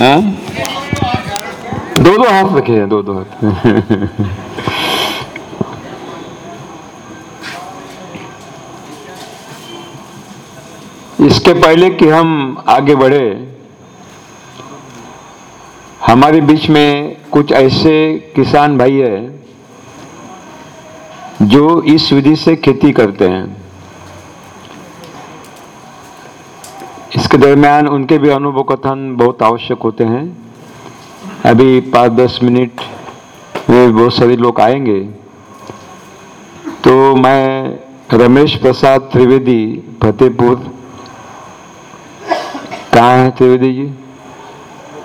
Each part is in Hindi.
हाँ? दो दो हाथ रखे हैं दो दो हाथ इसके पहले कि हम आगे बढ़े, हमारे बीच में कुछ ऐसे किसान भाई है, जो इस विधि से खेती करते हैं इसके दरमियान उनके भी अनुभव कथन बहुत आवश्यक होते हैं। अभी पाँच दस मिनट में बहुत सारे लोग आएँगे। तो मैं रमेश प्रसाद त्रिवेदी फतेहपुर। कहाँ है त्रिवेदी जी?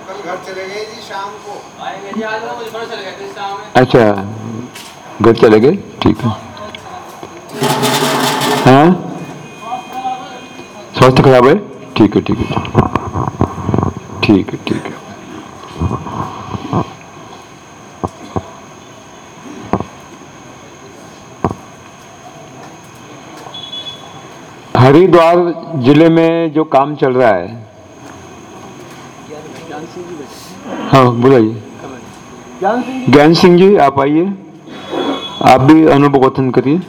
कल घर चले गए जी शाम को। आएँगे जी आज मुझे पता चल गया था इस शाम में। अच्छा घर चले गए? ठीक है। हाँ? स्वास्थ्य खराब है? ठीक है ठीक है ठीक है। ठीक है हरिद्वार ज़िले में जो काम चल रहा है। हाँ बुलाइए। ज्ञान सिंह जी, आप आइए। आप भी अनुभव कथन करिए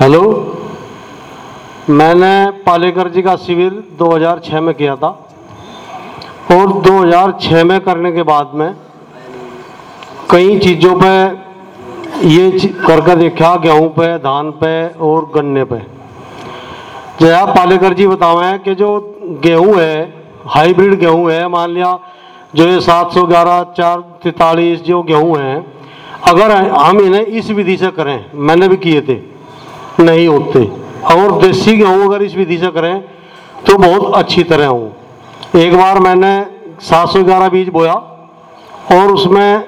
हेलो मैंने पालेकर जी का शिविर 2006 में किया था और 2006 में करने के बाद में कई चीज़ों पे ये करके देखा, गेहूँ पे, धान पे और गन्ने पे। जया पालेकर जी बतावें कि जो गेहूँ है, हाइब्रिड गेहूँ है, मान लिया जो ये सात सौ ग्यारह, चार तैतालीस जो गेहूँ हैं, अगर हम इन्हें इस विधि से करें, मैंने भी किए थे, नहीं होते। और देसी गेहूँ अगर इस विधि से करें तो बहुत अच्छी तरह हो। एक बार मैंने सात सौ ग्यारह बीज बोया, और उसमें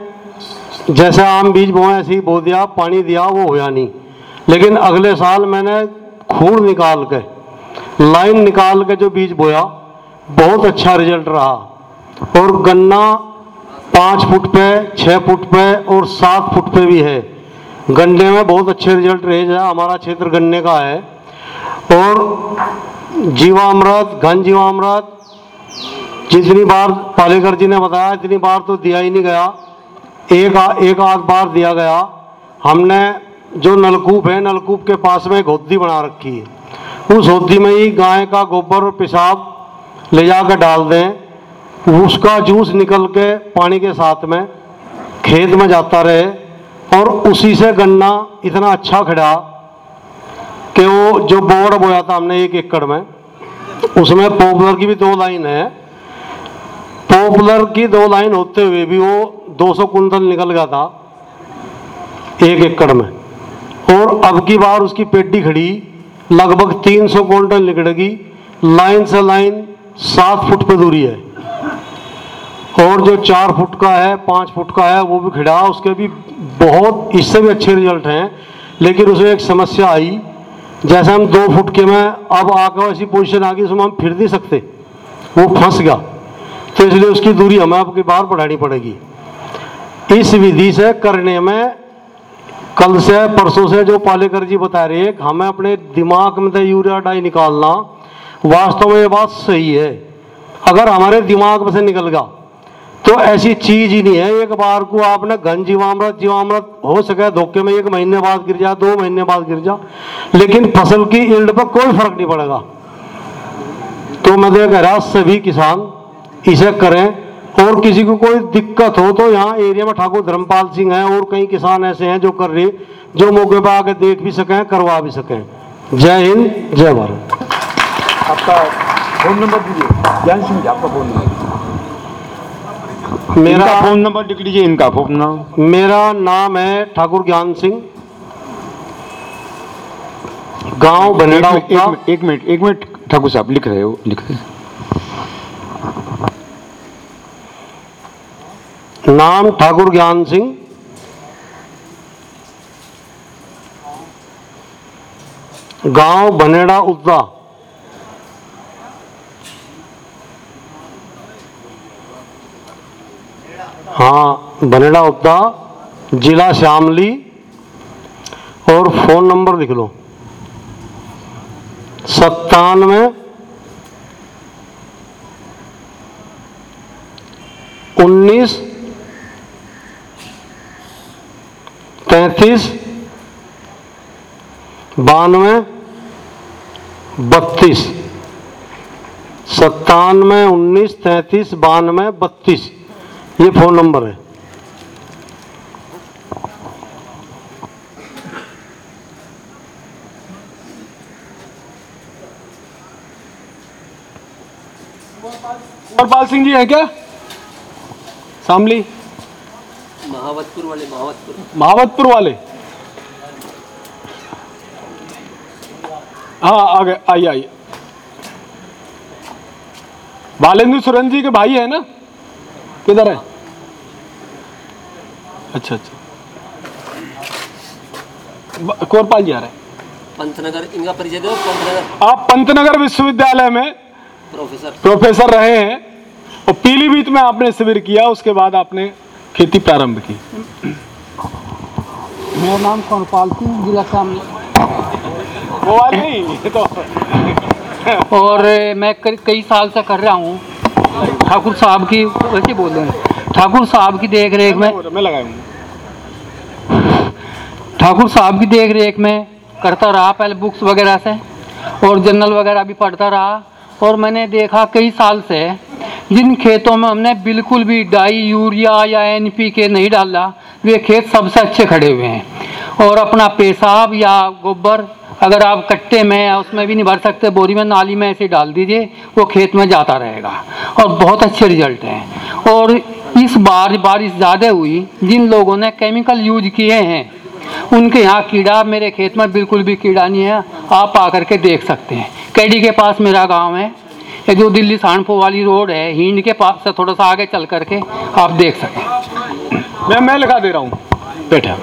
जैसे आम बीज बोए, ऐसे ही बो दिया, पानी दिया, वो होया नहीं। लेकिन अगले साल मैंने खून निकाल के, लाइन निकाल के जो बीज बोया, बहुत अच्छा रिज़ल्ट रहा। और गन्ना पाँच फुट पे छः फुट पे और सात फुट पे भी है। गन्ने में बहुत अच्छे रिज़ल्ट रहे हमारा क्षेत्र गन्ने का है। और जीवामृत घन जीवामृत जितनी बार पालेकर जी ने बताया इतनी बार तो दिया ही नहीं गया। एक आ, एक आध बार दिया गया। हमने जो नलकूप है नलकूप के पास में एक होद्दी बना रखी है। उस होद्दी में ही गाय का गोबर और पेशाब ले जाकर डाल दें। उसका जूस निकल के पानी के साथ में खेत में जाता रहे और उसी से गन्ना इतना अच्छा खड़ा कि वो जो बोर्ड बोया था हमने एक एकड़ में, उसमें पॉपुलर की भी दो लाइन है। पॉपुलर की दो लाइन होते हुए भी वो 200 कुंटल निकल गया था एक एकड़ में। और अब की बार उसकी पेटी खड़ी, लगभग 300 कुंटल निकलेगी। लाइन से लाइन सात फुट पे दूरी है। और जो चार फुट का है, पाँच फुट का है, वो भी खिड़ा, उसके भी बहुत, इससे भी अच्छे रिज़ल्ट हैं। लेकिन उसमें एक समस्या आई जैसे हम दो फुट के में अब आकर ऐसी पोजीशन आ गई उसमें हम फिर नहीं सकते। वो फंस गया। तो इसलिए उसकी दूरी हमें आपकी बाहर बढ़ानी पड़ेगी। इस विधि से करने में कल से परसों से जो पालेकर जी बता रहे हैं हमें अपने दिमाग में से यूरिया डाई निकालना वास्तव में ये बात सही है। अगर हमारे दिमाग में से निकल गया तो ऐसी चीज़ ही नहीं है। एक बार को आपने घन जीवामृत जीवामृत हो सके धोखे में एक महीने बाद गिर जा, दो महीने बाद गिर जा, लेकिन फ़सल की इल्ड पर कोई फ़र्क नहीं पड़ेगा। तो मैं तो कह रहा, सभी किसान इसे करें, और किसी को कोई दिक्कत हो तो यहाँ एरिया में ठाकुर धर्मपाल सिंह हैं, और कई किसान ऐसे हैं जो कर रहे, जो मौके पर आके देख भी सकें, करवा भी सकें। जय हिंद, जय भारत। आपका फ़ोन नंबर दीजिए। ज्ञान सिंह आपका फ़ोन नंबर। मेरा फ़ोन नंबर लिख लीजिए इनका फ़ोन नंबर। मेरा नाम है ठाकुर ज्ञान सिंह। गाँव बनेड़ा एक मिनट एक मिनट ठाकुर साहब लिख रहे हो लिख रहे नाम ठाकुर ज्ञान सिंह। गाँव बनेड़ा उद्दा हाँ बनेड़ा उद्दा जिला श्यामली, और फ़ोन नंबर लिख लो। सत्तानवे, उन्नीस, तैतीस, बानवे, बत्तीस। सत्तानवे, उन्नीस, तैतीस, बानवे, बत्तीस। ये फ़ोन नंबर है। कुंवरपाल सिंह जी हैं क्या? शामली? महावतपुर वाले महावतपुर। महावतपुर वाले। हाँ आ गए आइए आइए। बालेंद्र सुरन जी के भाई है ना? किधर है? अच्छा अच्छा। कोरपाल जी आ रहे हैं। पंतनगर इनका परिचय दो पंतनगर। आप पंतनगर विश्वविद्यालय में प्रोफेसर। प्रोफेसर रहे हैं और पीलीभीत में आपने शिविर किया उसके बाद आपने खेती प्रारंभ की। मेरा नाम सोनपाल सिंह जिला शामली वो नहीं तो और मैं कई कई साल से कर रहा हूँ। ठाकुर साहब की वैसे बोल रहे हैं। ठाकुर साहब की देख रेख में मैं लगाऊँगा ठाकुर साहब की देख रेख में करता रहा पहले बुक्स वगैरह से और जर्नल वगैरह भी पढ़ता रहा। और मैंने देखा कई साल से जिन खेतों में हमने बिल्कुल भी डाई यूरिया या एन पी के नहीं डाला वे खेत सबसे अच्छे खड़े हुए हैं। और अपना पेशाब या गोबर अगर आप कट्टे में या उसमें भी नहीं भर सकते बोरी में नाली में ऐसे डाल दीजिए वो खेत में जाता रहेगा। और बहुत अच्छे रिज़ल्ट हैं। और इस बार बारिश ज़्यादा हुई जिन लोगों ने केमिकल यूज़ किए हैं उनके यहाँ कीड़ा मेरे खेत में बिल्कुल भी कीड़ा नहीं है आप आकर के देख सकते हैं। कैडी के पास मेरा गाँव है ये जो दिल्ली सहारनपुर वाली रोड है हिंड के पास से थोड़ा सा आगे चल करके आप देख सकें मैं मैं लिखा दे रहा हूँ। बैठा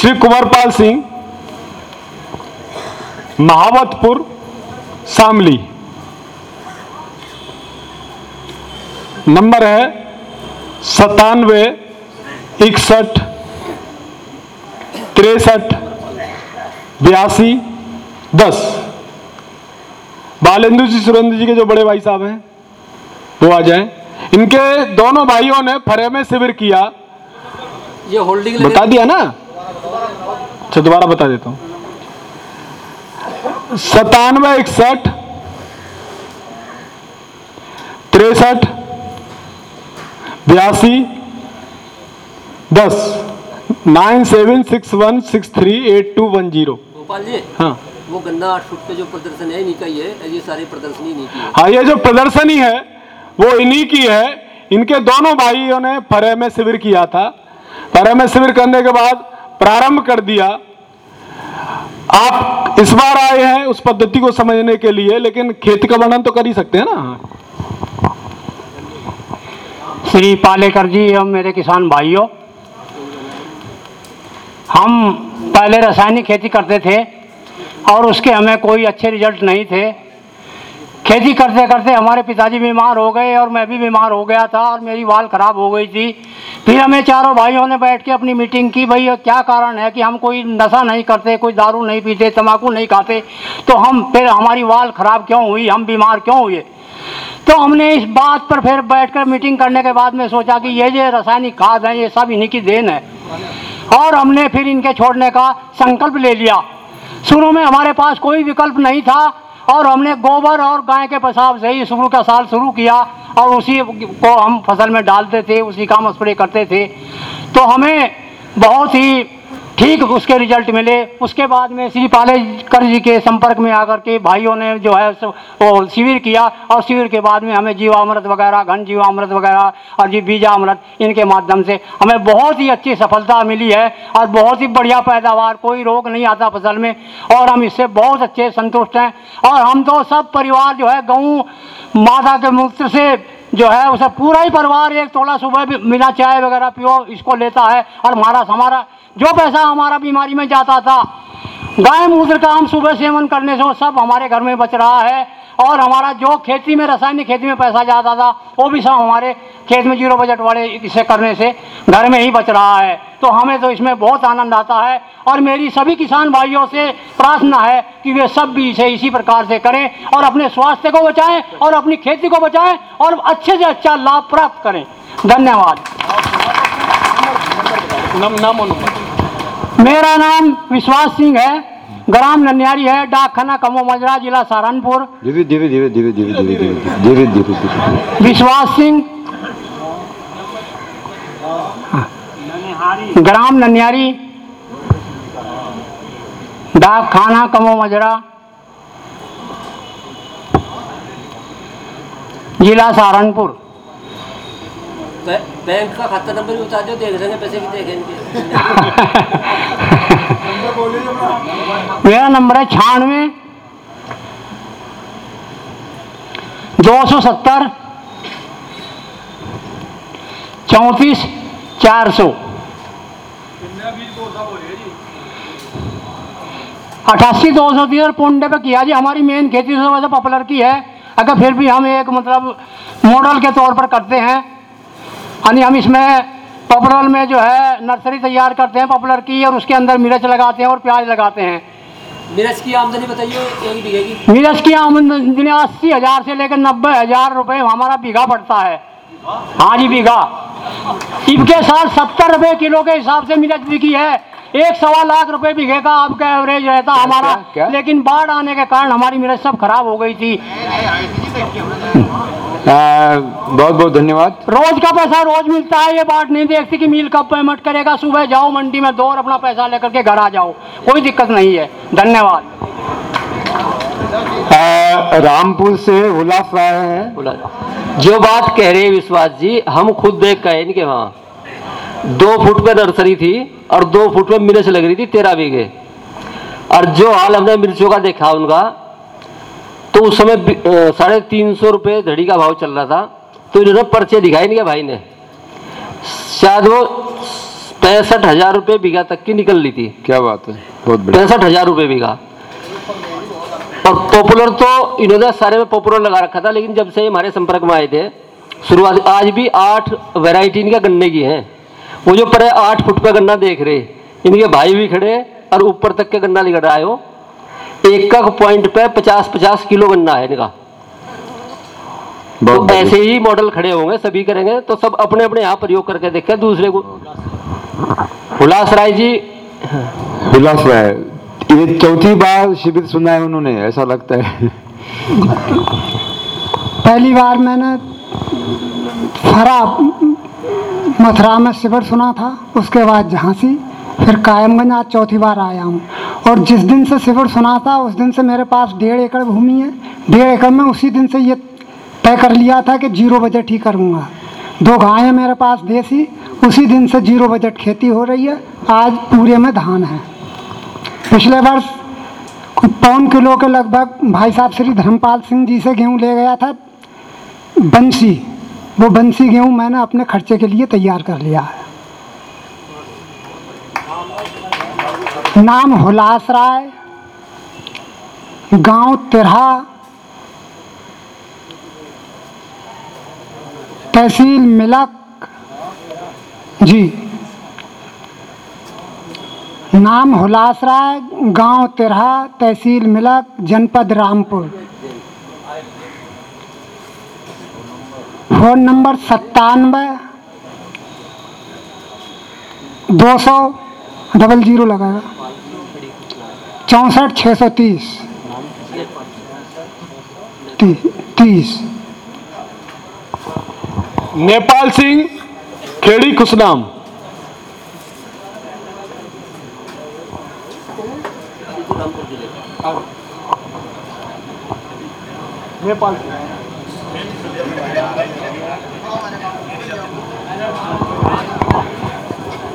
श्री कुंवरपाल सिंह महावतपुर शामली। नंबर है सतानवे इकसठ तिरसठ बयासी दस। बालेंद्र जी सुरेंद्र जी के जो बड़े भाई साहब हैं वो आ जाएँ। इनके दोनों भाइयों ने फरे में शिविर किया। ये होल्डिंग बता दिया ना? अच्छा दोबारा बता देता हूँ। सतानवे इकसठ तिरसठ बयासी दस nine seven six one six three eight two one zero. Gopal ji हाँ। वो गन्ना आठ फुट पे जो प्रदर्शन है इन्हीं का ही है ये सारी प्रदर्शनी नहीं की है। हाँ ये जो प्रदर्शनी है वो इन्हीं की है। इनके दोनों भाइयों ने फरे में शिविर किया था। फरे में शिविर करने के बाद प्रारंभ कर दिया। आप इस बार आए हैं उस पद्धति को समझने के लिए, लेकिन खेती का वर्णन तो कर ही सकते हैं ना। श्री पालेकर जी एवं मेरे किसान भाइयों, हम पहले रासायनिक खेती करते थे और उसके हमें कोई अच्छे रिज़ल्ट नहीं थे। खेती करते करते हमारे पिताजी बीमार हो गए और मैं भी बीमार हो गया था और मेरी वाल खराब हो गई थी। फिर हमें चारों भाइयों ने बैठ के अपनी मीटिंग की, भाई क्या कारण है कि हम कोई नशा नहीं करते, कोई दारू नहीं पीते तम्बाकू नहीं खाते? तो हम फिर हमारी वाल खराब क्यों हुई? हम बीमार क्यों हुए? तो हमने इस बात पर फिर बैठकर मीटिंग करने के बाद में सोचा कि ये जो रासायनिक खाद है, ये सब इन्हीं की देन है। और हमने फिर इनके छोड़ने का संकल्प ले लिया। शुरू में हमारे पास कोई विकल्प नहीं था। और हमने गोबर और गाय के पेशाब से ही शुरू का साल शुरू किया और उसी को हम फ़सल में डालते थे, उसी का हम स्प्रे करते थे। तो हमें बहुत ही ठीक उसके रिज़ल्ट मिले। उसके बाद में श्री पालेकर जी के संपर्क में आकर के भाइयों ने जो है वो शिविर किया और शिविर के बाद में हमें जीवामृत वगैरह, घन जीवामृत वगैरह और जी बीजामृत इनके माध्यम से हमें बहुत ही अच्छी सफलता मिली है और बहुत ही बढ़िया पैदावार, कोई रोग नहीं आता फ़सल में और हम इससे बहुत अच्छे संतुष्ट हैं। और हम तो सब परिवार जो है, गऊ माता के मूत्र से जो है, उसे पूरा ही परिवार एक तोला सुबह भी मिला, चाय वगैरह पियो, इसको लेता है और हमारा हमारा जो पैसा हमारा बीमारी में जाता था गाय मूत्र का हम सुबह सेवन करने से वो सब हमारे घर में बच रहा है। और हमारा जो खेती में रासायनिक खेती में पैसा जाता था वो भी सब हमारे खेत में ज़ीरो बजट वाले इसे करने से घर में ही बच रहा है। तो हमें तो इसमें बहुत आनंद आता है और मेरी सभी किसान भाइयों से प्रार्थना है कि वे सब भी इसे इसी प्रकार से करें और अपने स्वास्थ्य को बचाएँ और अपनी खेती को बचाएँ और अच्छे से अच्छा लाभ प्राप्त करें। धन्यवाद। मेरा नाम विश्वास सिंह है। ग्राम ननियारी है डाक खाना कमो मजरा जिला सहारनपुर धीरे धीरे धीरे धीरे धीरे धीरे धीरे धीरे धीरे धीरे विश्वास सिंह ग्राम ननियारी डाक खाना कमो मजरा जिला सहारनपुर बैंक का खाता नंबर भी बता दो, देख हैं पैसे हैं इनके मेरा नंबर है छियानवे दो सौ सत्तर, चौंतीस, चार सौ। अठासी, दो सौ तीस पुंडे पे किया जी, हमारी मेन खेती पॉपुलर की है। अगर फिर भी हम एक मतलब मॉडल के तौर पर करते हैं यानी हम इसमें पॉपुलर में जो है नर्सरी तैयार करते हैं पॉपुलर की और उसके अंदर मिर्च लगाते हैं और प्याज लगाते हैं। मिर्च की आमदनी बताइए एक बीघे की मिर्च की आमदनी अस्सी हज़ार से लेकर नब्बे हज़ार रुपये हमारा बीघा पड़ता है। हाँ जी बीघा। इसके साथ सत्तर रुपए किलो के हिसाब से मिर्च बिकी है। एक सवा लाख रुपए बीघे का आपका एवरेज रहता हमारा? क्या- क्या? लेकिन बाढ़ आने के कारण हमारी मिर्च सब खराब हो गई थी। आ, बहुत बहुत धन्यवाद। रोज का पैसा रोज मिलता है ये बात नहीं देखती कि मील कब पेमेंट करेगा। सुबह जाओ मंडी में दो और अपना पैसा लेकर के घर आ जाओ। कोई दिक्कत नहीं है। धन्यवाद। रामपुर से उल्लास राय हैं जो बात कह रहे हैं विश्वास जी हम खुद देख गए इनके वहाँ। दो फुट पे नर्सरी थी और दो फुट में मिर्च लग रही थी तेरह बीघे। और जो हाल हमने मिर्चों का देखा उनका तो उस समय साढ़े तीन सौ रुपये धड़ी का भाव चल रहा था। तो इन्होंने पर्चे दिखाए इनके भाई ने? शायद वो पैंसठ हज़ार रुपये बीघा तक की निकल ली थी। क्या बात है बहुत पैंसठ हज़ार रुपये बीघा। और पॉपुलर तो इन्होंने सारे में पॉपुलर लगा रखा था लेकिन जब से हमारे संपर्क में आए थे शुरुआत आज भी आठ वेराइटी इनका गन्ने की है। वो जो पर आठ फुट का गन्ना देख रहे इनके भाई भी खड़े और ऊपर तक के गन्ना निकल रहा है। वो एक का पॉइंट पे पचास पचास किलो गन्ना है इनका। तो ऐसे ही मॉडल खड़े होंगे सभी करेंगे तो सब अपने अपने यहाँ प्रयोग करके देखे दूसरे को। हुलास राय जी। उल्लास राय ये चौथी बार शिविर सुना है उन्होंने ऐसा लगता है। पहली बार मैंने फरा मथुरा में शिविर सुना था, उसके बाद झांसी, फिर कायमगंज आज चौथी बार आया हूँ। और जिस दिन से शिविर सुना था, उस दिन से मेरे पास डेढ़ एकड़ भूमि है। डेढ़ एकड़ में उसी दिन से ये तय कर लिया था कि ज़ीरो बजट ही करूँगा। दो गायें मेरे पास देसी, उसी दिन से ज़ीरो बजट खेती हो रही है, आज पूरे में धान है। पिछले वर्ष पौन किलो के लगभग भाई साहब श्री धर्मपाल सिंह जी से गेहूँ ले गया था, बंसी। वो बंसी गेहूँ मैंने अपने खर्चे के लिए तैयार कर लिया है। नाम हुलास राय, गाँव तिरहा, तहसील मिलक। जी। नाम हुलास राय, गाँव तिरहा, तहसील मिलक, जनपद रामपुर। फ़ोन नंबर सत्तानवे दो सौ डबल ज़ीरो लगाएगा चौंसठ छः सौ तीस। ती, तीस। नेपाल सिंह खेड़ी खुशनाम। नेपाल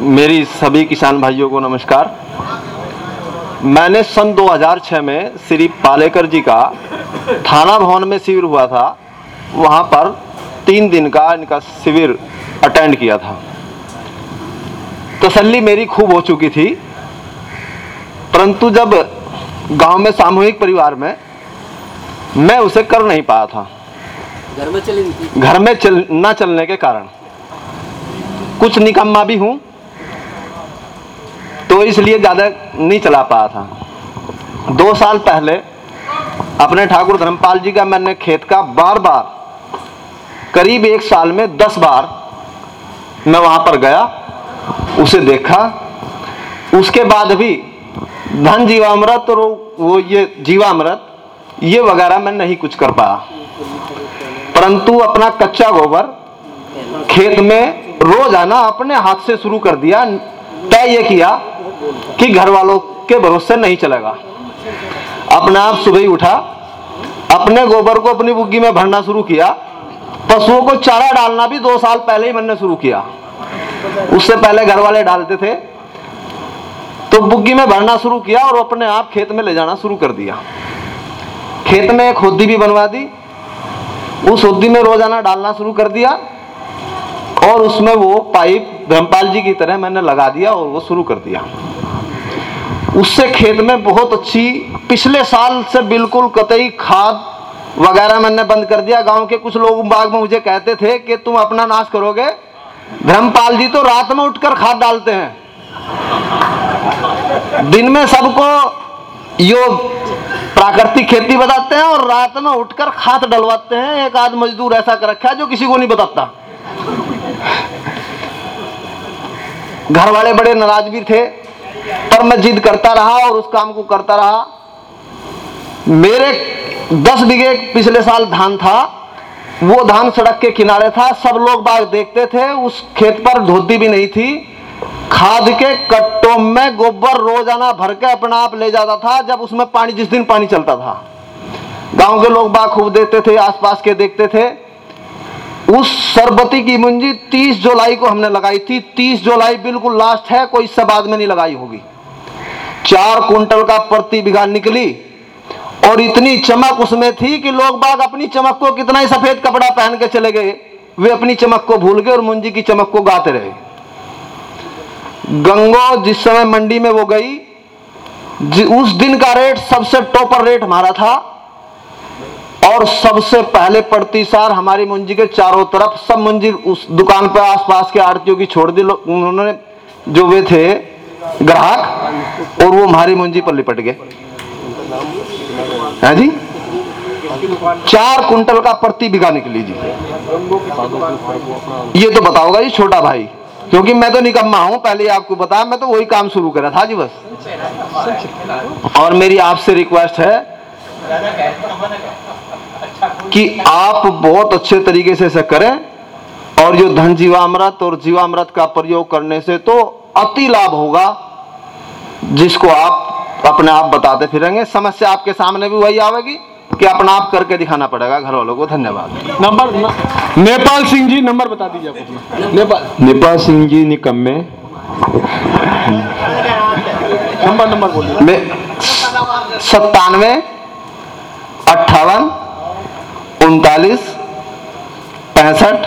मेरी सभी किसान भाइयों को नमस्कार। मैंने सन 2006 में श्री पालेकर जी का थाना भवन में शिविर हुआ था। वहाँ पर तीन दिन का इनका शिविर अटेंड किया था। तसल्ली मेरी खूब हो चुकी थी, परंतु जब गाँव में सामूहिक परिवार में मैं उसे कर नहीं पाया था। घर में चली घर में चल, न चलने के कारण। कुछ निकम्मा भी हूँ तो इसलिए ज़्यादा नहीं चला पाया था। दो साल पहले अपने ठाकुर धर्मपाल जी का मैंने खेत का बार बार, करीब एक साल में दस बार मैं वहाँ पर गया, उसे देखा। उसके बाद भी धन जीवामृत और वो ये जीवामृत, ये वगैरह मैं नहीं कुछ कर पाया। परंतु अपना कच्चा गोबर खेत में रोज आना अपने हाथ से शुरू कर दिया, तय ये किया कि घर वालों के भरोसे नहीं चलेगा। अपने आप सुबह ही उठा, अपने गोबर को अपनी बुग्गी में भरना शुरू किया, पशुओं को चारा डालना भी दो साल पहले ही मैंने शुरू किया। उससे पहले घर वाले डालते थे तो बुग्गी में भरना शुरू किया और अपने आप खेत में ले जाना शुरू कर दिया। खेत में एक होदी भी बनवा दी उस होदी में रोज़ाना डालना शुरू कर दिया और उसमें वो पाइप धर्मपाल जी की तरह मैंने लगा दिया और वो शुरू कर दिया। उससे खेत में बहुत अच्छी, पिछले साल से बिल्कुल कतई खाद वगैरह मैंने बंद कर दिया। गाँव के कुछ लोग बाग में मुझे कहते थे कि तुम अपना नाश करोगे। धर्मपाल जी तो रात में उठकर खाद डालते हैं। दिन में सबको यो प्राकृतिक खेती बताते हैं और रात में उठकर खाद डलवाते हैं, एक आध मजदूर ऐसा कर रखा है जो किसी को नहीं बताता। घर वाले बड़े नाराज़ भी थे, पर मैं जिद करता रहा और उस काम को करता रहा। मेरे दस बीघे पिछले साल धान था, वो धान सड़क के किनारे था, सब लोग बाग देखते थे, उस खेत पर धोती भी नहीं थी। खाद के कट्टों में गोबर रोज़ाना भर के अपना आप ले जाता था, जब उसमें पानी, जिस दिन पानी चलता था। गाँव के लोग बाग खूब देखते थे, आसपास के देखते थे। उस सरबती की मुंजी 30 जुलाई को हमने लगाई थी। 30 जुलाई बिल्कुल लास्ट है, कोई इससे बाद में नहीं लगाई होगी। चार कुंटल का प्रति बीघा निकली, और इतनी चमक उसमें थी कि लोग बाग अपनी चमक को कितना ही सफ़ेद कपड़ा पहन के चले गए। वे अपनी चमक को भूल गए और मुंजी की चमक को गाते रहे। गंगो जिस समय मंडी में वो गई उस दिन का रेट सबसे टॉपर रेट हमारा था। और सबसे पहले पड़ती प्रतिसार हमारी मुंजी के चारों तरफ़, सब मुंजी उस दुकान पर आसपास के आड़तियों की छोड़ दी उन्होंने जो वे थे ग्राहक, और वो हमारी मुंजी पर लिपट गए। है जी? चार कुंटल का प्रति बीघा निकली जी। ये तो बताओगा जी, छोटा भाई। क्योंकि मैं तो निकम्मा हूँ, पहले आपको बताया मैं तो वही काम शुरू करा था जी बस। और मेरी आपसे रिक्वेस्ट है कि आप बहुत अच्छे तरीके से इसे करें, और जो धन जीवामृत और जीवामृत का प्रयोग करने से तो अति लाभ होगा, जिसको आप अपने आप बताते फिरेंगे। समस्या आपके सामने भी वही आवेगी। कि अपना आप करके दिखाना पड़ेगा घर वालों को धन्यवाद। नंबर नेपाल सिंह जी नंबर बता दीजिए आप अपना। नेपाल। नेपाल सिंह जी निकम्मे नंबर नंबर बोलिए। सत्तानवे अट्ठावन उनतालीस पैंसठ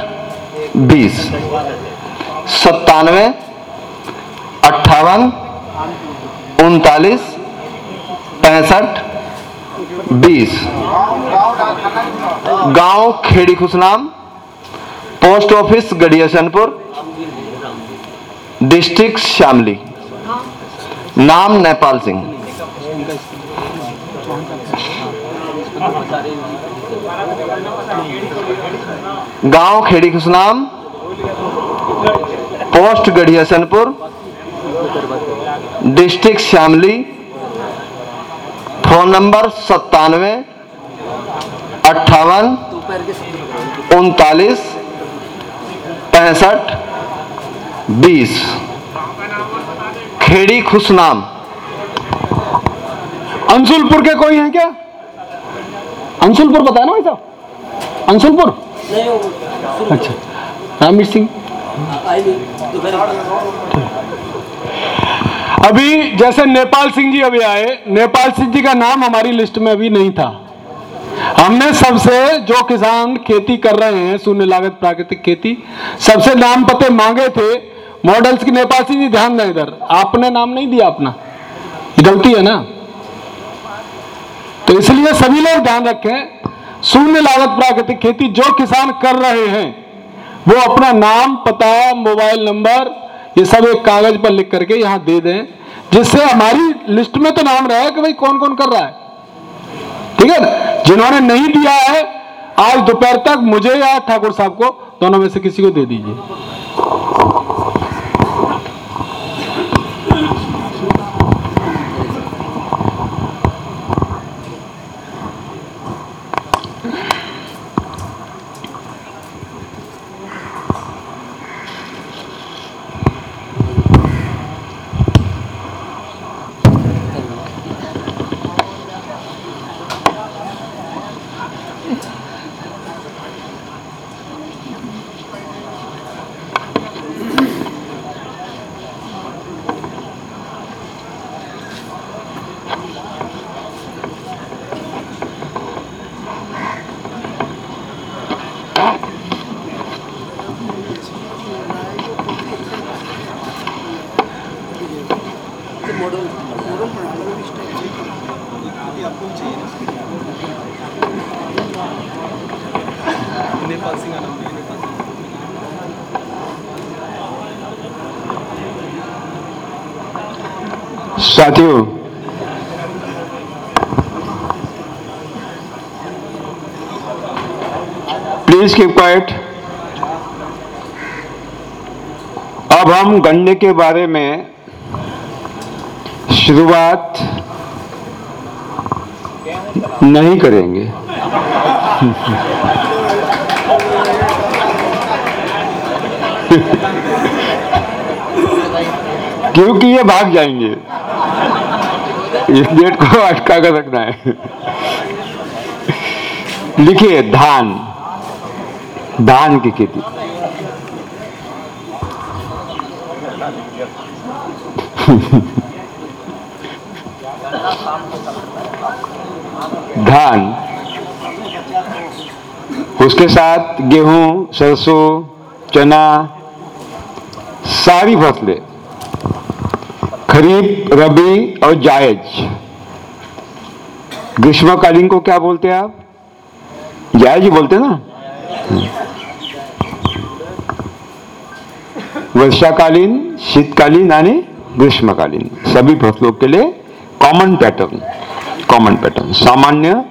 बीस। सत्तानवे अट्ठावन उनतालीस पैंसठ बीस। गाँव Khedi Khushnam, post office Garhiyasanpur district Shamli नाम नेपाल सिंह। गाँव Khedi Khushnam, post Garhiyasanpur district Shamli phone number सत्तानवे, अट्ठावन, उनतालीस, पैंसठ, बीस। खेड़ी खुशनाम अंशुलपुर के कोई हैं क्या? अंशुलपुर बताया ना भाई साहब? अंशुलपुर? अच्छा। रामवीर सिंह? अभी जैसे नेपाल सिंह जी अभी आए, नेपाल सिंह जी का नाम हमारी लिस्ट में अभी नहीं था। हमने सबसे जो किसान खेती कर रहे हैं, शून्य लागत प्राकृतिक खेती, सबसे नाम पते मांगे थे मॉडल्स की नेपाल सिंह जी, ध्यान दें इधर, आपने नाम नहीं दिया अपना। गलती है ना? तो इसलिए सभी लोग ध्यान रखें, शून्य लागत प्राकृतिक खेती जो किसान कर रहे हैं, वो अपना नाम, पता, मोबाइल नंबर ये सब एक कागज़ पर लिख करके यहाँ दे दें, जिससे हमारी लिस्ट में तो नाम रहे कि भाई कौन कौन कर रहा है। ठीक है जिन्होंने नहीं दिया है, आज दोपहर तक मुझे या ठाकुर साहब को दोनों में से किसी को दे दीजिए। साथियों प्लीज़ कीप क्वाइट अब हम गन्ने के बारे में शुरुआत नहीं करेंगे। क्योंकि ये भाग जाएँगे। इस गेट को अटका कर रखना है? लिखिए, धान। धान की खेती। धान। उसके साथ गेहूँ, सरसों, चना, सारी फ़सलें। खरीफ, रबी और जायज़। ग्रीष्मकालीन को क्या बोलते हैं आप? जायज़ बोलते ना? वर्षाकालीन, शीतकालीन यानी ग्रीष्मकालीन। सभी फ़सलों के लिए कॉमन पैटर्न कॉमन पैटर्न सामान्य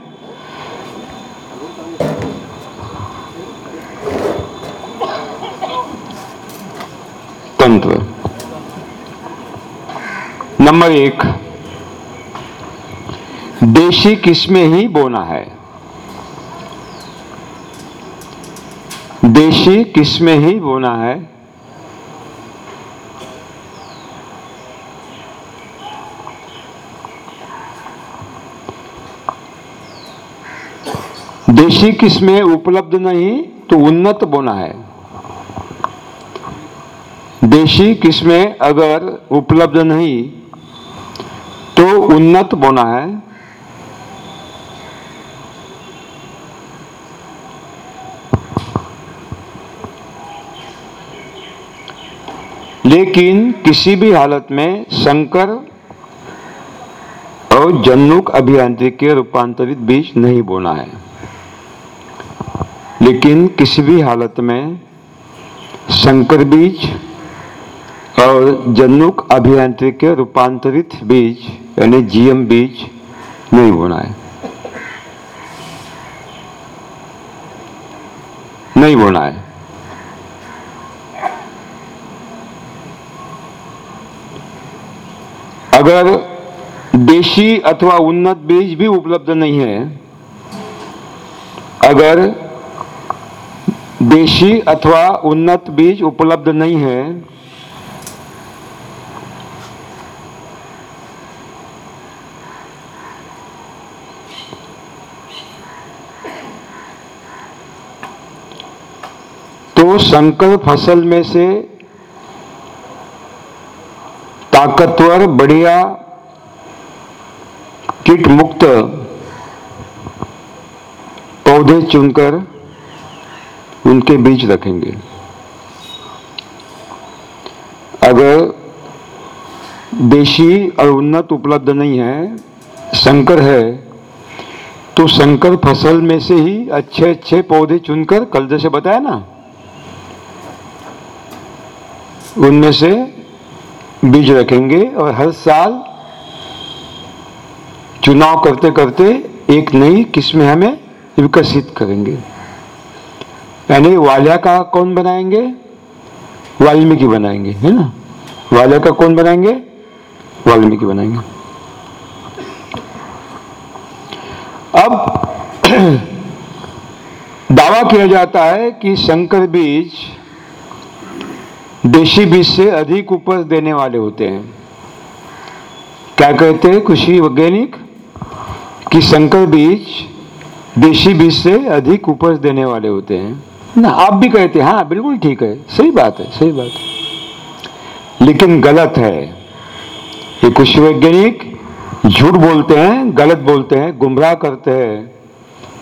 नंबर एक, देशी किस्में ही बोना है? देशी किस्में ही बोना है? देशी किस्में उपलब्ध नहीं तो उन्नत बोना है। देशी किस्में अगर उपलब्ध नहीं तो उन्नत बोना है। लेकिन किसी भी हालत में संकर और जन्नुक अभियांत्रिकी के रूपांतरित बीज नहीं बोना है। लेकिन किसी भी हालत में संकर बीज और जन्नुक अभियांत्रिक के रूपांतरित बीज यानी जीएम बीज नहीं बोना है। नहीं बोना है। अगर देशी अथवा उन्नत बीज भी उपलब्ध नहीं है, अगर देशी अथवा उन्नत बीज उपलब्ध नहीं है तो संकर फ़सल में से ताकतवर, बढ़िया कीट मुक्त पौधे चुनकर उनके बीज रखेंगे। अगर देशी और उन्नत उपलब्ध नहीं है, संकर है तो संकर फ़सल में से ही अच्छे अच्छे पौधे चुनकर, कल जैसे बताया ना उनमें से बीज रखेंगे और हर साल चुनाव करते करते एक नई किस्म हमें विकसित करेंगे। यानी वालिया का कौन बनाएँगे? वाल्मीकि बनाएँगे, है ना? वालिया का कौन बनाएँगे? वाल्मीकि बनाएँगे। अब दावा किया जाता है कि शंकर बीज देशी बीज से अधिक उपज देने वाले होते हैं। क्या कहते हैं कृषि वैज्ञानिक? कि संकर बीज देशी बीज से अधिक उपज देने वाले होते हैं। ना, आप भी कहते हैं हाँ बिल्कुल ठीक है, सही बात है, सही बात है। लेकिन गलत है। ये कृषि वैज्ञानिक झूठ बोलते हैं, गलत बोलते हैं, गुमराह करते हैं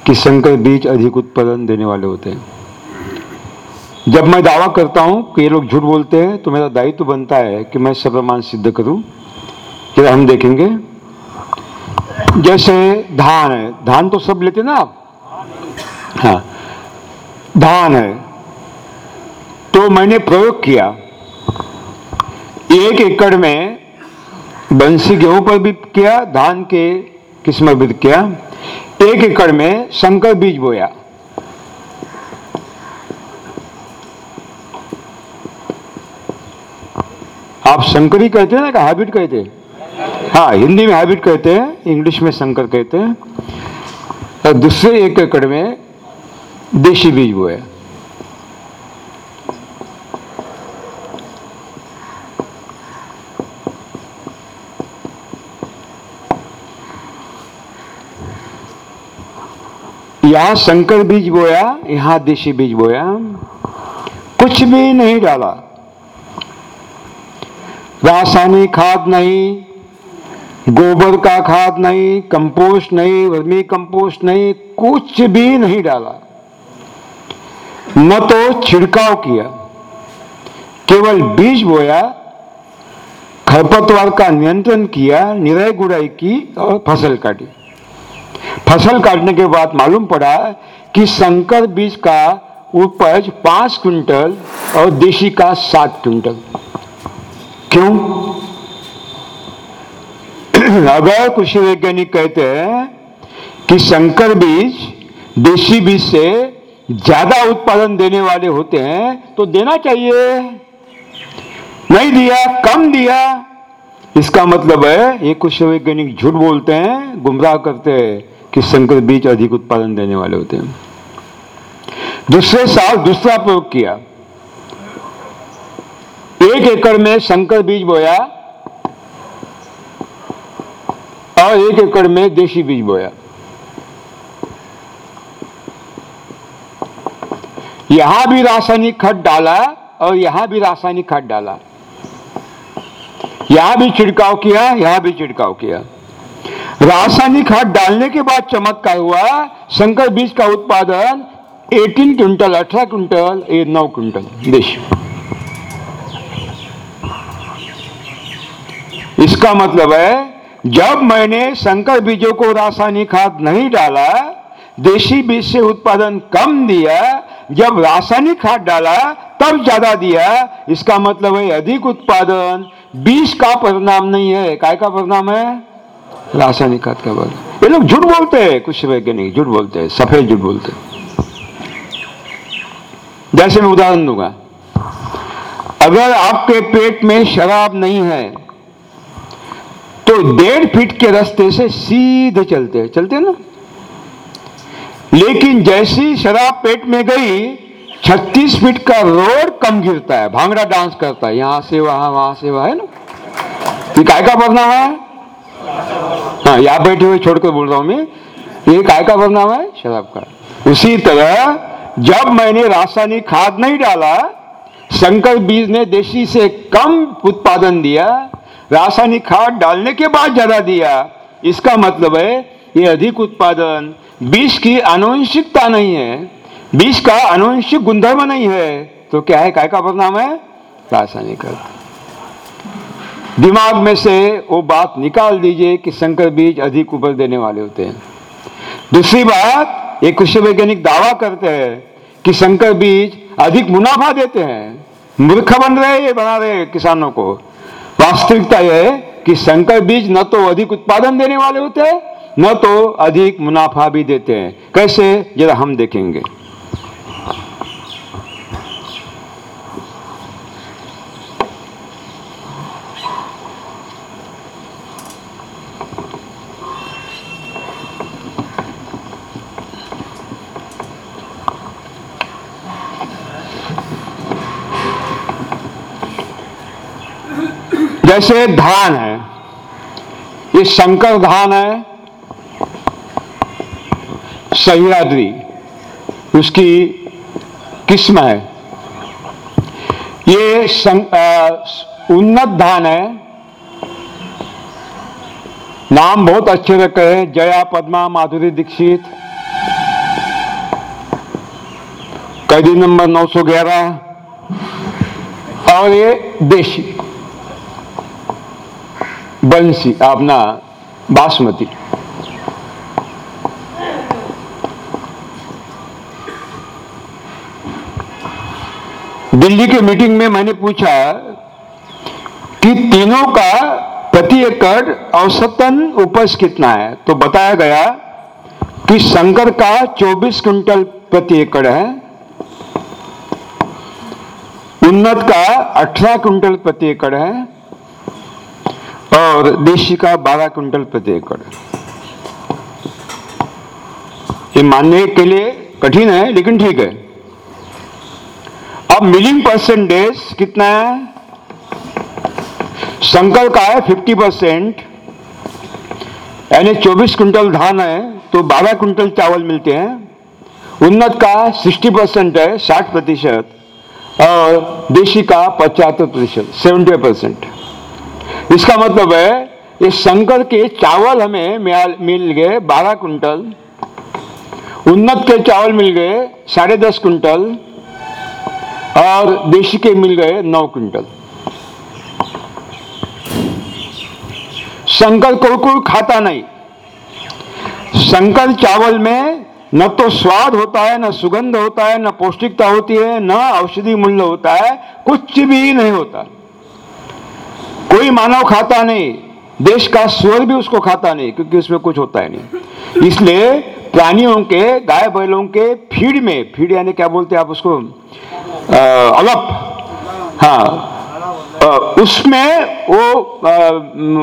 कि संकर बीज अधिक उत्पादन देने वाले होते हैं। जब मैं दावा करता हूँ कि ये लोग झूठ बोलते हैं तो मेरा दायित्व तो बनता है कि मैं सर्वमान सिद्ध करूँ। जरा हम देखेंगे। जैसे धान है, धान तो सब लेते ना आप? हाँ धान है। तो मैंने प्रयोग किया। एक एकड़ में बंसी गेहूँ पर भी किया, धान के किस्म भी किया। एक एकड़ में संकर बीज बोया। आप संकरी कहते हैं ना हाइब्रिड कहते हैं? हाँ हिंदी में हाइब्रिड कहते हैं इंग्लिश में संकर कहते हैं। और दूसरे एक एकड़ में देशी बीज बोया यहाँ शंकर बीज बोया, यहाँ देशी बीज बोया। कुछ भी नहीं डाला। रासायनिक खाद नहीं, गोबर का खाद नहीं, कंपोस्ट नहीं, वर्मी कंपोस्ट नहीं, कुछ भी नहीं डाला। न तो छिड़काव किया, केवल बीज बोया, खरपतवार का नियंत्रण किया, निराई गुड़ाई की और फ़सल काटी। फ़सल काटने के बाद मालूम पड़ा कि संकर बीज का उपज पाँच क्विंटल और देशी का सात क्विंटल। क्यों? अगर कृषि वैज्ञानिक कहते हैं कि संकर बीज देशी बीज से ज़्यादा उत्पादन देने वाले होते हैं तो देना चाहिए। नहीं दिया, कम दिया। इसका मतलब है, ये कुछ वैज्ञानिक झूठ बोलते हैं, गुमराह करते हैं कि संकर बीज अधिक उत्पादन देने वाले होते हैं। दूसरे साल दूसरा प्रयोग किया। एक एकड़ में संकर बीज बोया और एक एकड़ में देशी बीज बोया। यहाँ भी रासायनिक खाद डाला और यहाँ भी रासायनिक खाद डाला। यहाँ भी छिड़काव किया, यहाँ भी छिड़काव किया। रासायनिक खाद डालने के बाद चमत्कार हुआ। संकर बीज का उत्पादन 18 क्विंटल 18 क्विंटल, ये 9 क्विंटल, देश। इसका मतलब है, जब मैंने संकर बीजों को रासायनिक खाद नहीं डाला, देशी बीज से उत्पादन कम दिया, जब रासायनिक खाद डाला, तब ज़्यादा दिया। इसका मतलब है, अधिक उत्पादन। बीज का परिणाम नहीं है, काय का परिणाम है? रासायनिक खाद का परिणाम। ये लोग झूठ बोलते हैं, कुछ वैज्ञानिक झूठ बोलते हैं, सफ़ेद झूठ बोलते हैं। जैसे मैं उदाहरण दूँगा, अगर आपके पेट में शराब नहीं है तो डेढ़ फीट के रास्ते से सीधे चलते हैं। चलते हैं ना? लेकिन जैसी शराब पेट में गई 36 फीट का रोड कम गिरता है, भांगड़ा डांस करता है। यहाँ से वहाँ वहाँ से वहाँ, है ना? ये काय का परिणाम है? हाँ यहाँ बैठे हुए छोड़कर बोल रहा हूँ मैं। ये काय का परिणाम है? शराब का। उसी तरह, जब मैंने रासायनिक खाद नहीं डाला संकर बीज ने देशी से कम उत्पादन दिया रासायनिक खाद डालने के बाद ज़्यादा दिया। इसका मतलब है, ये अधिक उत्पादन बीज की आनुवंशिकता नहीं है। बीज का आनुवंशिक गुणधर्म नहीं है। तो क्या है, काय का परिणाम है? रासायनिक खाद। दिमाग में से वो बात निकाल दीजिए कि संकर बीज अधिक उपज देने वाले होते हैं। दूसरी बात, ये कृषि वैज्ञानिक दावा करते हैं कि संकर बीज अधिक मुनाफा देते हैं। मूर्ख बन रहे ये बना रहे किसानों को। वास्तविकता यह है कि संकर बीज न तो अधिक उत्पादन देने वाले होते हैं, न तो अधिक मुनाफा भी देते हैं। कैसे? जरा हम देखेंगे। जैसे धान है, ये शंकर धान है, सह्याद्री, उसकी किस्म है। ये उन्नत धान है। नाम बहुत अच्छे रखे हैं, जया, पद्मा, माधुरी, दीक्षित। कैदी नंबर 911 और ये देशी। बंसी अपना बासमती। दिल्ली के मीटिंग में मैंने पूछा कि तीनों का प्रति एकड़ औसतन उपज कितना है? तो बताया गया कि शंकर का 24 क्विंटल प्रति एकड़ है, उन्नत का 18 क्विंटल प्रति एकड़ है और देशी का 12 क्विंटल प्रति एकड़। ये मानने के लिए कठिन है, लेकिन ठीक है। अब मिलिंग परसेंटेज कितना है? संकल का है 50 परसेंट यानी 24 क्विंटल धान है तो 12 क्विंटल चावल मिलते हैं। उन्नत का 60 परसेंट है 60 प्रतिशत। और देशी का पचहत्तर प्रतिशत सेवेंटी परसेंट इसका मतलब है ये शंकर के चावल हमें मिल गए बारह कुंटल, उन्नत के चावल मिल गए साढ़े दस कुंटल, और देशी के मिल गए नौ कुंटल। शंकर कोई खाता नहीं। शंकर चावल में न तो स्वाद होता है, न सुगंध होता है, न पौष्टिकता होती है, न औषधि मूल्य होता है, कुछ भी नहीं होता। कोई मानव खाता नहीं देश का स्वर भी उसको खाता नहीं क्योंकि उसमें कुछ होता है नहीं। इसलिए प्राणियों के गाय बैलों के फ़ीड में फ़ीड यानी क्या बोलते हैं आप उसको? अ, अलप। हाँ उसमें वो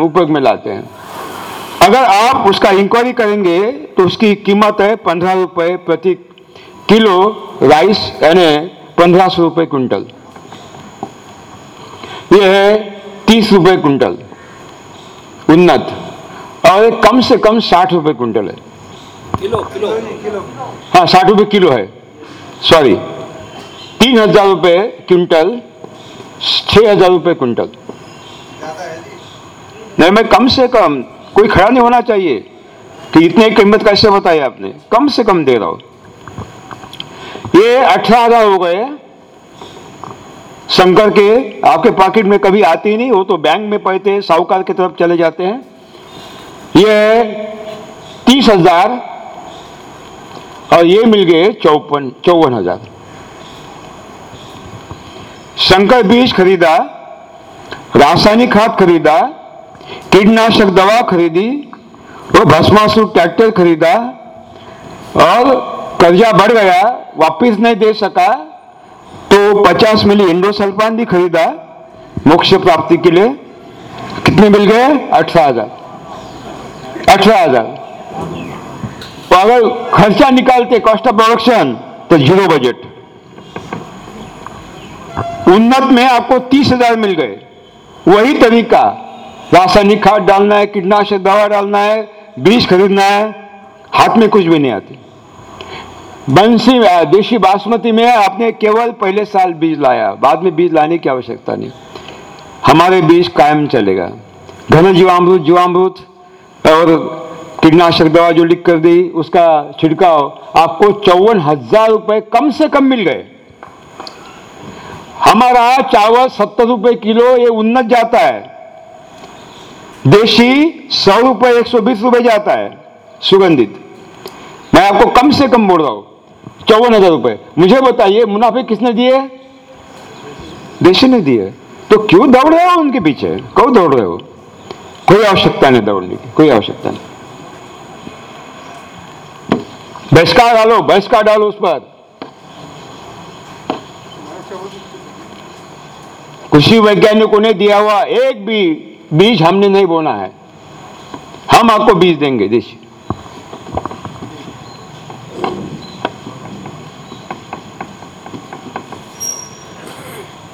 उपयोग में लाते हैं। अगर आप उसका इंक्वायरी करेंगे तो उसकी कीमत है पंद्रह रुपये प्रति किलो राइस यानी पंद्रह सौ रुपये क्विंटल। ये है तीस रुपए कुंटल उन्नत। और कम से कम साठ रुपए कुंटल है। Kilo kilo. हाँ साठ रुपए किलो है। सॉरी तीन हज़ार रुपये क्विंटल छह हज़ार रुपये कुंटल। नहीं मैं कम से कम कोई खड़ा नहीं होना चाहिए। कि इतने कीमत कैसे बताई आपने? कम से कम दे रहा हूँ। ये अठारह हज़ार हो गए। शंकर के आपके पॉकेट में कभी आते ही नहीं, वो तो बैंक में पड़ते हैं साहूकार की तरफ़ चले जाते हैं। ये तीस हज़ार और ये मिल गए चौपन चौवन हज़ार। शंकर बीज खरीदा, रासायनिक खाद खरीदा, कीटनाशक दवा खरीदी, और भस्मासुर ट्रैक्टर खरीदा, और कर्जा बढ़ गया, वापिस नहीं दे सका। तो 50 मिली इंडोसल्फान भी खरीदा, मोक्ष प्राप्ति के लिए। कितने मिल गए? अठारह हज़ार। अठारह हज़ार। तो अगर खर्चा निकालते कॉस्ट ऑफ़ प्रोडक्शन तो ज़ीरो बजट उन्नत में आपको तीस हज़ार मिल गए। वही तरीका, रासायनिक खाद डालना है, कीटनाशक दवा डालना है, बीज खरीदना है, हाथ में कुछ भी नहीं आती। बंसी देशी बासमती में आपने केवल पहले साल बीज लाया, बाद में बीज लाने की आवश्यकता नहीं। हमारे बीज कायम चलेगा। घन जीवामृत जीवामृत और कीटनाशक दवा जो लिख कर दी, उसका छिड़काव आपको चौवन हज़ार रुपए कम से कम मिल गए। हमारा चावल सत्तर रुपए किलो, ये उन्नत जाता है। देशी सौ रुपए, एक सौ बीस रुपए जाता है, सुगंधित। मैं आपको कम से कम बोल रहा हूँ। चौवन हज़ार रुपए। मुझे बताइए, मुनाफे किसने दिए? देशी ने दिए। तो क्यों दौड़ रहे हो उनके पीछे? क्यों दौड़ रहे हो? कोई आवश्यकता नहीं दौड़ने की, कोई आवश्यकता नहीं। बहिष्कार डालो बहिष्कार डालो उस पर। कृषि वैज्ञानिकों ने दिया हुआ एक भी बीज हमने नहीं बोना है। हम आपको बीज देंगे, देशी।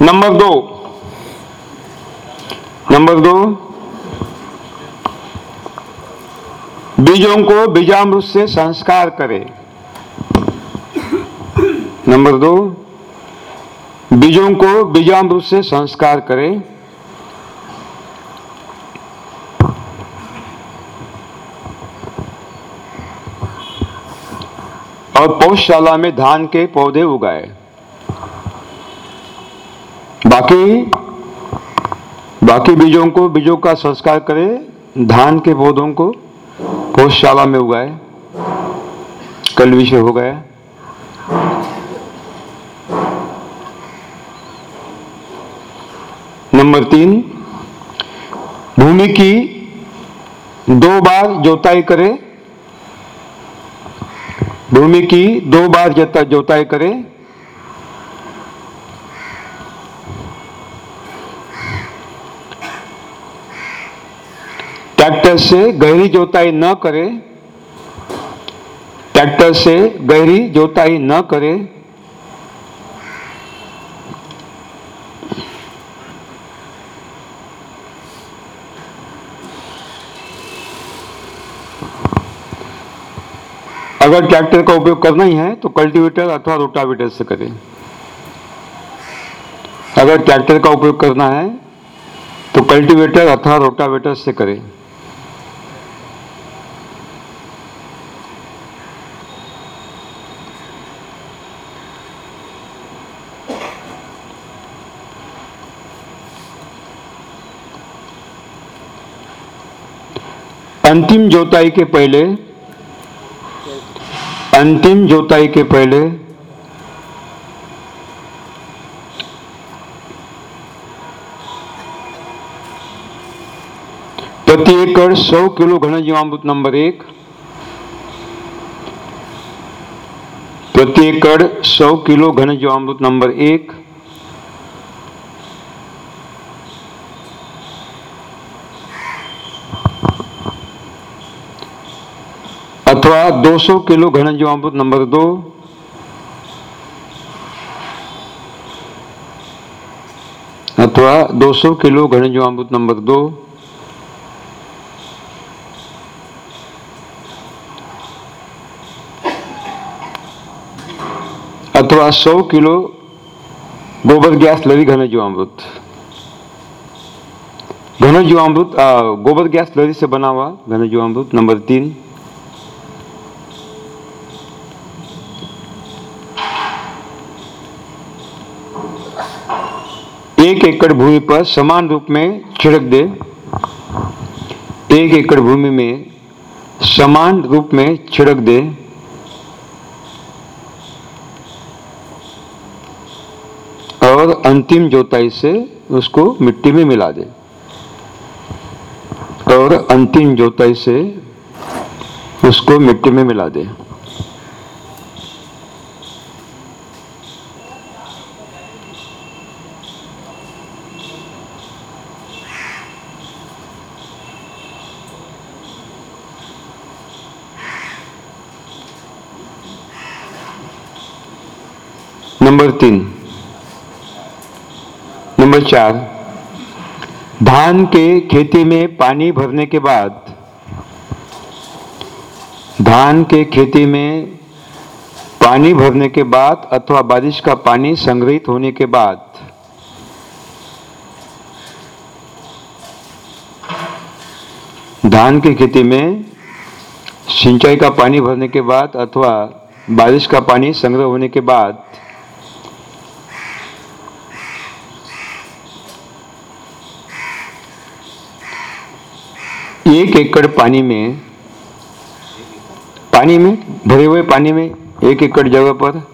नंबर दो। नंबर दो। बीजों को बीजामृत से संस्कार करें। नंबर दो। बीजों को बीजामृत से संस्कार करें। और पौधशाला में धान के पौधे उगाए। बाकी बाकी बीजों को, बीजों का संस्कार करें, धान के पौधों को पौधशाला में उगाए, कल विषय हो गया। नंबर तीन, भूमि की दो बार जोताई करें, भूमि की दो बार जोता जोताई करें ट्रैक्टर से गहरी जोताई न करें, ट्रैक्टर से गहरी जोताई न करें, अगर ट्रैक्टर का उपयोग करना ही है तो कल्टीवेटर अथवा रोटावेटर से करें। अगर ट्रैक्टर का उपयोग करना है तो कल्टीवेटर अथवा रोटावेटर से करें। अंतिम जोताई के पहले, अंतिम जोताई के पहले, प्रति एकड़ सौ किलो घन जीवामृत नंबर एक, प्रति एकड़ सौ किलो घन जीवामृत नंबर एक अथवा 200 किलो घन जीवामृत नंबर दो। अथवा 200 किलो घन जीवामृत नंबर दो। अथवा 100 किलो गोबर गैस लरी घन जीवामृत। घन जीवामृत गोबर गैस लरी से बना हुआ घन जीवामृत नंबर तीन। एक एकड़ भूमि पर समान रूप में छिड़क दे। एक एकड़ भूमि में समान रूप में छिड़क दे। और अंतिम जोताई से उसको मिट्टी में मिला दे। और अंतिम जोताई से उसको मिट्टी में मिला दे। नंबर तीन। नंबर चार, धान के खेती में पानी भरने के बाद, धान के खेती में पानी भरने के बाद अथवा बारिश का पानी संग्रहित होने के बाद, धान की खेती में सिंचाई का पानी भरने के बाद अथवा बारिश का पानी संग्रह होने के बाद एक एकड़ पानी में पानी में, भरे हुए पानी में एक एकड़ जगह पर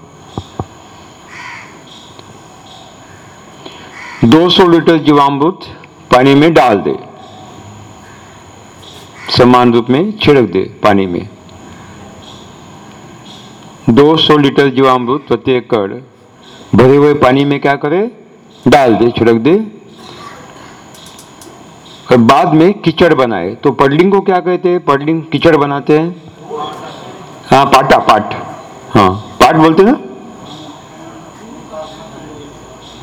200 लीटर जीवामृत पानी में डाल दे। समान रूप में छिड़क दे पानी में। 200 लीटर जीवामृत प्रति एकड़ भरे हुए पानी में क्या करे? डाल दे, छिड़क दे। बाद में कीचड़ बनाए। तो पडलिंग को क्या कहते हैं? पडलिंग कीचड़ बनाते हैं। हाँ पाटा, पाट। हाँ पाट बोलते ना?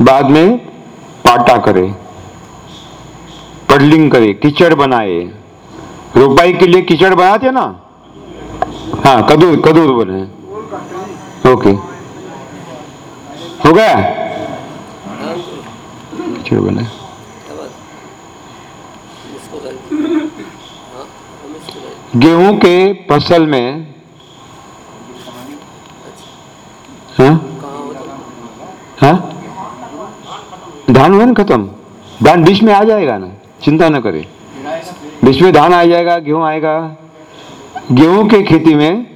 बाद में पाटा करे। पडलिंग करे, कीचड़ बनाए। रोपाई के लिए कीचड़ बनाते ना? हाँ कदूर कदूर बने। ओके। हो गया? कीचड़ बनाए गेहूँ के फ़सल में हाँ? हाँ? धान हुआ ना खत्म? धान बीच में आ जाएगा ना? चिंता न करें। बीच में धान आ जाएगा, गेहूँ आएगा। गेहूँ के खेती में,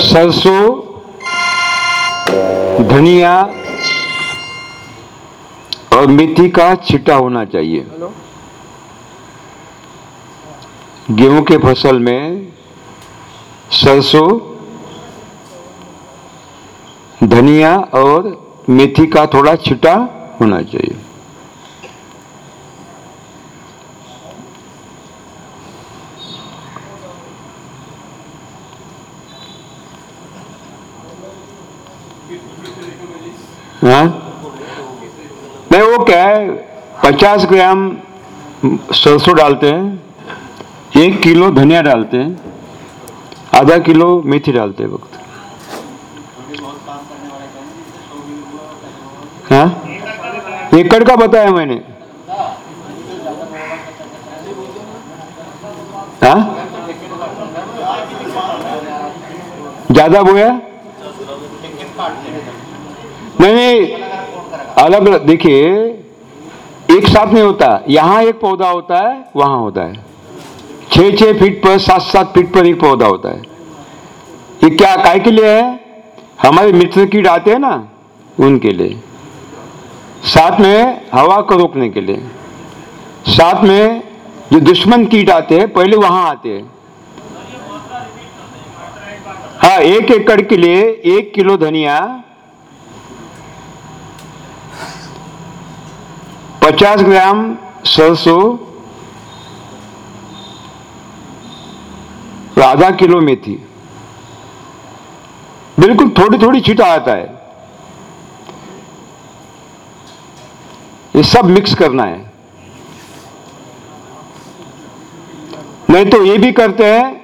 सरसों, धनिया और मेथी का छिटा होना चाहिए। गेहूँ के फ़सल में सरसों धनिया और मेथी का थोड़ा छिटा होना चाहिए। हाँ? है, पचास ग्राम सरसों डालते हैं, एक किलो धनिया डालते हैं, आधा किलो मेथी डालते वक्त। हाँ? एकड़ का बताया मैंने। हाँ? ज़्यादा बोया? अलग अलग देखिए एक साथ नहीं होता यहाँ एक पौधा होता है, वहाँ होता है। छह छह फीट पर, सात सात फीट पर एक पौधा होता है। ये क्या काय के लिए है? हमारे मित्र कीट आते हैं ना, उनके लिए। साथ में हवा को रोकने के लिए। साथ में जो दुश्मन कीट आते हैं, पहले वहाँ आते हैं। हाँ एक एकड़ के लिए एक किलो धनिया पचास ग्राम सरसों आधा किलो मेथी। बिल्कुल थोड़ी थोड़ी छीटा आता है। ये सब मिक्स करना है। नहीं तो ये भी करते हैं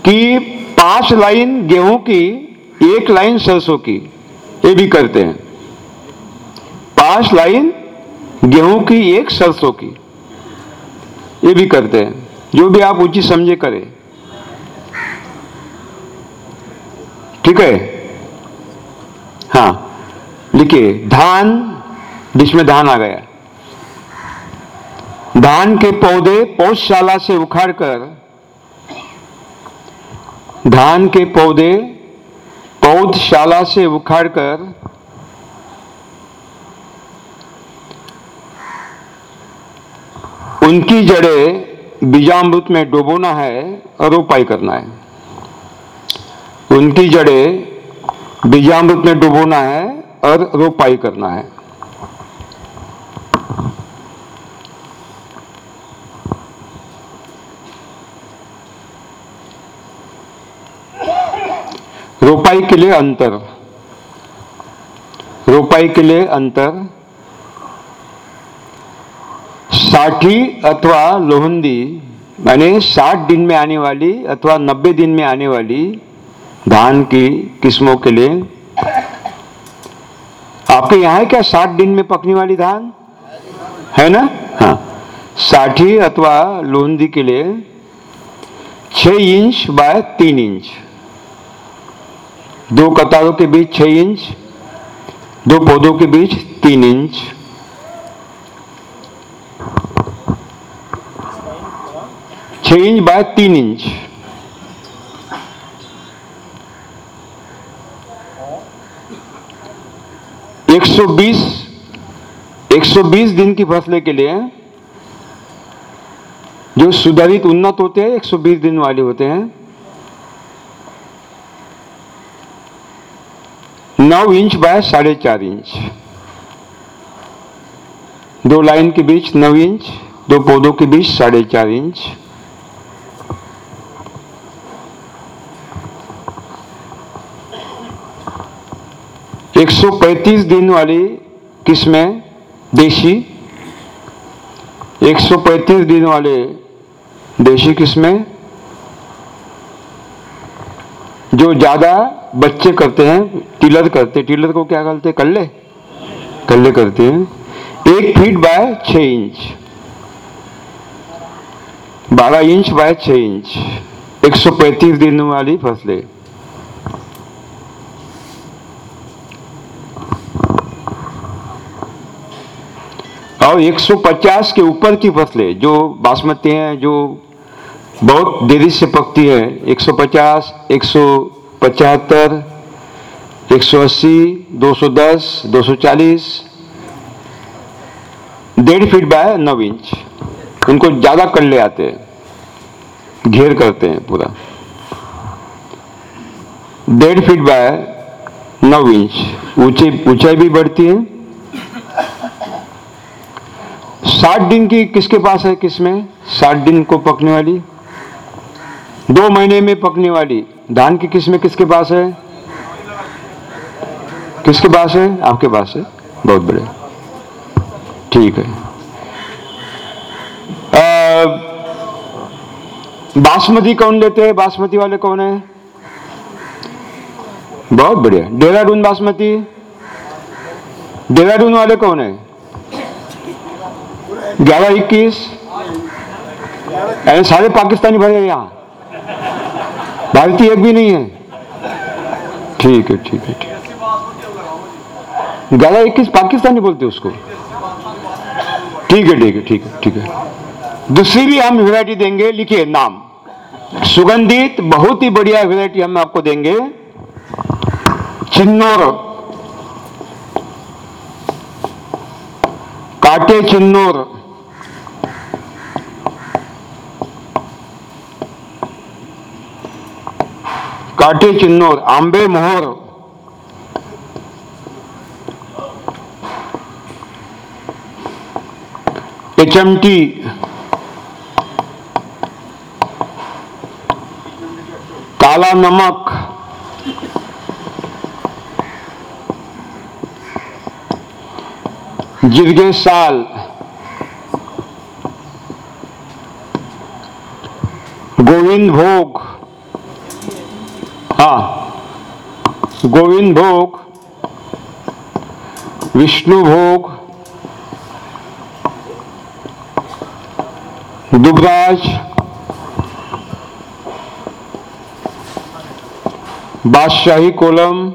कि पाँच लाइन गेहूँ की, एक लाइन सरसों की, ये भी करते हैं। पाँच लाइन गेहूँ की एक सरसों की। ये भी करते हैं। जो भी आप उचित समझे करें। ठीक है? हाँ। लिखिए धान, जिसमें धान आ गया। धान के पौधे पौधशाला से उखाड़कर, धान के पौधे पौधशाला से उखाड़कर उनकी जड़ें बीजामृत में डुबोना है और रोपाई करना है। उनकी जड़ें बीजामृत में डुबोना है और रोपाई करना है। रोपाई के लिए अंतर। रोपाई के लिए अंतर। साठी अथवा लोहंदी यानी साठ दिन में आने वाली अथवा नब्बे दिन में आने वाली धान की किस्मों के लिए। आपके यहाँ है क्या साठ दिन में पकने वाली धान? है ना? हाँ। साठी अथवा लोहंदी के लिए छ इंच बाय तीन इंच। दो कतारों के बीच छह इंच, दो पौधों के बीच तीन इंच। इंच बाय तीन इंच एक सौ बीस, एक सौ बीस दिन की फ़सलें के लिए जो सुधारित उन्नत होते हैं 120 दिन वाले होते हैं। नौ इंच बाय साढ़े चार इंच दो लाइन के बीच नौ इंच दो पौधों के बीच साढ़े चार इंच एक सौ पैंतीस दिन वाली किस्में देशी 135 दिन वाले देशी किस्में जो ज़्यादा बच्चे करते हैं टिलर करते टिलर को क्या करते हैं? कल्ले? कल्ले करते हैं। एक फीट बाय छ इंच। बारह इंच बाय छ इंच। 135 दिन वाली फ़सलें। और 150 के ऊपर की फ़सलें जो बासमती हैं जो बहुत देरी से पकती है। 150, 175, 180, 210, 240, डेढ़ फीट बाय नौ इंच। उनको ज़्यादा कर ले आते हैं। घेर करते हैं पूरा। डेढ़ फीट बाय नौ इंच। ऊँची ऊंचाई भी बढ़ती है। साठ दिन की किसके पास है, किसमें? साठ दिन को पकने वाली। दो महीने में पकने वाली। धान की किस्में किसके पास है? किसके पास है? आपके पास है। बहुत बढ़िया। ठीक है। बासमती कौन लेते हैं? बासमती वाले कौन है? बहुत बढ़िया। देहरादून बासमती। देहरादून वाले कौन है? ग्यारह इक्कीस। यानी सारे पाकिस्तानी भरे हैं यहाँ। भारतीय एक भी नहीं है। ठीक है ठीक है, ठीक ग्यारह इक्कीस पाकिस्तानी बोलते उसको। ठीक है ठीक है ठीक है ठीक है। दूसरी भी हम वेरायटी देंगे, लिखिए नाम। सुगंधित, बहुत ही बढ़िया वेरायटी हम आपको देंगे। चिन्नौर। काटे चिन्नौर। काटे चिन्नौर आंबे मोहर एचएमटी काला नमक जिरगे साल गोविंद भोग हाँ गोविंद भोग विष्णु भोग दुबराज बादशाही कोलम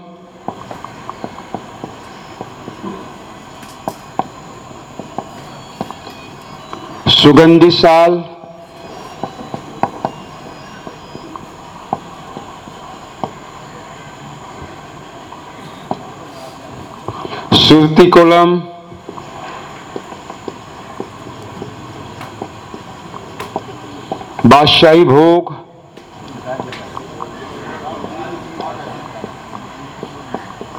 सुगंधी साल सुरती कोलम बादशाही भोग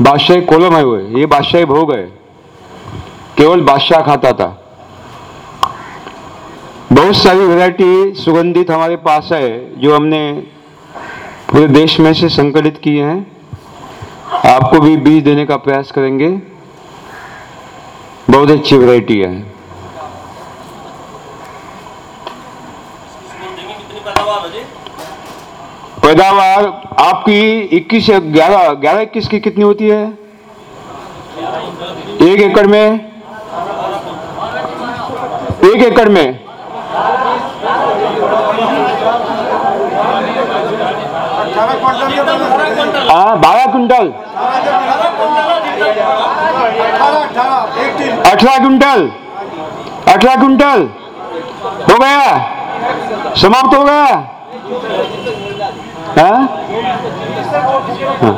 बादशाही कोलम है वो ये बादशाही भोग है केवल बादशाह खाता था बहुत सारी वैरायटी सुगंधित हमारे पास है, जो हमने पूरे देश में से संकलित किए हैं। आपको भी बीज देने का प्रयास करेंगे। बहुत अच्छी वैरायटी है पैदावार आपकी 21 से 11 11 इक्कीस की कितनी होती है एक एकड़ में एक एकड़ में हाँ बारह कुंटल अठारह कुंटल अठारह कुंटल हो गया? समाप्त हो गया? हाँ? हाँ।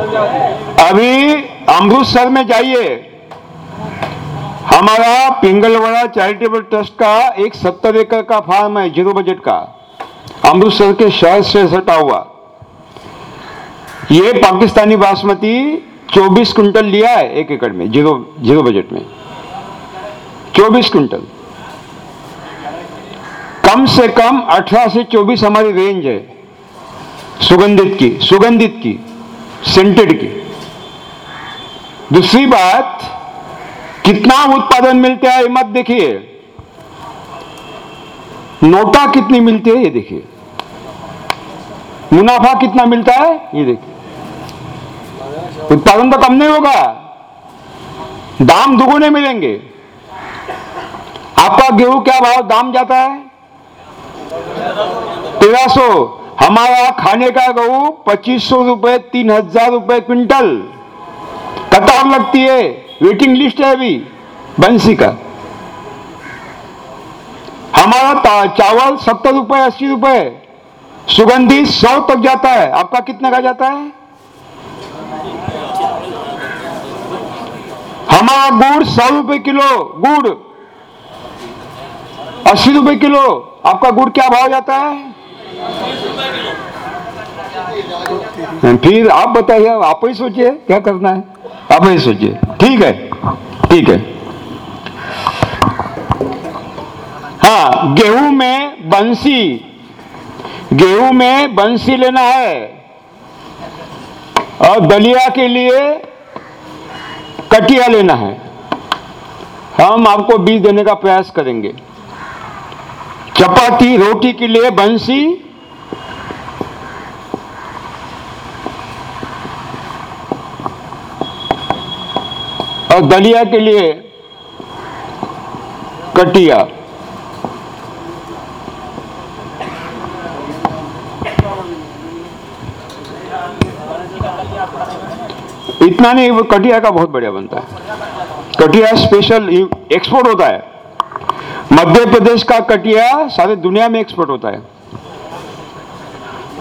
अभी अमृतसर में जाइए। हमारा पिंगलवाड़ा चैरिटेबल ट्रस्ट का एक सत्तर एकड़ का फार्म है, ज़ीरो बजट का। अमृतसर के शहर से सटा हुआ। ये पाकिस्तानी बासमती 24 कुंटल लिया है एक एकड़ में, ज़ीरो ज़ीरो बजट में। 24 क्विंटल। कम से कम 18 से 24 हमारी रेंज है। सुगंधित की सुगंधित की सेंटेड की। दूसरी बात, कितना उत्पादन मिलता है ये मत देखिए। नोटा कितनी मिलती है ये देखिए। मुनाफा कितना मिलता है ये देखिए। उत्पादन तो कम नहीं होगा। दाम दुगुने मिलेंगे। आपका गेहूँ क्या भाव दाम जाता है? तेरह सौ। हमारा खाने का गेहूँ पच्चीस सौ रुपए, तीन हज़ार रुपए क्विंटल। कतार लगती है। वेटिंग लिस्ट है अभी। बंसी का। हमारा चावल सत्तर रुपए, अस्सी रुपए। सुगंधित सौ तक जाता है। आपका कितने का जाता है? हमारा गुड़ सौ रुपए किलो। गुड़ अस्सी रुपए किलो। आपका गुड़ क्या भाव जाता है? फिर आप बताइए आप ही सोचिए क्या करना है? आप ही सोचिए। ठीक है ठीक है। हाँ गेहूँ में बंसी। गेहूँ में बंसी लेना है। और दलिया के लिए कटिया लेना है। हम आपको बीज देने का प्रयास करेंगे। चपाती रोटी के लिए बंसी। और दलिया के लिए कटिया। इतना नहीं, वो कटिया का बहुत बढ़िया बनता है। कटिया स्पेशल एक्सपोर्ट होता है। मध्य प्रदेश का कटिया सारे दुनिया में एक्सपोर्ट होता है।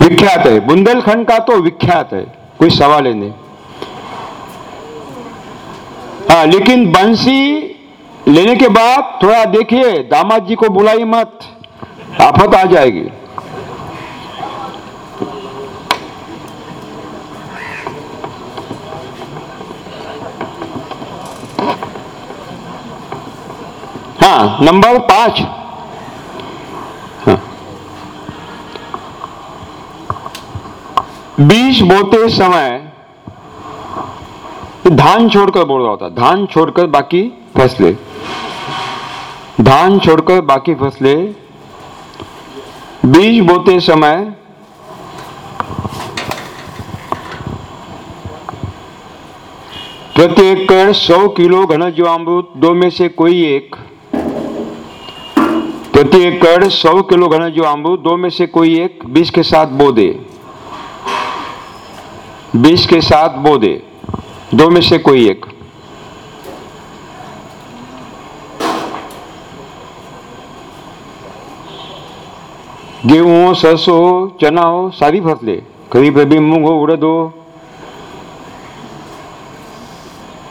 विख्यात है। बुंदेलखंड का तो विख्यात है। कोई सवाल ही नहीं। हाँ लेकिन बंसी लेने के बाद थोड़ा देखिए, दामाद जी को बुलाई मत। आफत आ जाएगी। नंबर पाँच। हाँ। बीज बोते समय धान छोड़कर बोल रहा होता, धान छोड़कर बाकी फ़सलें। धान छोड़कर बाकी फ़सलें। बीज बोते समय प्रत्येक 100 किलो घन जीवामृत दो में से कोई एक प्रति एकड़ सौ किलो घन जीवामृत दो में से कोई एक बीज के साथ बो दे। बीज के साथ बो दे, दो में से कोई एक। गेहूँ हो सरसों हो चना हो, सारी फ़सलें करीब कभी मूंग हो, उड़द हो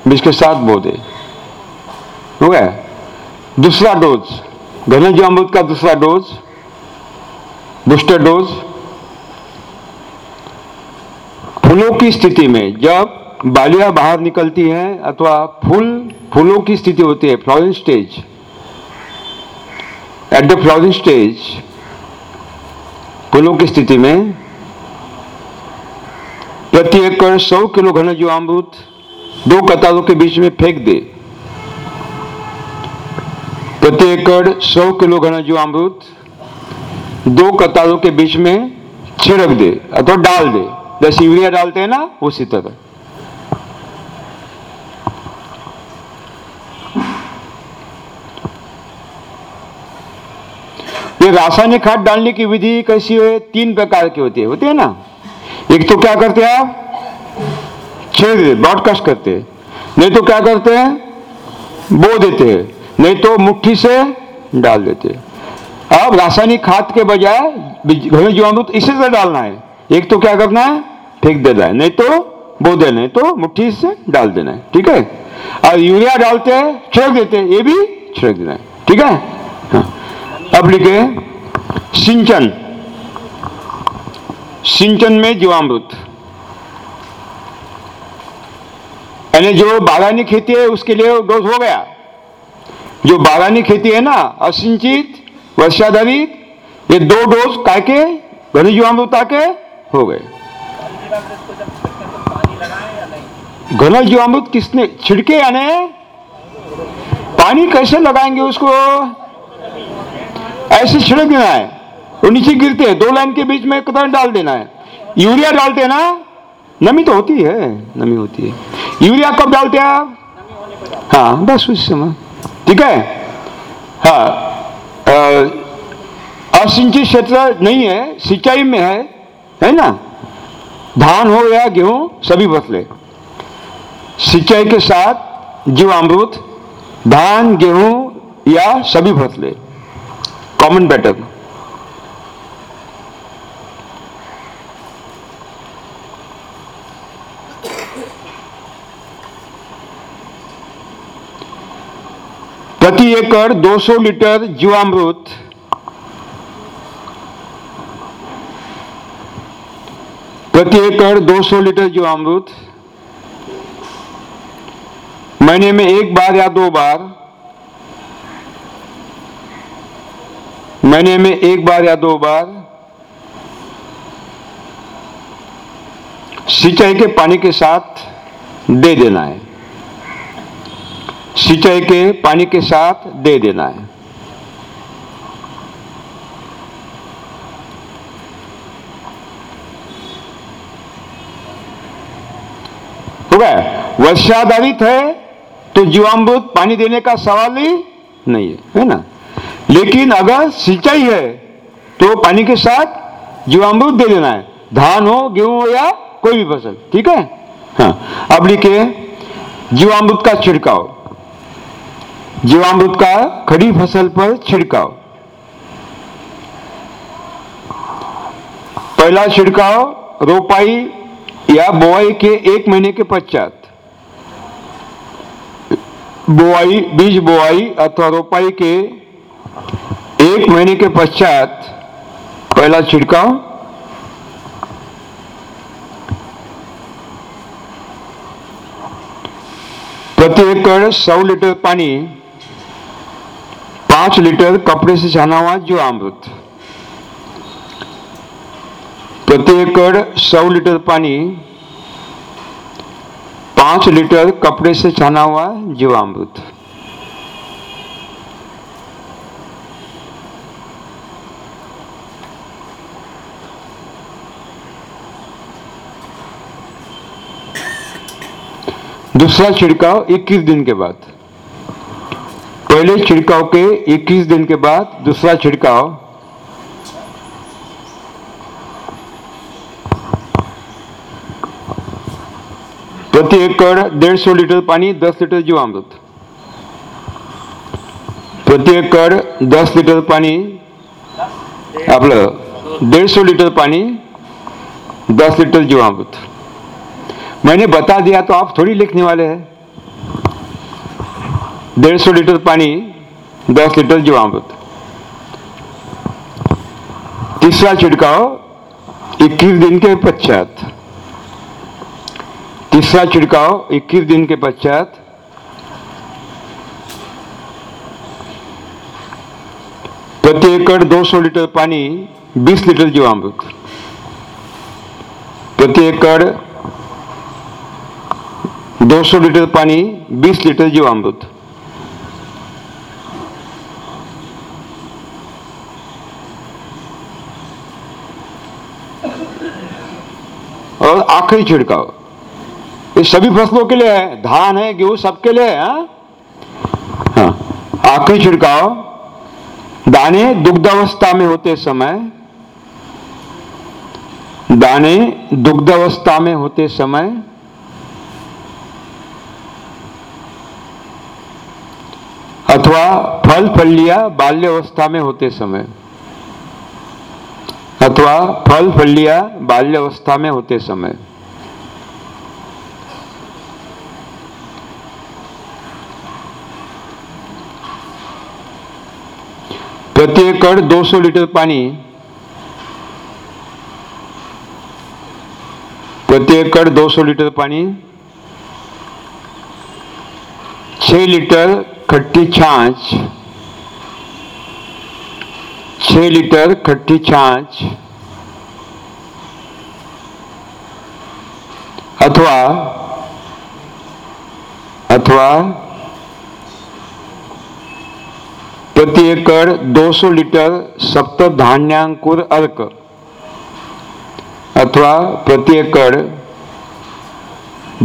बीज के साथ बो दे। हो गया? दूसरा डोज। घन जीवामृत का दूसरा डोज बूस्टर डोज फूलों की स्थिति में जब बालियाँ बाहर निकलती हैं अथवा फूल, फूलों की स्थिति होती है flowering stage at the flowering stage फूलों की स्थिति में प्रति एकड़ सौ किलो घन जीवामृत दो कतारों के बीच में फेंक दे। प्रति एकड़ 100 किलो घना घन जीवामृत, दो कतारों के बीच में छिड़क दे अथवा डाल दे। जैसे यूरिया डालते हैं ना उसी तरह ये रासायनिक खाद डालने की विधि कैसी है? तीन प्रकार की होती है होती है ना? एक तो क्या करते हैं आप? छेड़ देते ब्रॉडकास्ट करते नहीं तो क्या करते हैं? बो देते हैं। नहीं तो मुट्ठी से डाल देते। अब रासायनिक खाद के बजाय घने जीवामृत इसी से डालना है। एक तो क्या करना है? फेंक देना है। नहीं तो बो देना है। तो मुट्ठी से डाल देना है। ठीक है? और यूरिया डालते हैं, छिड़क देते हैं। ये भी छिड़क देना है। ठीक है? हाँ। अब लिखे, सिंचन। सिंचन में जीवामृत। यानी जो बागानी खेती है, उसके लिए डोज हो गया। जो बागानी खेती है ना, असिंचित, वर्षाधारित, ये दो डोज काय के घनी जीवामृत के हो गए। घना जीवामृत किसने छिड़के यानी पानी कैसे लगाएँगे उसको? ऐसे छिड़क देना है। वो नीचे गिरते हैं, दो लाइन के बीच में कदम डाल देना है। यूरिया डालते हैं ना? नमी तो होती है, नमी होती है। यूरिया कब डालते हैं आप? हाँ बस उस समय। ठीक है? हाँ असिंचित क्षेत्र नहीं है, सिंचाई में है है ना? धान हो या गेहूँ, सभी फ़सलें। सिंचाई के साथ जीवामृत, धान, गेहूँ या सभी फ़सलें। कॉमन पैटर्न प्रति एकड़ 200 लीटर जीवामृत. प्रति एकड़ 200 लीटर जीवामृत. महीने में एक बार या दो बार. महीने में एक बार या दो बार. सिंचाई के पानी के साथ दे देना है। सिंचाई के पानी के साथ दे देना है। हो गया? वर्षाधारित है तो जीवामृत पानी देने का सवाल ही नहीं है है ना? लेकिन अगर सिंचाई है तो पानी के साथ जीवामृत दे देना है। धान हो, गेहूँ हो या कोई भी फ़सल, ठीक है? हाँ अब लिखिए जीवामृत का छिड़काव। जीवामृत का खड़ी फ़सल पर छिड़काव। पहला छिड़काव रोपाई या बोआई के एक महीने के पश्चात। बोआई, बीज बोआई अथवा रोपाई के एक महीने के पश्चात पहला छिड़काव। प्रति एकड़ सौ लीटर पानी पाँच लीटर कपड़े से छाना हुआ जो अमृत। प्रति एकड़ सौ लीटर पानी, पाँच लीटर कपड़े से छाना हुआ जीवामृत दूसरा छिड़काव 21 दिन के बाद। पहले छिड़काव के 21 दिन के बाद दूसरा छिड़काव। प्रति एकड़ डेढ़ सौ लीटर पानी 10 लीटर जीवामृत। प्रति एकड़ 10 लीटर पानी, आपलं 150 लीटर पानी 10 लीटर जीवामृत। मैंने बता दिया तो आप थोड़ी लिखने वाले हैं। डेढ़ सौ लीटर पानी, दस लीटर जीवामृत। तीसरा छिड़काव 21 दिन के पश्चात। तीसरा छिड़काव 21 दिन के पश्चात। प्रति एकड़ 200 लीटर पानी 20 लीटर जीवामृत। प्रति एकड़ 200 लीटर पानी 20 लीटर जीवामृत। और आखिरी छिड़काव। ये सभी फ़सलों के लिए है, धान है, गेहूँ सबके लिए है हाँ? हाँ आखिरी छिड़काव। दाने दुग्धावस्था में होते समय, दाने दुग्धावस्था में होते समय, अथवा फल, फलिया बाल्यावस्था में होते समय। अथवा फल फलिया बाल्यावस्था में होते समय। प्रति एकड़ 200 लीटर पानी प्रति एकड़ 200 लीटर पानी 6 लीटर खट्टी छाछ 6 लीटर खट्टी छाछ अथवा अथवा प्रति एकड़ 200 लीटर सप्त धान्यांकुर अर्क अथवा प्रति एकड़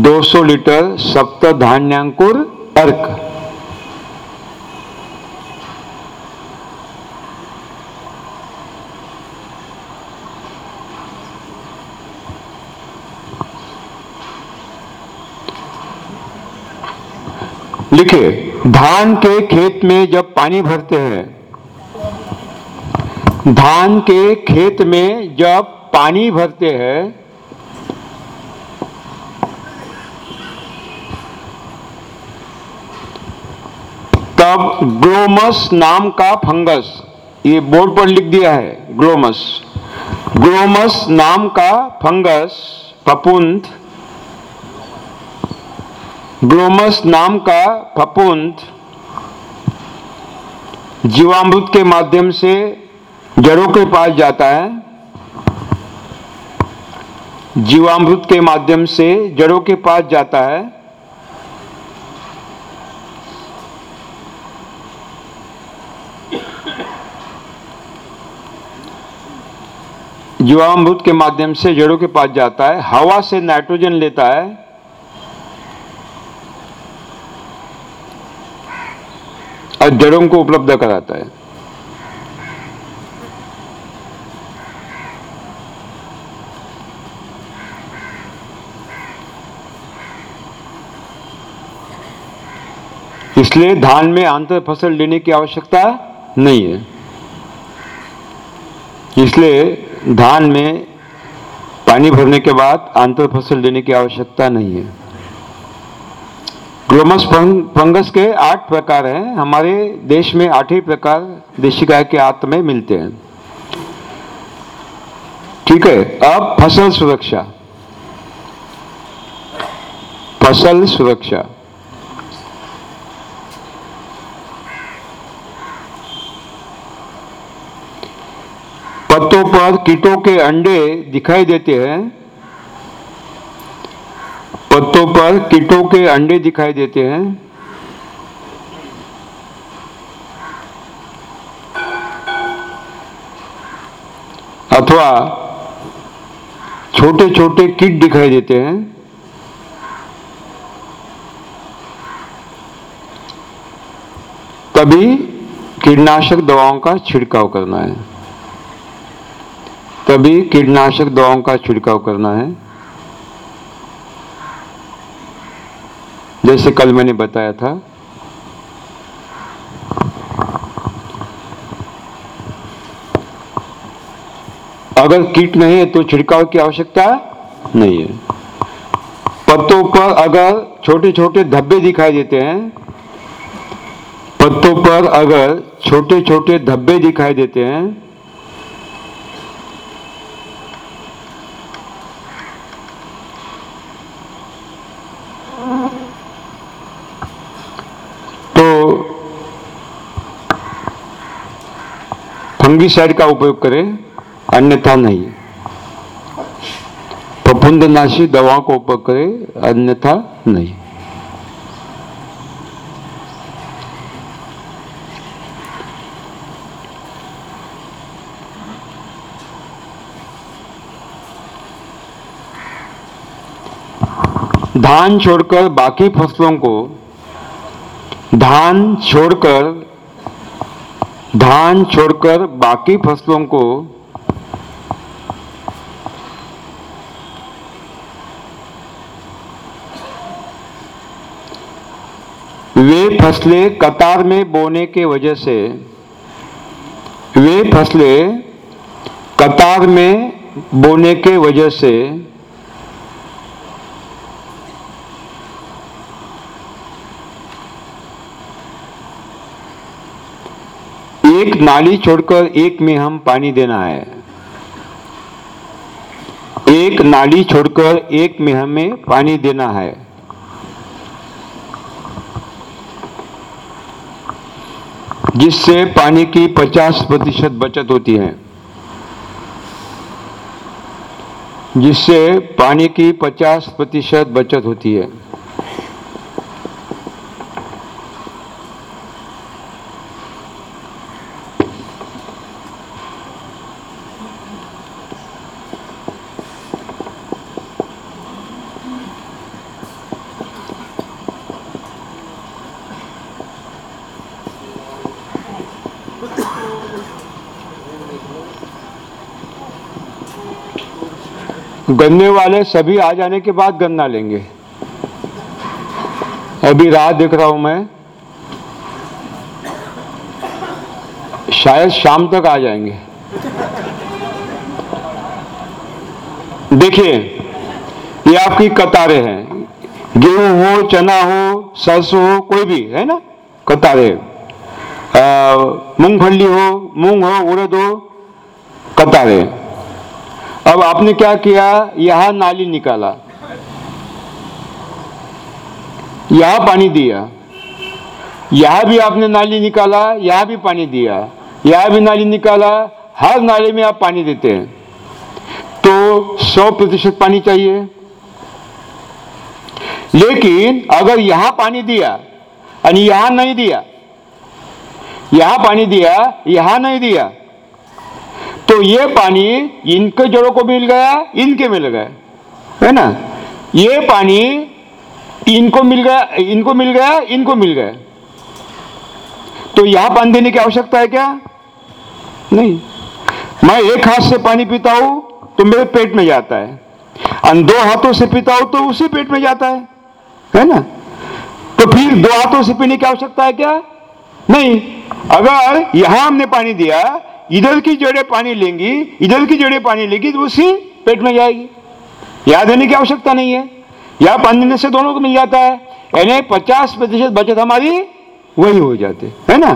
200 लीटर सप्त धान्यांकुर अर्क। लिखिए धान के खेत में जब पानी भरते हैं, धान के खेत में जब पानी भरते हैं, तब ग्लोमस नाम का फंगस, ये बोर्ड पर लिख दिया है, ग्लोमस। ग्लोमस नाम का फंगस फपुंद ग्लोमस नाम का फपुंद जीवामृत के माध्यम से जड़ों के पास जाता है। जीवामृत के माध्यम से जड़ों के पास जाता है। जीवामृत के माध्यम से जड़ों के पास जाता है। हवा से नाइट्रोजन लेता है। और जड़ों को उपलब्ध कराता है। इसलिए धान में आंतर फ़सल लेने की आवश्यकता नहीं है। इसलिए धान में पानी भरने के बाद आंतर फ़सल लेने की आवश्यकता नहीं है। ग्लोमस फंगस के आठ प्रकार हैं। हमारे देश में आठ ही प्रकार देशी गाय के आत में मिलते हैं। ठीक है, अब फ़सल सुरक्षा। फ़सल सुरक्षा। पत्तों पर कीटों के अंडे दिखाई देते हैं। पत्तों पर कीटों के अंडे दिखाई देते हैं। अथवा छोटे छोटे कीट दिखाई देते हैं। तभी कीटनाशक दवाओं का छिड़काव करना है। तभी कीटनाशक दवाओं का छिड़काव करना है। जैसे कल मैंने बताया था। अगर कीट नहीं है तो छिड़काव की आवश्यकता नहीं है। पत्तों पर अगर छोटे छोटे धब्बे दिखाई देते हैं, पत्तों पर अगर छोटे छोटे धब्बे दिखाई देते हैं तो फंगीसाइड का उपयोग करें, अन्यथा नहीं। फफूंदनाशी दवाओं का उपयोग करें, अन्यथा नहीं। धान छोड़कर बाकी फ़सलों को, धान छोड़कर धान छोड़कर बाकी फ़सलों को वे फ़सलें कतार में बोने के वजह से, वे फ़सलें कतार में बोने के वजह से एक नाली छोड़कर एक में हम पानी देना है। एक नाली छोड़कर एक में हमें पानी देना है। जिससे पानी की 50 प्रतिशत बचत होती है। जिससे पानी की 50 प्रतिशत बचत होती है। गन्ने वाले सभी आ जाने के बाद गन्ना लेंगे। अभी राह देख रहा हूँ मैं। शायद शाम तक आ जाएँगे। देखिए, ये आपकी कतारें हैं। गेहूँ हो, चना हो, सरसों हो, कोई भी, है ना? कतारें। मूंगफली हो, मूंग हो, उड़द हो, कतारें। अब आपने क्या किया? यहाँ नाली निकाला। यहाँ पानी दिया। यहाँ भी आपने नाली निकाला, यहाँ भी पानी दिया। यहाँ भी नाली निकाला, हर नाली में आप पानी देते हैं। तो 100 प्रतिशत पानी चाहिए। लेकिन अगर यहाँ पानी दिया यहाँ नहीं दिया, यहाँ पानी दिया, यहाँ नहीं दिया तो ये पानी इनके जड़ों को मिल गया, इनके मिल गया है ना? ये पानी इनको मिल गया, इनको मिल गया, इनको मिल गया। तो यहाँ पानी देने की आवश्यकता है क्या? नहीं। मैं एक हाथ से पानी पीता हूँ तो मेरे पेट में जाता है। और दो हाथों से पीता हूँ तो उसी पेट में जाता है है ना? तो फिर दो हाथों से पीने की आवश्यकता है क्या? नहीं। अगर यहाँ हमने पानी दिया इधर की जड़ें पानी लेंगी, इधर की जड़ें पानी लेगी तो उसी पेट में जाएगी। याद देने की आवश्यकता नहीं है। या पानी देने से दोनों को मिल जाता है। यानी पचास प्रतिशत बचत हमारी वही हो जाती, है ना?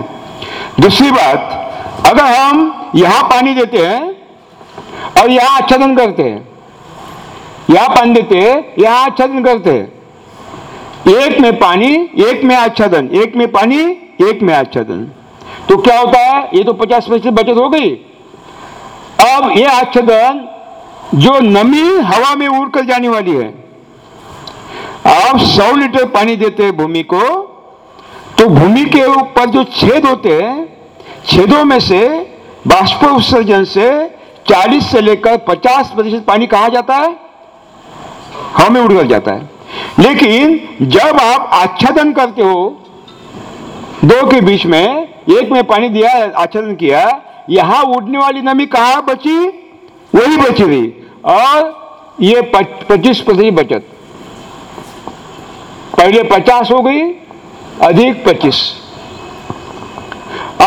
दूसरी बात, अगर हम यहाँ पानी देते हैं और यहाँ आच्छादन करते हैं, यहाँ पानी देते हैं, यहाँ आच्छादन करते हैं, एक में पानी, एक में आच्छादन, एक में पानी, एक में आच्छादन। तो क्या होता है? ये तो पचास प्रतिशत बचत हो गई। अब ये आच्छादन जो नमी हवा में उड़कर जाने वाली है, आप 100 लीटर पानी देते हैं भूमि को तो भूमि के ऊपर जो छेद होते हैं, छेदों में से बाष्प उत्सर्जन से 40 से लेकर 50 प्रतिशत पानी कहा जाता है? हवा में उड़कर जाता है। लेकिन जब आप आच्छादन करते हो दो के बीच में, एक में पानी दिया, आचरण किया, यहाँ उड़ने वाली नमी कहाँ बची? वही बची रही। और ये पच्चीस प्रतिशत बचत। पहले पचास हो गई, अधिक पच्चीस।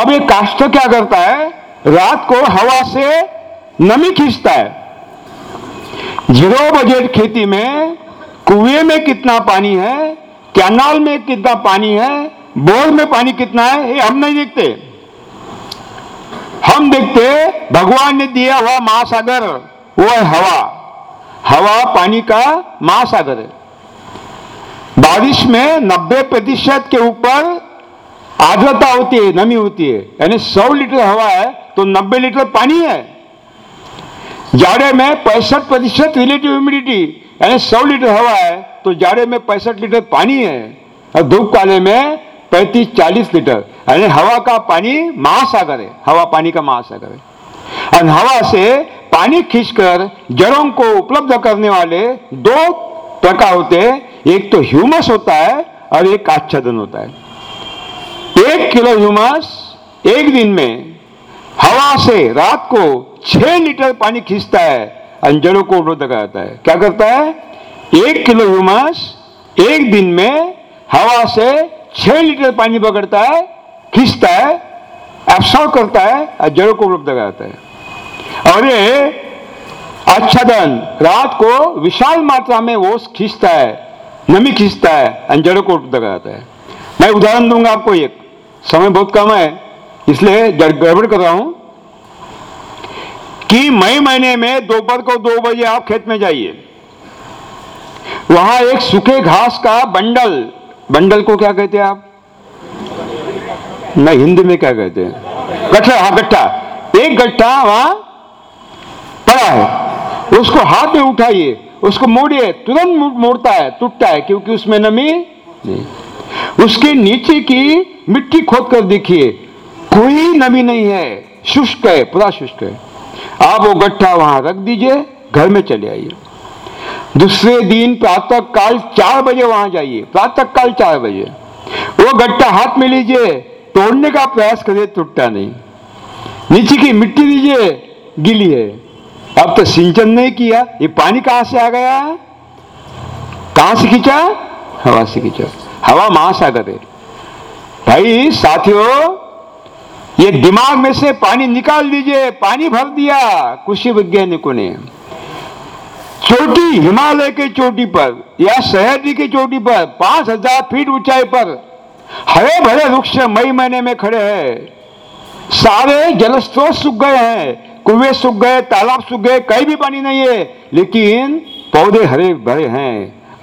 अब ये काष्ठ क्या करता है? रात को हवा से नमी खींचता है। ज़ीरो बजट खेती में कुएँ में कितना पानी है? कैनाल में कितना पानी है? बोर में पानी कितना है? ये हम नहीं देखते। हम देखते भगवान ने दिया हुआ महासागर, वो है हवा। हवा पानी का महासागर है। बारिश में 90 प्रतिशत के ऊपर आर्द्रता होती है, नमी होती है। यानी 100 लीटर हवा है तो 90 लीटर पानी है। जाड़े में पैंसठ प्रतिशत रिलेटिव ह्यूमिडिटी यानी 100 लीटर हवा है तो जाड़े में पैंसठ लीटर पानी है। और धूप काले में पैंतीस, चालीस लीटर। यानी हवा का पानी महासागर है। हवा पानी का महासागर है। और हवा से पानी खींचकर जड़ों को उपलब्ध करने वाले दो प्रकार होते हैं। एक तो ह्यूमस होता है और एक आच्छादन होता है। एक किलो ह्यूमस एक दिन में हवा से रात को छह लीटर पानी खींचता है और जड़ों को अवरोध लगाता है। क्या करता है? एक किलो ह्यूमस एक दिन में हवा से छह लीटर पानी पकड़ता है, खींचता है एब्सॉर्ब करता है, और जड़ों को अवरोध लगाता है। और ये आच्छादन रात को विशाल मात्रा में ओस खींचता है, नमी खींचता है, और जड़ों को अवरोध लगाता है। मैं उदाहरण दूँगा आपको एक। समय बहुत कम है, इसलिए गड़- गड़बड़ कर रहा हूँ कि मई महीने में दोपहर को दो बजे आप खेत में जाइए। वहाँ एक सूखे घास का बंडल बंडल को क्या कहते हैं आप? नहीं, हिंदी में क्या कहते हैं? गट्ठा हाँ गट्ठा एक गट्ठा वहाँ पड़ा है। उसको हाथ में उठाइए, उसको मोड़िए, तुरंत मोड़ता है, टूटता है, क्योंकि उसमें नमी नहीं। उसके नीचे की मिट्टी खोद कर देखिए, कोई नमी नहीं है, शुष्क है, पूरा शुष्क है। आप वो गट्ठा वहाँ रख दीजिए, घर में चले आइए। दूसरे दिन प्रातः काल चार बजे वहाँ जाइए। प्रातः काल चार बजे। वो गट्टा हाथ में लीजिए, तोड़ने का प्रयास करिए, टूटता नहीं। नीचे की मिट्टी दीजिए गीली है अब तो सिंचन नहीं किया, ये पानी कहाँ से आ गया कहाँ से खींचा हवा से खींचा हवा महासागर है। भाई, साथियों, ये दिमाग में से पानी निकाल दीजिए, पानी भर दिया कृषि वैज्ञानिकों ने। चोटी, हिमालय की चोटी पर या सह्याद्री की चोटी पर, पाँच हज़ार फीट ऊंचाई पर। हरे भरे वृक्ष मई महीने में खड़े हैं। सारे जल स्रोत सूख गए हैं। कुएँ सूख गए, तालाब सूख गए, कहीं भी पानी नहीं है। लेकिन पौधे हरे भरे हैं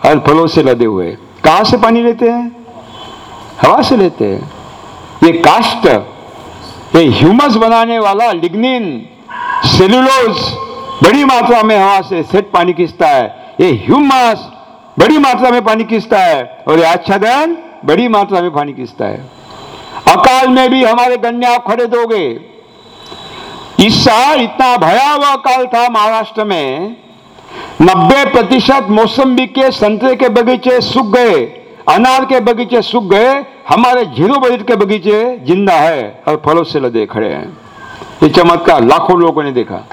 और फलों से लदे हुए। कहाँ से पानी लेते हैं? हवा से लेते हैं। ये कास्ट ये ह्यूमस बनाने वाला लिग्निन सेलुलोज बड़ी मात्रा में हवा से सेट पानी खींचता है। ये ह्यूमस बड़ी मात्रा में पानी खींचता है और ये आच्छादन बड़ी मात्रा में पानी खींचता है। अकाल में भी हमारे गन्ने आप खड़े दोगे। इस साल इतना भयावह अकाल था महाराष्ट्र में। 90 प्रतिशत मौसम्बी के संतरे के बगीचे सूख गए, अनार के बगीचे सूख गए, हमारे ज़ीरो बजट के बगीचे ज़िंदा है और फलों से लदे खड़े हैं। ये चमत्कार लाखों लोगों ने देखा।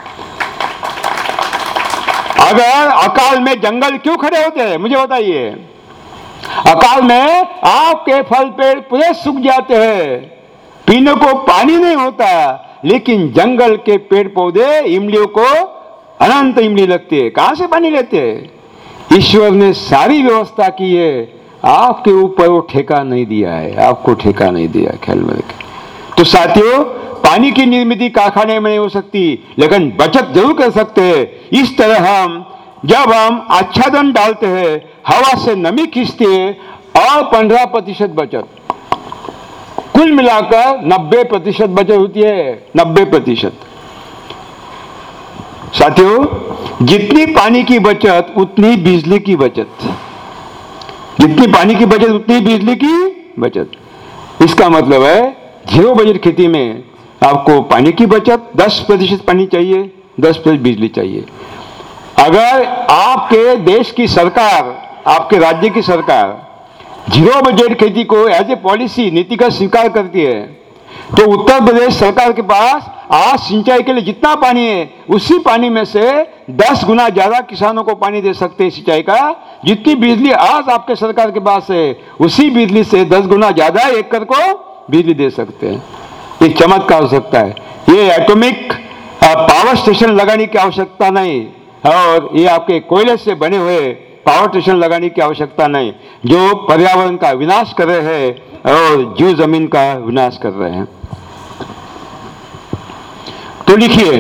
अगर अकाल में जंगल क्यों खड़े होते हैं? मुझे बताइए। अकाल में आपके फल पेड़ पूरे सूख जाते हैं। पीने को पानी नहीं होता, लेकिन जंगल के पेड़ पौधे इमलियों को अनंत इमली लगती है। कहाँ से पानी लेते हैं? ईश्वर ने सारी व्यवस्था की है। आपके ऊपर वो ठेका नहीं दिया है। आपको ठेका नहीं दिया ख्याल में तो साथियों पानी की निर्मित कारखाने में नहीं हो सकती, लेकिन बचत ज़रूर कर सकते हैं। इस तरह हम, जब हम आच्छादन डालते हैं, हवा से नमी खींचते हैं, और पंद्रह प्रतिशत बचत। कुल मिलाकर नब्बे प्रतिशत बचत होती है, नब्बे प्रतिशत। साथियों, जितनी पानी की बचत, उतनी बिजली की बचत। जितनी पानी की बचत, उतनी बिजली की बचत। इसका मतलब है, ज़ीरो बजट खेती में आपको पानी की बचत 10 प्रतिशत पानी चाहिए 10 प्रतिशत बिजली चाहिए। अगर आपके देश की सरकार, आपके राज्य की सरकार ज़ीरो बजट खेती को एज ए पॉलिसी नीतिगत स्वीकार करती है तो उत्तर प्रदेश सरकार के पास आज सिंचाई के लिए जितना पानी है, उसी पानी में से 10 गुना ज़्यादा किसानों को पानी दे सकते हैं सिंचाई का। जितनी बिजली आज आपके सरकार के पास है, उसी बिजली से 10 गुना ज़्यादा एकड़ को बिजली दे सकते हैं। ये चमत्कार हो सकता है। ये एटॉमिक पावर स्टेशन लगाने की आवश्यकता नहीं। और ये आपके कोयले से बने हुए पावर स्टेशन लगाने की आवश्यकता नहीं। जो पर्यावरण का विनाश कर रहे हैं और जीव ज़मीन का विनाश कर रहे हैं। तो लिखिए,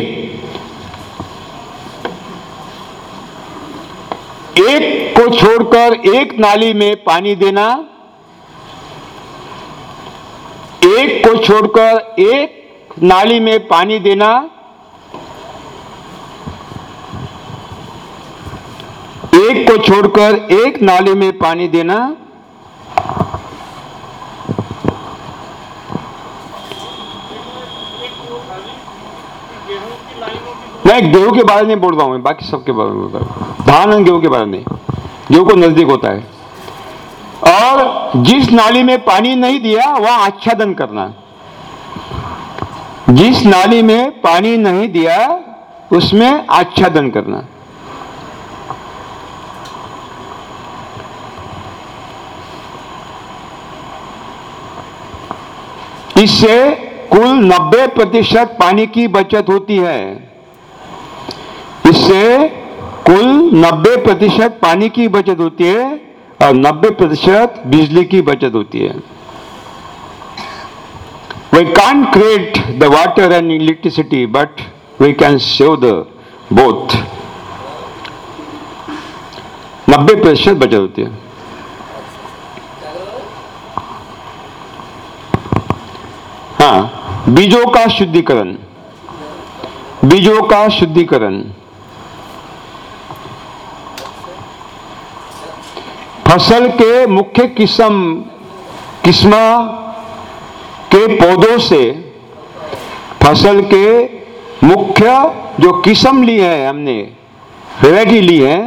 एक को छोड़कर एक नाली में पानी देना एक को छोड़कर एक नाली में पानी देना। एक को छोड़कर एक नाली में पानी देना। मैं गेहूँ के बारे में बोल रहा हूँ, बाकी सबके बारे में बोल रहा हूँ। धान और गेहूँ के बारे में, गेहूँ को नज़दीक होता है। और जिस नाली में पानी नहीं दिया, वह आच्छादन करना। जिस नाली में पानी नहीं दिया, उसमें आच्छादन करना। इससे कुल 90 प्रतिशत पानी की बचत होती है। इससे कुल 90 प्रतिशत पानी की बचत होती है। और 90 प्रतिशत बिजली की बचत होती है। We can create the water and electricity but we can save the both 90 प्रतिशत बचत होती है। हाँ बीजों का शुद्धिकरण। बीजों का शुद्धिकरण। फ़सल के मुख्य किस्म किस्म के पौधों से फ़सल के मुख्य जो किस्म ली है हमने वेराइटी ली है,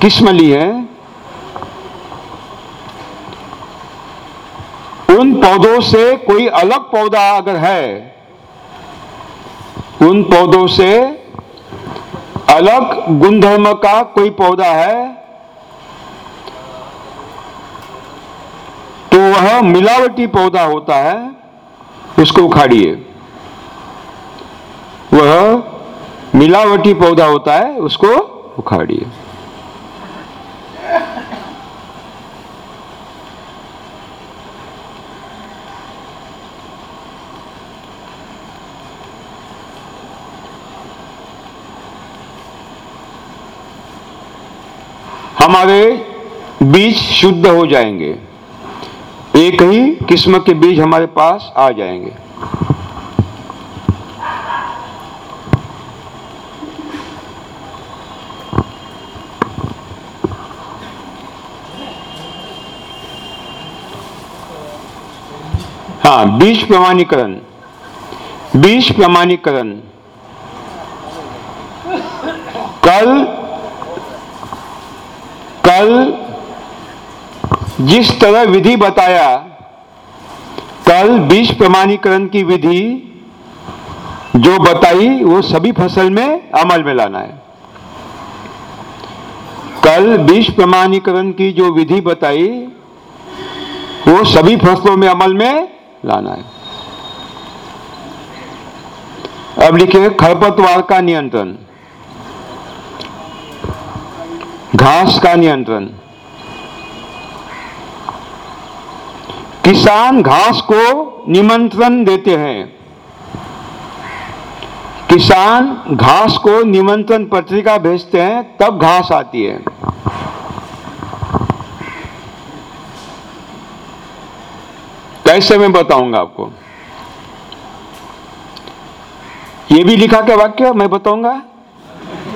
किस्म ली है, उन पौधों से कोई अलग पौधा अगर है, उन पौधों से अलग गुणधर्म का कोई पौधा है वह मिलावटी पौधा होता है, उसको उखाड़िए। वह मिलावटी पौधा होता है, उसको उखाड़िए। हमारे बीज शुद्ध हो जाएँगे। एक ही किस्म के बीज हमारे पास आ जाएँगे। हाँ बीज प्रमाणीकरण। बीज प्रमाणीकरण। कल कल जिस तरह विधि बताया, कल बीज प्रमाणीकरण की विधि जो बताई, वो सभी फ़सल में अमल में लाना है। कल बीज प्रमाणीकरण की जो विधि बताई, वो सभी फ़सलों में अमल में लाना है। अब लिखिए खरपतवार का नियंत्रण, घास का नियंत्रण। किसान घास को निमंत्रण देते हैं। किसान घास को निमंत्रण पत्रिका भेजते हैं, तब घास आती है। कैसे मैं बताऊँगा आपको? ये भी लिखा क्या वाक्य मैं बताऊँगा?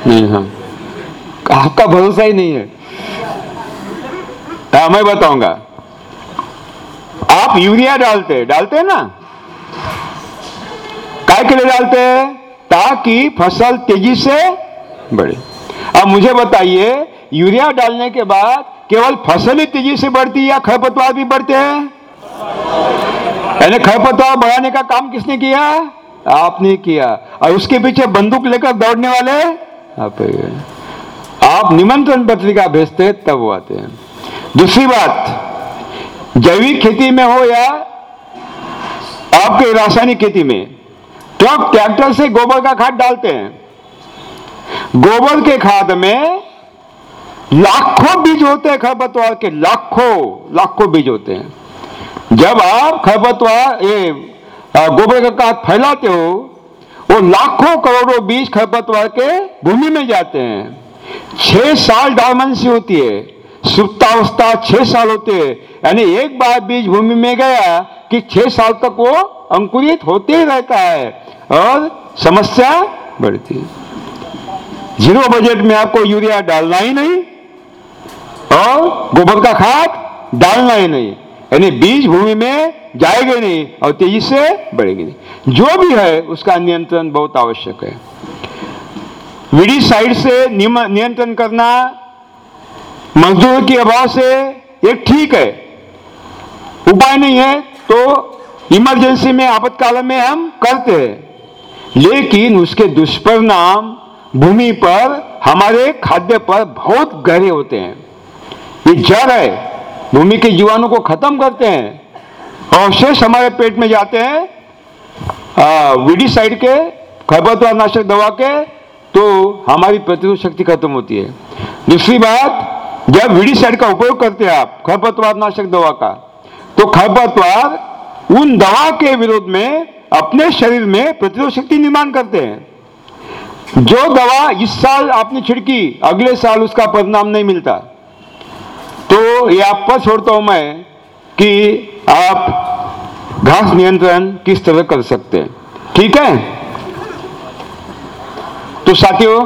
नहीं हाँ। आपका भरोसा ही नहीं है। हाँ मैं बताऊँगा। आप यूरिया डालते डालते हैं ना? काय के लिए डालते हैं? ताकि फ़सल तेज़ी से बढ़े। अब मुझे बताइए, यूरिया डालने के बाद केवल फ़सल ही तेज़ी से बढ़ती है या खरपतवार भी बढ़ते हैं? यानी खरपतवार बढ़ाने का काम किसने किया? आपने किया। और उसके पीछे बंदूक लेकर दौड़ने वाले? आप आप निमंत्रण पत्रिका भेजते तब वो आते हैं। दूसरी बात जैविक खेती में हो या आपके रासायनिक खेती में तो आप ट्रैक्टर से गोबर का खाद डालते हैं। गोबर के खाद में लाखों बीज होते हैं, खरपतवार के लाखों लाखों बीज होते हैं। जब आप खरपतवार, ये गोबर का खाद फैलाते हो, वो लाखों करोड़ों बीज खरपतवार के भूमि में जाते हैं। छह साल डायमेंसी होती है। सुप्तावस्था छह साल होते यानी एक बार बीज भूमि में गया कि छह साल तक वो अंकुरित होते ही रहता है और समस्या बढ़ती ज़ीरो बजट में आपको यूरिया डालना ही नहीं और गोबर का खाद डालना ही नहीं। यानी बीज भूमि में जाएगा नहीं और तेज़ी से बढ़ेगी नहीं। जो भी है उसका नियंत्रण बहुत आवश्यक है। विडी साइड से नियंत्रण करना मजदूर की अभाव से ये ठीक है। उपाय नहीं है तो इमरजेंसी में आपातकाल में हम करते हैं। लेकिन उसके दुष्परिणाम भूमि पर, हमारे खाद्य पर बहुत गहरे होते हैं। ये जड़ है, भूमि के जीवाणु को खत्म करते हैं और शेष हमारे पेट में जाते हैं। विडिसाइड के खरपतवार नाशक दवा के तो हमारी प्रतिरोध शक्ति खत्म होती है। दूसरी बात जब विडिसाइड का उपयोग करते हैं आप, खरपतवार नाशक दवा का तो खरपतवार उन दवा के विरोध में अपने शरीर में प्रतिरोध शक्ति निर्माण करते हैं। जो दवा इस साल आपने छिड़की, अगले साल उसका परिणाम नहीं मिलता। तो ये आप पर छोड़ता हूँ मैं कि आप घास नियंत्रण किस तरह कर सकते हैं। ठीक है? तो साथियों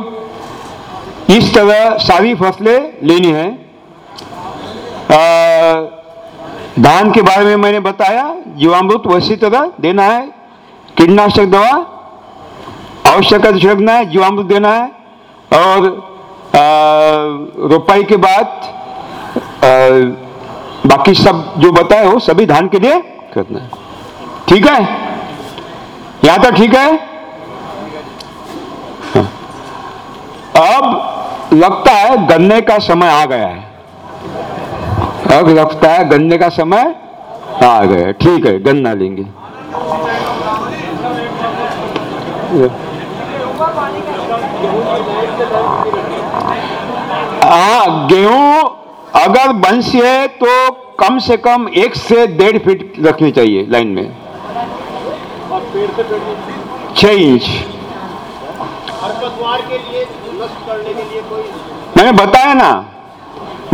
इस तरह सारी फ़सलें लेनी है। धान के बारे में मैंने बताया जीवामृत वैसी तरह देना है कीटनाशक दवा आवश्यकता छिड़कना है जीवामृत देना है और रोपाई के बाद आ, बाकी सब जो बताए हो सभी धान के लिए करना है। ठीक है? यहाँ तक ठीक है? हाँ। अब लगता है गन्ने का समय आ गया है। अब लगता है गन्ने का समय आ गया ठीक है, गन्ना लेंगे। हाँ गेहूँ अगर बंसी है तो कम से कम एक से डेढ़ फीट रखनी चाहिए लाइन में। छह इंच। मैंने बताया ना,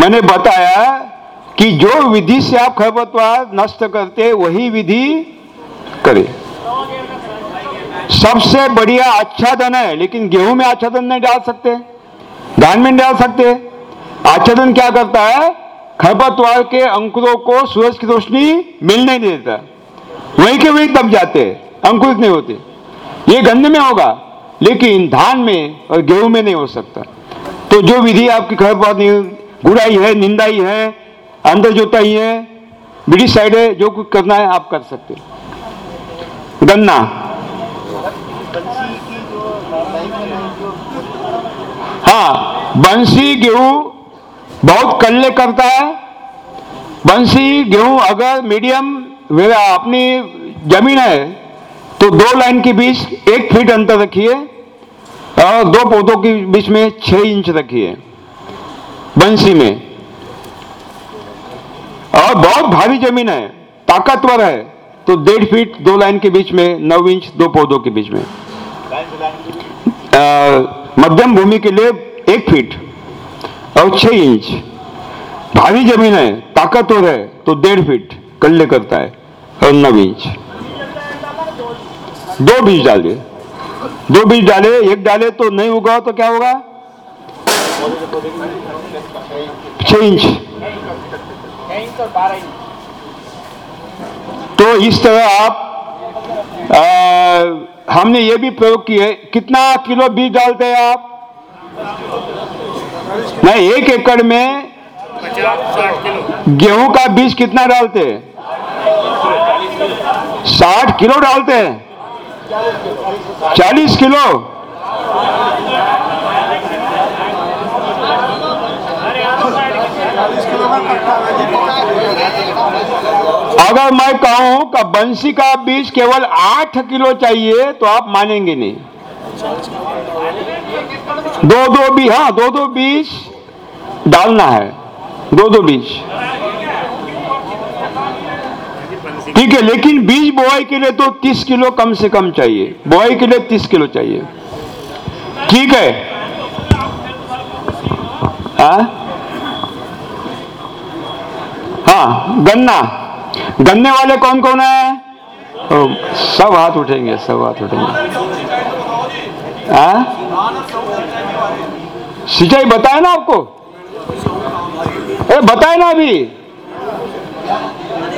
मैंने बताया कि जो विधि से आप खरपतवार नष्ट करते, वही विधि करें। सबसे बढ़िया आच्छादन है, लेकिन गेहूँ में आच्छादन नहीं डाल सकते, धान में डाल सकते। आच्छादन क्या करता है? खरपतवार के अंकुरों को सूरज की रोशनी मिल नहीं देता। वहीं के वहीं दब जाते, अंकुरित नहीं होते। ये गंध में होगा। लेकिन धान में और गेहूँ में नहीं हो सकता। तो जो विधि आपकी खरपतवार गुड़ाई है, निंदाई है अंदर जोताई है बिड़ी साइड है, जो कुछ करना है आप कर सकते गन्ना। हाँ बंसी, गेहूँ बहुत कल्ले करता है। बंसी, गेहूँ अगर मीडियम अपनी ज़मीन है तो दो लाइन के बीच एक फीट अंतर रखिए। और दो पौधों के बीच में छह इंच रखिए बंसी में। और बहुत भारी ज़मीन है, ताकतवर है तो डेढ़ फीट दो लाइन के बीच में, नौ इंच दो पौधों के बीच में। मध्यम भूमि के लिए एक फीट और छह इंच। भारी ज़मीन है, ताकतवर है तो डेढ़ फीट कल्ले करता है और नौ इंच। दो बीज डाले दो बीज डाले एक डाले तो नहीं होगा तो क्या होगा? छह इंच। तो इस तरह आप आ, हमने ये भी प्रयोग है। कितना किलो बीज डालते हैं आप? नहीं एक एकड़ में गेहूँ का बीज कितना डालते हैं? साठ किलो डालते हैं। चालीस किलो। अगर मैं कहूँ कि बंसी का बीज केवल आठ किलो चाहिए तो आप मानेंगे नहीं। दो दो बीज हाँ दो दो बीज डालना है। दो दो बीज। ठीक है लेकिन बीज बोआई के लिए तो तीस किलो कम से कम चाहिए। बोआई के लिए तीस किलो चाहिए। ठीक है? हाँ? हाँ गन्ना। गन्ने वाले कौन कौन है? ओ, सब हाथ उठेंगे सब हाथ उठेंगे। हाँ? सिंचाई बताए ना आपको? ए बताए ना अभी।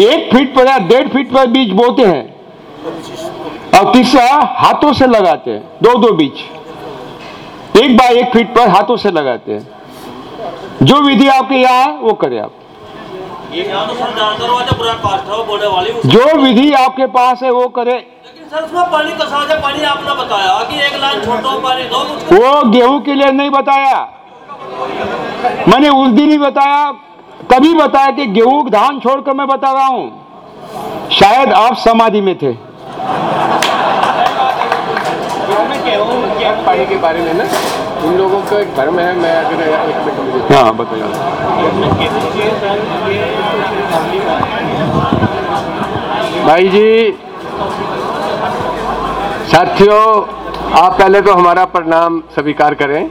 एक फीट पर या डेढ़ फीट पर बीज बोते हैं। और तीसरा हाथों से लगाते हैं दो दो बीज एक बार एक फीट पर हाथों से लगाते हैं। जो विधि आपके यहाँ है वो करें आप। तो जो विधि आपके पास है वो करे। सर उसमें पानी कसा पानी आपने बताया। कि एक लाइन छोड़ो पानी दो वो गेहूँ के लिए नहीं बताया। मैंने उस दिन ही बताया तभी बताया कि गेहूँ धान छोड़कर मैं बता रहा हूँ? शायद आप समाधि में थे। पानी के बारे में ना उन लोगों का एक भ्रम है मैं अगर एक मिनट हाँ बताइए। भाई जी साथियों आप पहले तो हमारा प्रणाम स्वीकार करें।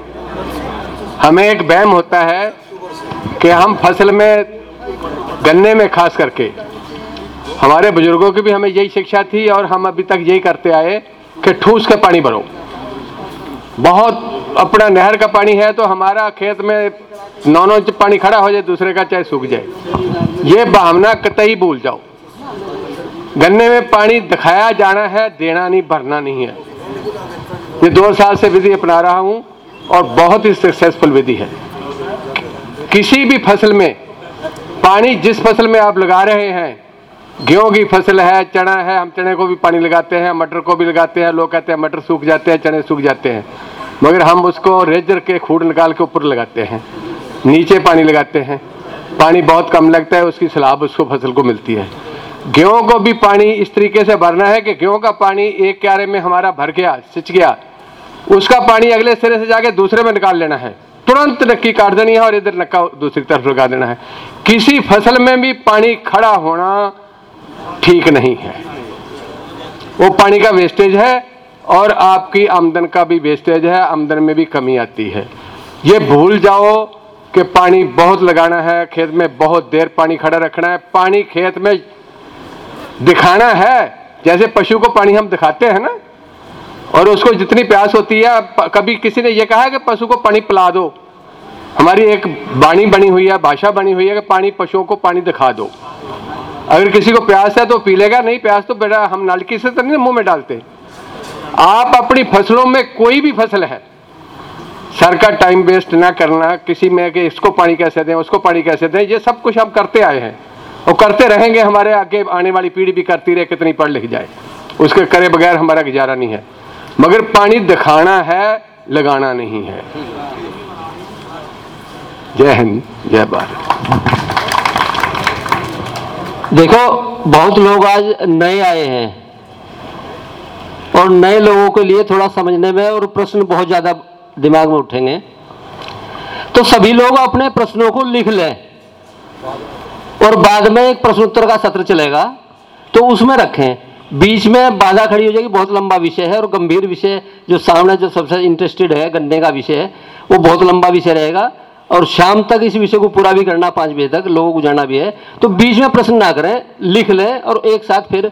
हमें एक वहम होता है कि हम फ़सल में, गन्ने में खास करके, हमारे बुज़ुर्गों की भी हमें यही शिक्षा थी और हम अभी तक यही करते आए कि ठूस के पानी भरो। बहुत अपना नहर का पानी है तो हमारा खेत में नौ नौ पानी खड़ा हो जाए, दूसरे का चाहे सूख जाए। ये भावना कतई भूल जाओ। गन्ने में पानी दिखाया जाना है, देना नहीं, भरना नहीं है। ये दो साल से विधि अपना रहा हूँ और बहुत ही सक्सेसफुल विधि है। किसी भी फ़सल में, पानी जिस फ़सल में आप लगा रहे हैं, गेहूँ की फ़सल है, चना है, हम चने को भी पानी लगाते हैं, मटर को भी लगाते हैं, लोग कहते हैं मटर सूख जाते हैं, चने सूख जाते हैं, मगर हम उसको रेजर के खूड निकाल के ऊपर लगाते हैं, नीचे पानी लगाते हैं, पानी बहुत कम लगता है, उसकी सलाब उसको फ़सल को मिलती है। गेहूँ को भी पानी इस तरीके से भरना है कि गेहूँ का पानी एक क्यारे में हमारा भर गया, सिंच गया, उसका पानी अगले सिरे से जाके दूसरे में निकाल लेना है। तुरंत नक्की काट देनी है और इधर नक्का दूसरी तरफ़ लगा देना है। किसी फ़सल में भी पानी खड़ा होना ठीक नहीं है। वो पानी का वेस्टेज है और आपकी आमदन का भी वेस्टेज है, आमदन में भी कमी आती है। ये भूल जाओ कि पानी बहुत लगाना है, खेत में बहुत देर पानी खड़ा रखना है। पानी खेत में दिखाना है, जैसे पशु को पानी हम दिखाते हैं ना और उसको जितनी प्यास होती है कभी किसी ने यह कहा है कि पशु को पानी पिला दो। हमारी एक बाणी बनी हुई है, भाषा बनी हुई है कि पानी, पशुओं को पानी दिखा दो। अगर किसी को प्यास है तो पी लेगा नहीं प्यास तो बेटा हम नलकी से तो नहीं मुँह में डालते। आप अपनी फ़सलों में कोई भी फ़सल है, सर का टाइम वेस्ट ना करना, किसी में कि इसको पानी कैसे दें, उसको पानी कैसे दें, ये सब कुछ हम करते आए हैं। और करते रहेंगे, हमारे आगे आने वाली पीढ़ी भी करती रहे, कितनी पढ़ लिख जाए। उसके करे बगैर हमारा गुजारा नहीं है। मगर पानी दिखाना है, लगाना नहीं है। जय हिंद, जय भारत। देखो, बहुत लोग आज नए आए हैं। और नए लोगों के लिए थोड़ा समझने में और प्रश्न बहुत ज़्यादा दिमाग में उठेंगे। तो सभी लोग अपने प्रश्नों को लिख लें। और बाद में एक प्रश्नोत्तर का सत्र चलेगा तो उसमें रखें। बीच में बाधा खड़ी हो जाएगी, बहुत लंबा विषय है और गंभीर विषय जो सामने जो सबसे इंटरेस्टेड है, गन्ने का विषय है, वो बहुत लंबा विषय रहेगा और शाम तक इस विषय को पूरा भी करना, पाँच बजे तक लोगों को जाना भी है। तो बीच में प्रश्न ना करें, लिख लें और एक साथ फिर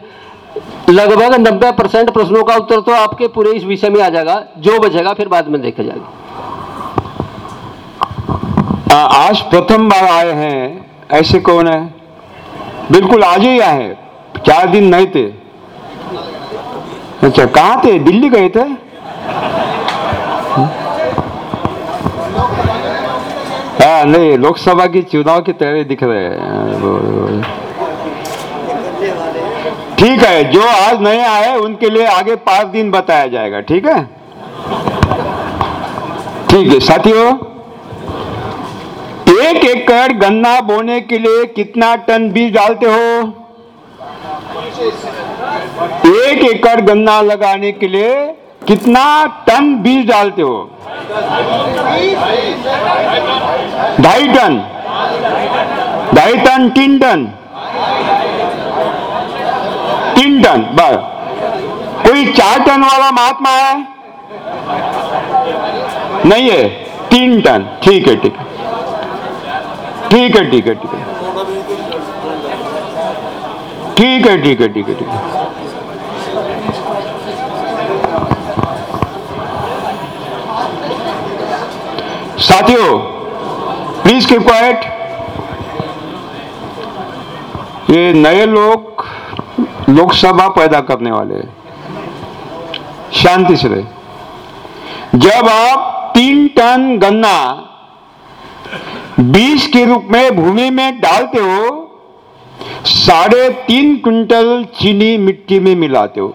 लगभग नब्बे परसेंट प्रश्नों का उत्तर तो आपके पूरे इस विषय में आ जाएगा, जो बचेगा फिर बाद में देखा जाएगा। आज प्रथम बार आए हैं, ऐसे कौन है? बिल्कुल आज ही आए हैं, चार दिन नहीं थे। अच्छा कहाँ थे? दिल्ली गए थे? हाँ नहीं, लोकसभा की चुनाव की तैयारी दिख रहे ठीक है, जो आज नए आए, उनके लिए आगे पाँच दिन बताया जाएगा, ठीक है? ठीक है, साथियों, एक एकड़ गन्ना बोने के लिए कितना टन बीज डालते हो? एक एकड़ गन्ना लगाने के लिए कितना टन बीज डालते हो? ढाई टन। ढाई टन, तीन टन। तीन टन, बस। कोई चार टन वाला महात्मा है? नहीं है। तीन टन। ठीक है ठीक है। ठीक है ठीक है ठीक है। ठीक है ठीक है ठीक है ठीक है। साथियों प्लीज़ कीप क्वाइट ये नए लोग लोकसभा पैदा करने वाले हैं शांति से रहे। जब आप तीन टन गन्ना बीज के रूप में भूमि में डालते हो, साढ़े तीन क्विंटल चीनी मिट्टी में मिलाते हो।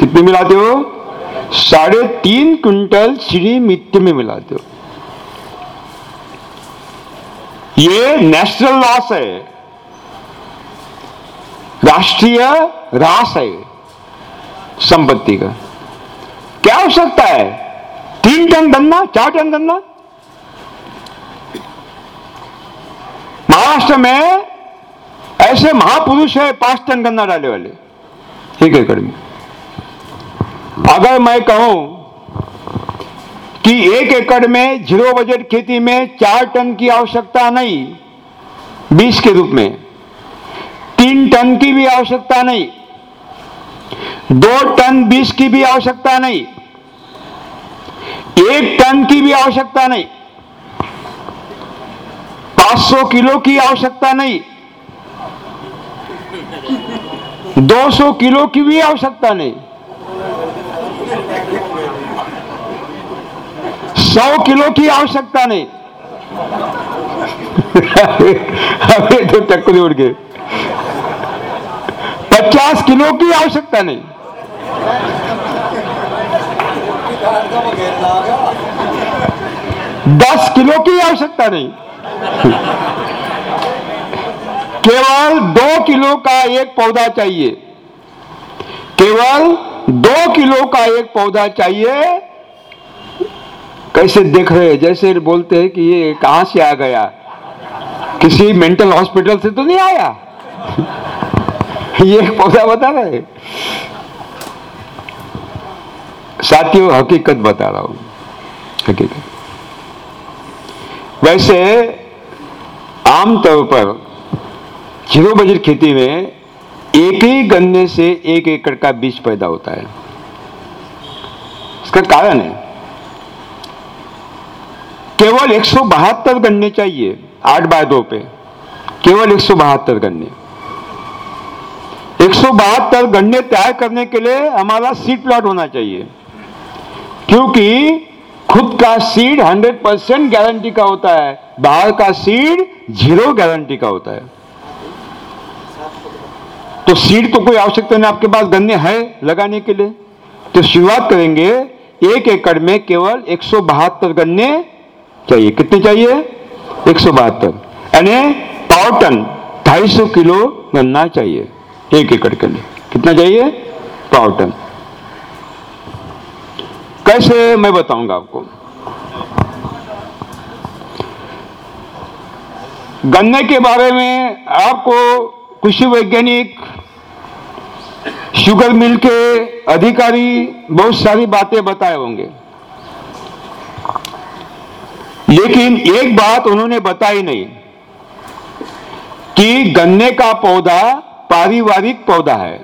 कितने मिलाते हो? साढ़े तीन क्विंटल श्री मिट्टी में मिलाते हो ये नेशनल लॉस है। राष्ट्रीय रास है संपत्ति का। क्या हो सकता है? तीन टन गन्ना, चार टन गन्ना? महाराष्ट्र में ऐसे महापुरुष है, पाँच टन गन्ना डाले वाले। एक एकड़ में। अगर मैं कहूँ कि एक एकड़ में ज़ीरो बजट खेती में चार टन की आवश्यकता नहीं, बीस के रूप में, तीन टन की भी आवश्यकता नहीं, दो टन बीस की भी आवश्यकता नहीं, एक टन की भी आवश्यकता नहीं 500 किलो की आवश्यकता नहीं 200 किलो की भी आवश्यकता नहीं। 100 किलो की आवश्यकता नहीं। तो टक्कर उड़ गए 50 किलो की आवश्यकता नहीं। दस किलो की आवश्यकता नहीं। केवल दो किलो का एक पौधा चाहिए। केवल दो किलो का एक पौधा चाहिए कैसे देख रहे हैं? जैसे बोलते हैं कि ये कहाँ से आ गया। किसी मेंटल हॉस्पिटल से तो नहीं आया? ये पौधा बता रहे साथियों, हकीकत बता रहा हूँ। हकीकत। वैसे, आमतौर पर ज़ीरो बजट खेती में एक ही गन्ने से एक एकड़ का बीज पैदा होता है। इसका कारण है। केवल एक सौ बहत्तर गन्ने चाहिए, आठ बाय दो पे। केवल एक सौ बहत्तर गन्ने। एक सौ बहत्तर गन्ने तैयार करने के लिए हमारा सीड प्लॉट होना चाहिए, क्योंकि खुद का सीड 100 परसेंट गारंटी का होता है बाहर का सीड ज़ीरो गारंटी का होता है। तो सीड तो कोई आवश्यकता नहीं, आपके पास गन्ने है लगाने के लिए। तो शुरुआत करेंगे, एक एकड़ में केवल एक सौ बहत्तर गन्ने चाहिए कितने चाहिए? एक सौ बहत्तर। यानी पाव टन, ढाई सौ किलो गन्ना चाहिए, एक एकड़ के लिए। कितना चाहिए? पाव टन। कैसे, मैं बताऊँगा आपको। गन्ने के बारे में आपको कृषि वैज्ञानिक, शुगर मिल के अधिकारी बहुत सारी बातें बताए होंगे। लेकिन एक बात उन्होंने बताई नहीं, कि गन्ने का पौधा पारिवारिक पौधा है।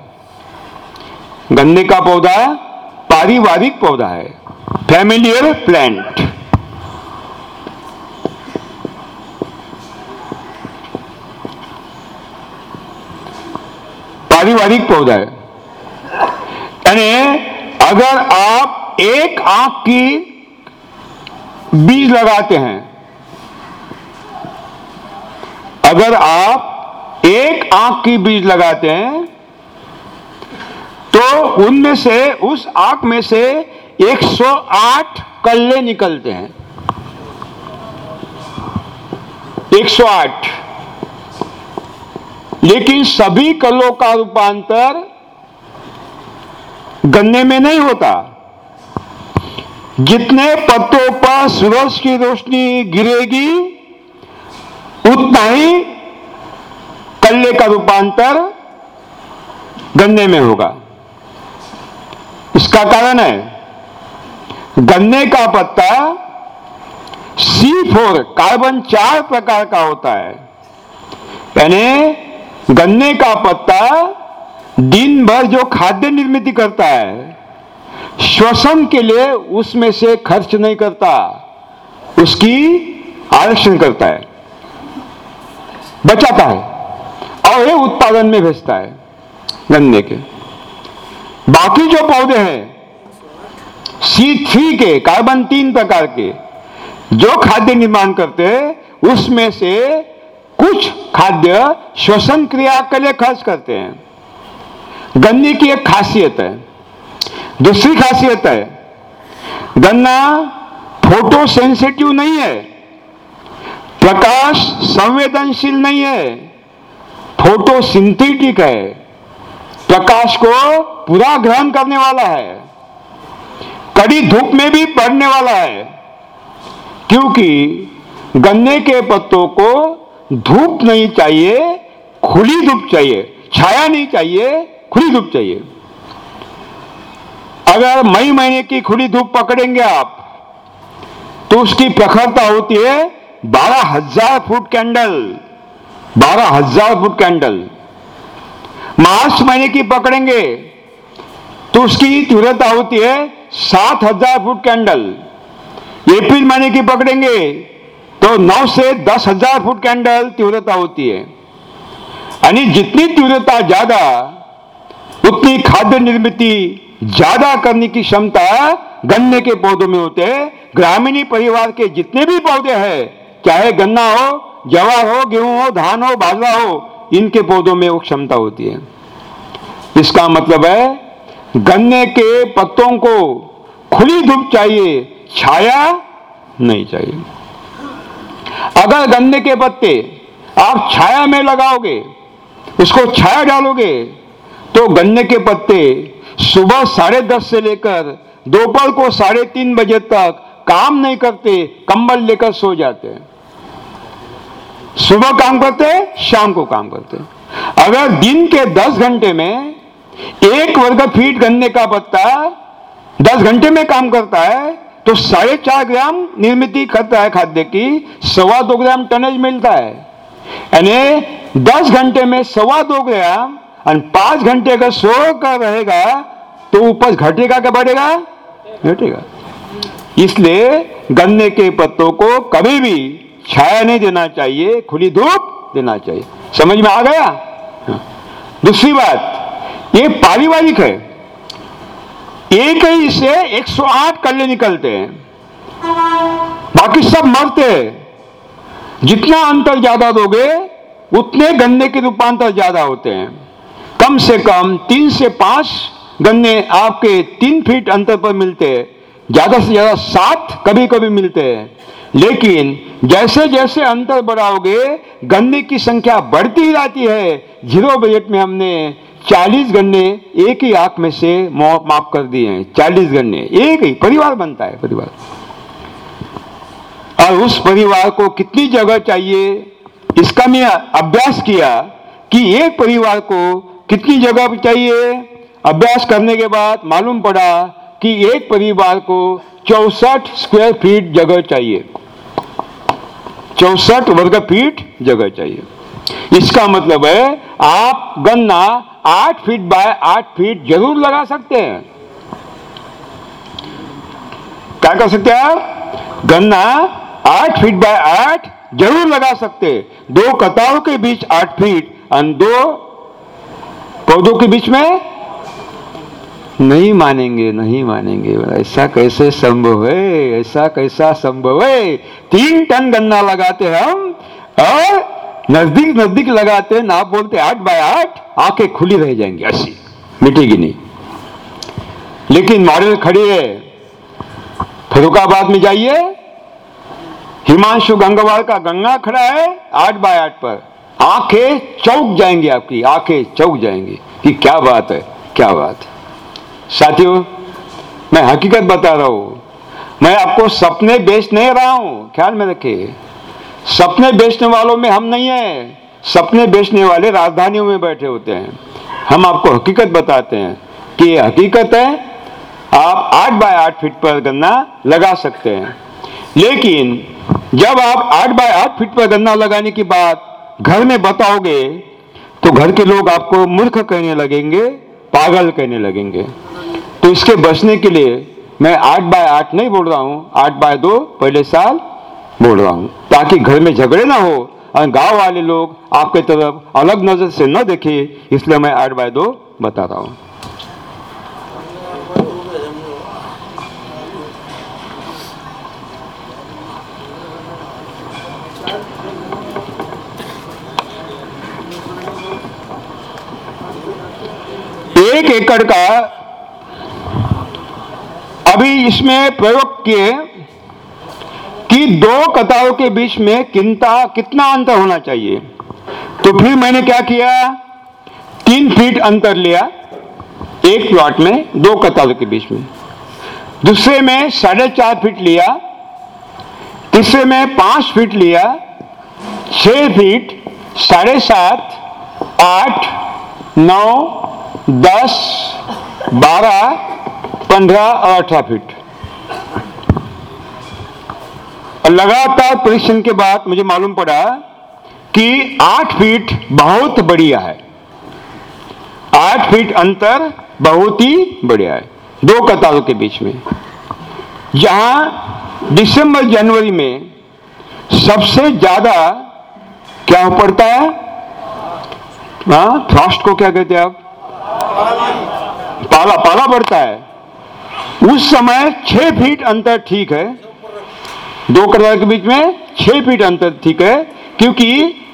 गन्ने का पौधा पारिवारिक पौधा है फैमिलियर प्लांट पारिवारिक पौधा है। यानी अगर आप एक आँख की बीज लगाते हैं। अगर आप एक आँख की बीज लगाते हैं तो उनमें से, उस आँख में से 108 कल्ले निकलते हैं। 108 लेकिन सभी कलों का रूपांतर गन्ने में नहीं होता। जितने पत्तों पर सूरज की रोशनी गिरेगी, उतना ही कल्ले का रूपांतर गन्ने में होगा। इसका कारण है, गन्ने का पत्ता सी फोर कार्बन चार प्रकार का होता है। यानी गन्ने का पत्ता दिन भर जो खाद्य निर्मित करता है श्वसन के लिए उसमें से खर्च नहीं करता। उसकी आरक्षण करता है। बचाता है। और ये उत्पादन में भेजता है गन्ने के। बाकी जो पौधे हैं सी थ्री के कार्बन तीन प्रकार के, जो खाद्य निर्माण करते हैं, उसमें से कुछ खाद्य श्वसन क्रिया के लिए खर्च करते हैं। गन्ने की एक खासियत है। दूसरी खासियत है, गन्ना फ़ोटो सेंसिटिव नहीं है, प्रकाश संवेदनशील नहीं है फ़ोटो सिंथेटिक है, प्रकाश को पूरा ग्रहण करने वाला है, कड़ी धूप में भी पड़ने वाला है, क्योंकि गन्ने के पत्तों को धूप नहीं चाहिए, खुली धूप चाहिए, छाया नहीं चाहिए, खुली धूप चाहिए। अगर मई महीने की खुली धूप पकड़ेंगे आप तो उसकी प्रखरता होती है बारह हज़ार फुट कैंडल, बारह हज़ार फुट कैंडल। मार्च महीने की पकड़ेंगे तो उसकी तीव्रता होती है सात हज़ार फुट कैंडल। अप्रैल महीने की पकड़ेंगे तो नौ से दस हज़ार फुट कैंडल तीव्रता होती है। यानी जितनी तीव्रता ज़्यादा, उतनी खाद्य निर्मित ज़्यादा करने की क्षमता गन्ने के पौधों में होते हैं। ग्रामीणी परिवार के जितने भी पौधे हैं, चाहे गन्ना हो जवार हो, गेहूँ हो, धान हो, बाजरा हो, इनके पौधों में वो क्षमता होती है। इसका मतलब है, गन्ने के पत्तों को खुली धूप चाहिए, छाया नहीं चाहिए। अगर गन्ने के पत्ते आप छाया में लगाओगे, उसको छाया डालोगे तो गन्ने के पत्ते सुबह साढ़े दस से लेकर दोपहर को साढ़े तीन बजे तक काम नहीं करते, कंबल लेकर सो जाते हैं। सुबह काम करते शाम को काम करते अगर दिन के दस घंटे में एक वर्ग फीट गन्ने का पत्ता दस घंटे में काम करता है तो साढ़े चार ग्राम निर्मित करता है खाद्य की, सवा दो ग्राम टनेज मिलता है। यानी दस घंटे में सवा दो ग्राम और पाँच घंटे अगर सो कर रहेगा तो उपज घटेगा क्या बढ़ेगा? घटेगा। इसलिए गन्ने के पत्तों को कभी भी छाया नहीं देना चाहिए, खुली धूप देना चाहिए। समझ में आ गया? हाँ। दूसरी बात, ये पारिवारिक है। एक ही से 108 कल्ले निकलते हैं। बाकी सब मरते हैं। जितना अंतर ज़्यादा दोगे, उतने गन्ने के रूपांतर ज़्यादा होते हैं। कम से कम तीन से पाँच गन्ने आपके तीन फीट अंतर पर मिलते हैं। ज़्यादा से ज़्यादा सात कभी कभी मिलते हैं। लेकिन जैसे जैसे अंतर बढ़ाओगे, गन्ने की संख्या बढ़ती ही जाती है। ज़ीरो बजट में हमने 40 गन्ने एक ही आँख में से माफ़ कर दिए हैं। 40 गन्ने एक ही परिवार बनता है, परिवार। और उस परिवार को कितनी जगह चाहिए? इसका मैं अभ्यास किया कि एक परिवार को कितनी जगह चाहिए। अभ्यास करने के बाद मालूम पड़ा कि एक परिवार को चौसठ स्क्वायर फीट जगह चाहिए। चौसठ वर्ग फीट जगह चाहिए। इसका मतलब है, आप गन्ना आठ फीट बाय आठ फीट ज़रूर लगा सकते हैं। क्या कर सकते हैं आप? गन्ना आठ फीट बाय आठ ज़रूर लगा सकते। हैं दो कतारों के बीच आठ फीट और दो पौधों के बीच में? नहीं मानेंगे नहीं मानेंगे। ऐसा कैसे संभव है? ऐसा कैसा संभव है? तीन टन गन्ना लगाते हम, और नज़दीक नज़दीक लगाते हैं ना बोलते आठ बाय आठ, आँखें खुली रह जाएँगी, ऐसी। मिटेगी नहीं। लेकिन मॉडल खड़ी है। फरुखाबाद में जाइए। हिमांशु गंगवार का गंगा खड़ा है, आठ बाय आठ पर। आँखें चौक जाएँगी आपकी, आँखें चौक जाएँगी कि क्या बात है, क्या बात है। साथियों, मैं हकीकत बता रहा हूँ, मैं आपको सपने बेच नहीं रहा हूँ, ख्याल में रखिए। सपने बेचने वालों में हम नहीं है, सपने बेचने वाले राजधानियों में बैठे होते हैं। हम आपको हकीकत बताते हैं कि ये हकीकत है, आप आठ बाय आठ फीट पर गन्ना लगा सकते हैं। लेकिन जब आप आठ बाय आठ फीट पर गन्ना लगाने की बात घर में बताओगे तो घर के लोग आपको मूर्ख कहने लगेंगे, पागल कहने लगेंगे। तो इसके बचने के लिए मैं आठ बाय आठ नहीं बोल रहा हूँ, आठ बाय दो पहले साल बोल रहा हूँ, ताकि घर में झगड़े ना हो और गाँव वाले लोग आपके तरफ़ अलग नज़र से न देखे, इसलिए मैं आठ बाय दो बता रहा हूँ। एक एकड़ का अभी इसमें प्रयोग किए कि दो कतारों के बीच में किंता कितना अंतर होना चाहिए? तो फिर मैंने क्या किया? तीन फीट अंतर लिया, एक प्लॉट में, दो कतारों के बीच में। दूसरे में साढ़े चार फीट लिया, तीसरे में पाँच फीट लिया, छह फीट, साढ़े सात, आठ, नौ दस, बारह, पंद्रह और अठारह फीट। और लगातार परीक्षण के बाद मुझे मालूम पड़ा कि आठ फीट बहुत बढ़िया है। आठ फीट अंतर बहुत ही बढ़िया है, दो कतारों के बीच में। जहाँ दिसंबर, जनवरी में सबसे ज़्यादा क्या पड़ता है? हाँ फ्रॉस्ट को क्या कहते हैं आप? पाला पाला बढ़ता है। उस समय छह फीट अंतर ठीक है। दो कतार के बीच में छह फीट अंतर ठीक है क्योंकि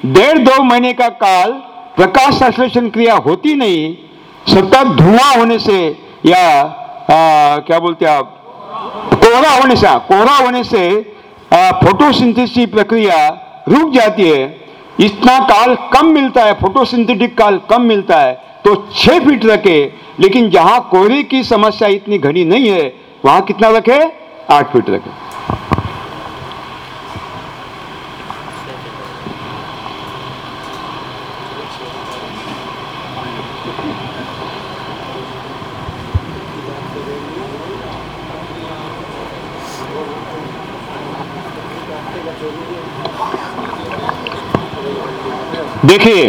डेढ़ दो महीने का काल प्रकाश संश्लेषण क्रिया होती नहीं सतत धुआँ होने से या आ, क्या बोलते हैं आप कोहरा होने से कोहरा होने से फोटोसिंथेसिस प्रक्रिया रुक जाती है। इतना काल कम मिलता है फोटोसिंथेटिक काल कम मिलता है तो छह फीट रखे, लेकिन जहाँ कोहरे की समस्या इतनी घनी नहीं है, वहाँ कितना रखे? आठ फीट रखे। देखिए।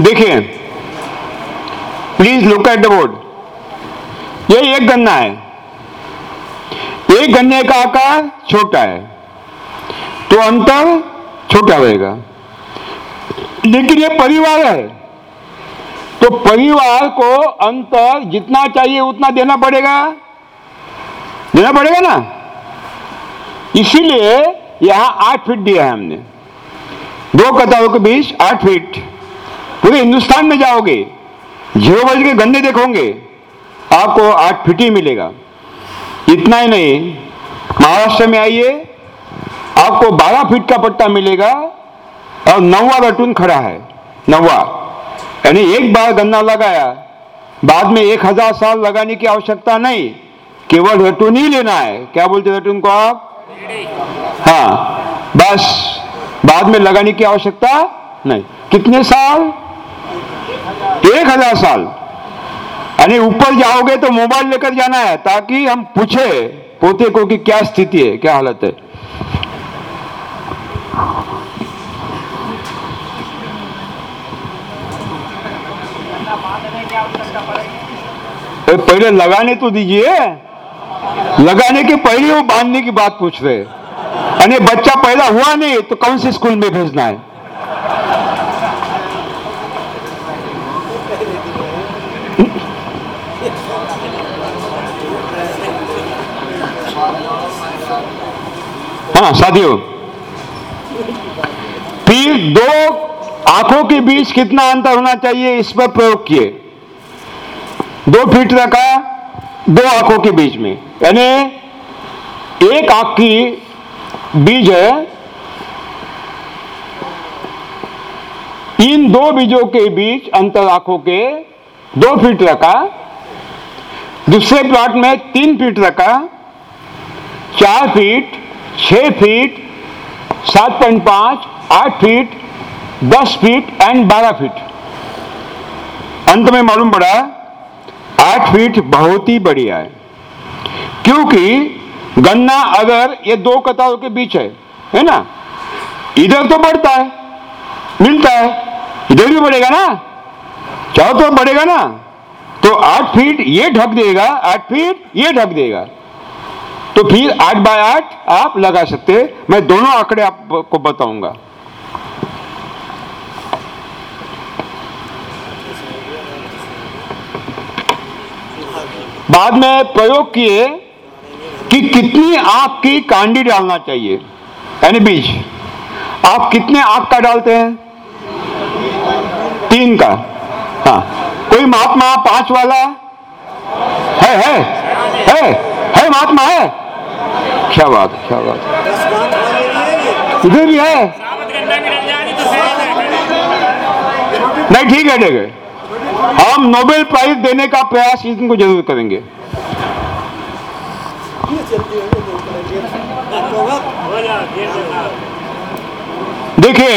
देखिए please look at the board ये एक गन्ना है। एक गन्ने का आकार छोटा है। तो अंतर छोटा रहेगा। लेकिन ये परिवार है। तो परिवार को अंतर जितना चाहिए उतना देना पड़ेगा। देना पड़ेगा ना? इसीलिए यहाँ आठ फीट दिया है हमने। दो कतारों के बीच आठ फीट पूरे हिंदुस्तान में जाओगे, ज़ीरो बज के गंदे देखोगे, आपको आठ फीट ही मिलेगा। इतना ही नहीं। महाराष्ट्र में आइए। आपको 12 फीट का पट्टा मिलेगा और नौवा रटून खड़ा है, नौवा। यानी एक बार गन्ना लगाया, बाद में एक हज़ार साल लगाने की आवश्यकता नहीं, केवल रटून ही लेना है। क्या बोलते रटून को आप? हाँ बस, बाद में लगाने की आवश्यकता नहीं। कितने साल? एक हज़ार साल। यानी ऊपर जाओगे तो मोबाइल लेकर जाना है, ताकि हम पूछे, पोते को कि क्या स्थिति है, क्या हालत है। पहले लगाने तो दीजिए। लगाने के पहले वो बांधने की बात पूछ रहे। अरे बच्चा पैदा हुआ नहीं तो कौन से स्कूल में भेजना है? हाँ साथियों। फिर दो आँखों के बीच कितना अंतर होना चाहिए, इस पर प्रयोग किए। दो फीट रखा दो आँखों के बीच में। यानी एक आँख की बीज है, इन दो बीजों के बीच अंतर आँखों के दो फीट रखा दूसरे प्लॉट में तीन फीट रखा चार फीट, छह फीट, सात पॉइंट पाँच, आठ फीट, दस फीट, एंड बारह फीट। अंत में मालूम पड़ा आठ फीट बहुत ही बढ़िया है। क्योंकि गन्ना अगर ये दो कतारों के बीच है है ना? इधर तो बढ़ता है, मिलता है, इधर भी बढ़ेगा ना? चाहो तो बढ़ेगा ना? तो आठ फीट ये ढक देगा, आठ फीट ये ढक देगा। तो फिर आठ बाय आठ आप लगा सकते हैं। मैं दोनों आंकड़े आपको बताऊँगा। बाद में प्रयोग किए कि कितनी आँख की कांडी डालना चाहिए। यानी बीज। आप कितने आँख का डालते हैं? तीन का। हाँ। कोई महात्मा पाँच वाला? है है। है। है महात्मा, है। क्या बात क्या बात। इधर भी है। नहीं, ठीक है ठीक है। हम नोबेल प्राइज देने का प्रयास इनको ज़रूर करेंगे। देखिए,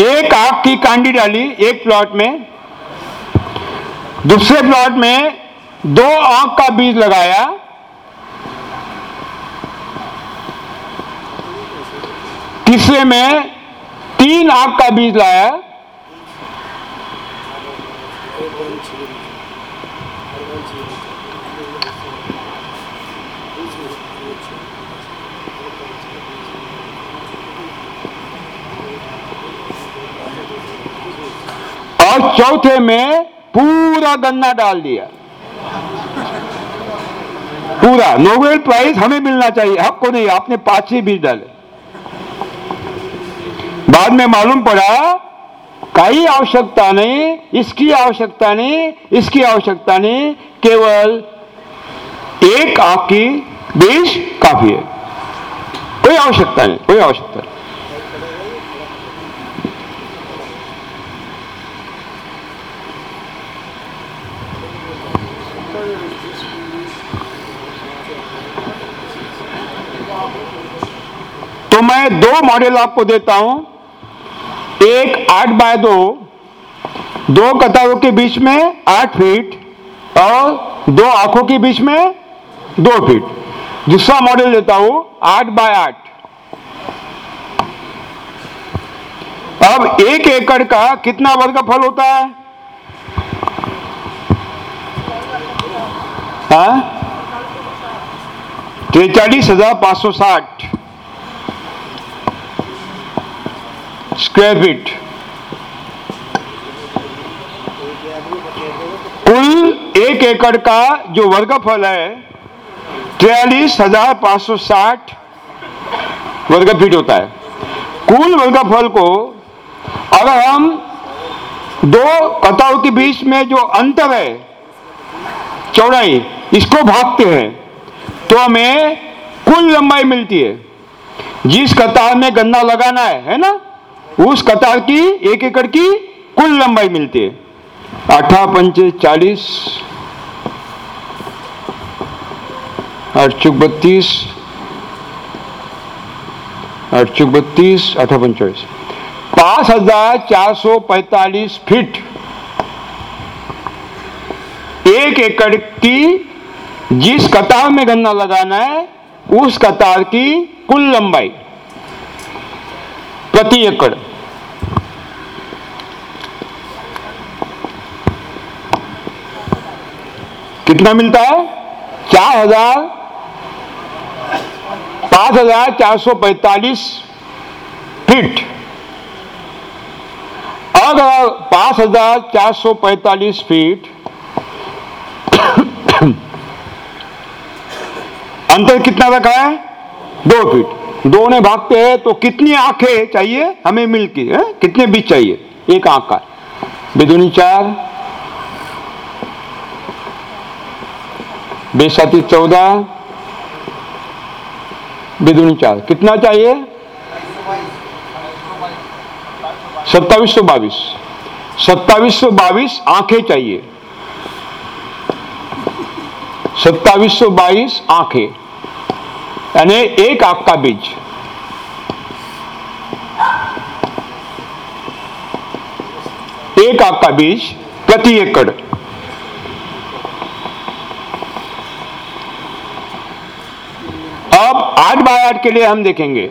एक आग की कांडी डाली एक प्लॉट में, दूसरे प्लॉट में दो आँख का बीज लगाया। तीसरे में तीन आँख का बीज लाया। और चौथे में पूरा गन्ना डाल दिया। पूरा। नोबेल प्राइज हमें मिलना चाहिए आपको नहीं, आपने पाँच ही बीज डाले। बाद में मालूम पड़ा, कई आवश्यकता नहीं, इसकी आवश्यकता नहीं, इसकी आवश्यकता नहीं, केवल एक आँख की बीज काफ़ी है। कोई आवश्यकता नहीं, कोई आवश्यकता नहीं। तो मैं दो मॉडल आपको देता हूँ। एक आठ बाय दो दो कतारों के बीच में आठ फीट और दो आँखों के बीच में दो फीट दूसरा मॉडल देता हूँ, आठ बाय आठ। अब एक एकड़ का कितना वर्ग फल होता है? हाँ? त्रेचालीस हज़ार पाँच सौ साठ। स्क्वायर फीट कुल एक एकड़ का जो वर्गफल है तिरालीस हज़ार पाँच सौ साठ वर्ग फीट होता है। कुल वर्गफल को अगर हम दो कतारों के बीच में जो अंतर है, चौड़ाई, इसको भागते हैं तो हमें कुल लंबाई मिलती है। जिस कतार में गन्ना लगाना है है ना? उस कतार की, एक एकड़ की कुल लंबाई मिलती है। अठा पंचे, चालीस, आठ चौक बत्तीस, आठ चौक बत्तीस अठा पंचालीस पाँच हज़ार चार सौ पैतालीस फीट। एक एकड़ की जिस कतार में गन्ना लगाना है, उस कतार की कुल लंबाई प्रति एकड़। कितना मिलता है? चार हज़ार, पाँच हज़ार चार सौ पैतालीस फीट। अगर पाँच हज़ार चार सौ पैतालीस फीट, अंतर कितना रखा है? दो फीट। दो ने भागते हैं तो कितनी आँखें चाहिए हमें मिलती है? कितने बीच चाहिए? एक आँख का। बेदुनी चार बेसाती चौदह, बेदुनी चार। कितना चाहिए? सत्तावीस सौ बाईस। सत्तावीस सौ बाईस आँखें चाहिए। सत्तावीस सौ बाईस आँखें। यानी एक आँख का बीज। एक आँख का बीज प्रति एकड़। आठ बाय आठ के लिए हम देखेंगे।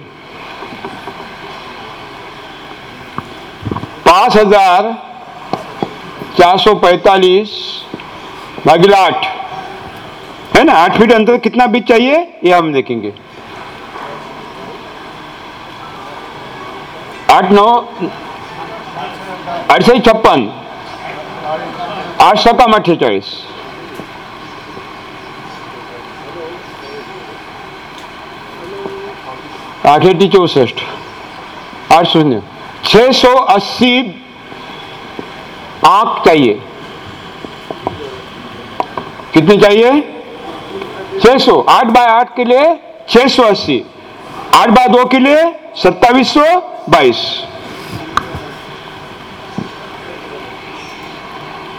पाँच हज़ार चार सौ पैतालीस भागिला आठ। है ना? आठ फीट अंतर कितना बीच चाहिए? ये हम देखेंगे। आठ नौ आठ सौ छप्पन, आठ सकाम अठ्ठेचाळीस आठ एटी चौसठ। आठ शून्य। छह सौ अस्सी आँख चाहिए। कितनी चाहिए? 600 आठ बाय आठ के लिए 680 आठ बाय दो के लिए सत्तावीस सौ बाईस।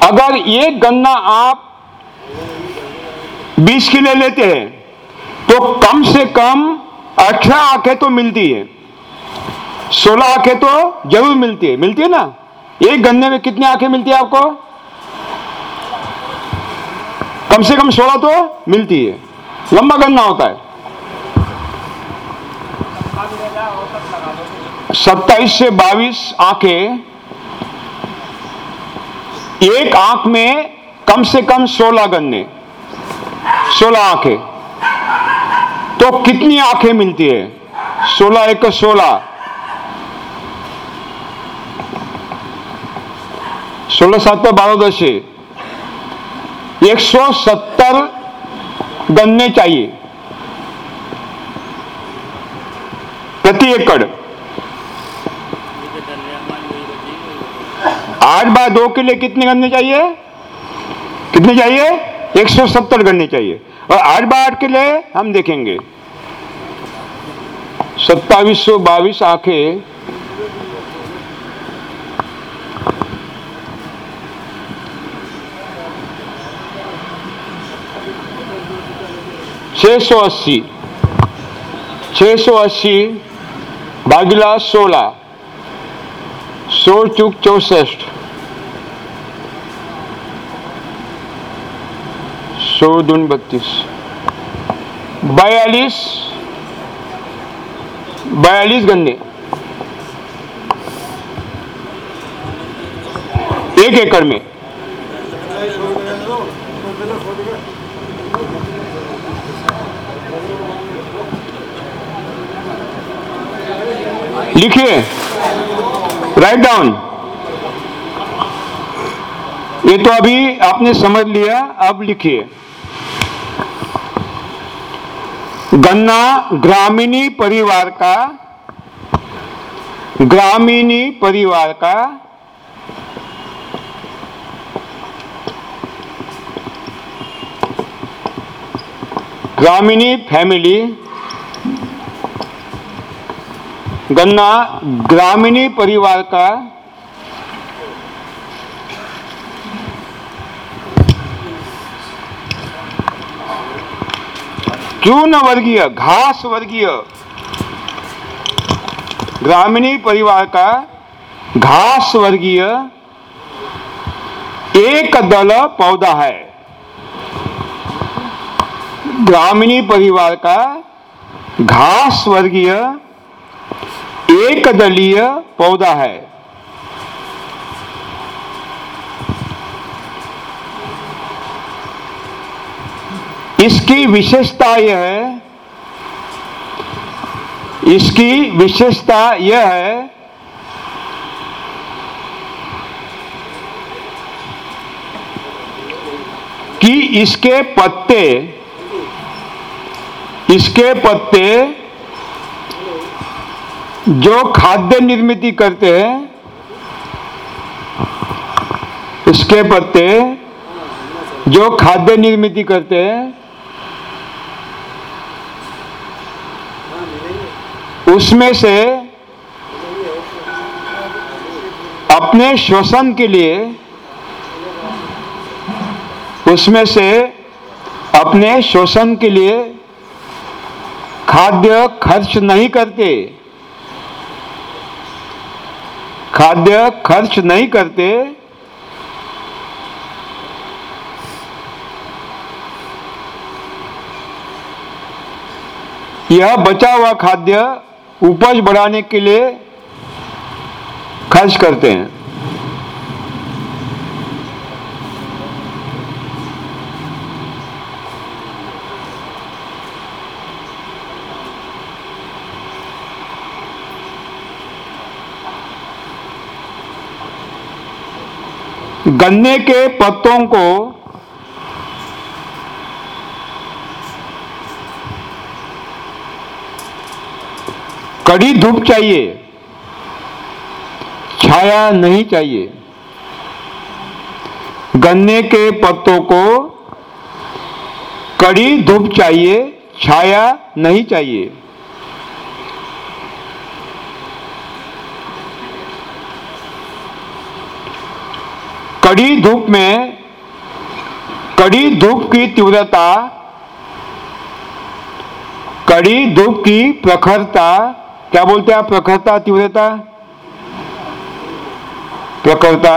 अगर ये गन्ना आप 20 किलो लेते हैं तो कम से कम 18 आँखें तो मिलती है 16 आँखें तो ज़रूर मिलती है। मिलती है ना? एक गन्ने में कितनी आँखें मिलती है आपको? कम से कम 16 तो मिलती है। लंबा गन्ना होता है। सत्ताईस से बाईस आँखें, एक आँख में कम से कम 16 गन्ने 16 आँखें। तो कितनी आँखें मिलती है? 16 एक 16 सोलह। सात पर बारह, दस एक सौ सत्तर गन्ने चाहिए। प्रति एकड़। आठ बाय दो के लिए कितने गन्ने चाहिए? कितने चाहिए? एक सौ सत्तर गन्ने चाहिए। और आठ बार के लिए हम देखेंगे। सत्तावीस सौ बाईस आँखें। छः सौ अस्सी। छः सौ अस्सी भागिला सोलह। सौ चूक चौसठ। सौ दून बत्तीस बयालीस बयालीस गन्ने एक एकड़ में। लिखिए। राइट डाउन ये तो अभी आपने समझ लिया, अब लिखिए। गन्ना ग्रामीणी परिवार का ग्रामीणी परिवार का ग्रामीणी फैमिली गन्ना ग्रामीणी परिवार का चूर्ण वर्गीय, घास वर्गीय। ग्रामीणी परिवार का घास वर्गीय एक दल पौधा है। ग्रामीणी परिवार का घास वर्गीय एक दलीय पौधा है। इसकी विशेषता यह है, इसकी विशेषता यह है, कि इसके पत्ते इसके पत्ते जो खाद्य निर्मित करते हैं, इसके पत्ते जो खाद्य निर्मित करते हैं उसमें से अपने श्वसन के लिए, उसमें से अपने शोषण के लिए खाद्य खर्च नहीं करते। खाद्य खर्च नहीं करते। यह बचा हुआ खाद्य उपज बढ़ाने के लिए खर्च करते हैं। गन्ने के पत्तों को कड़ी धूप चाहिए, छाया नहीं चाहिए। गन्ने के पत्तों को कड़ी धूप चाहिए, छाया नहीं चाहिए। कड़ी धूप में, कड़ी धूप की तीव्रता, कड़ी धूप की प्रखरता क्या बोलते हैं आप? प्रखरता, तीव्रता? प्रखरता?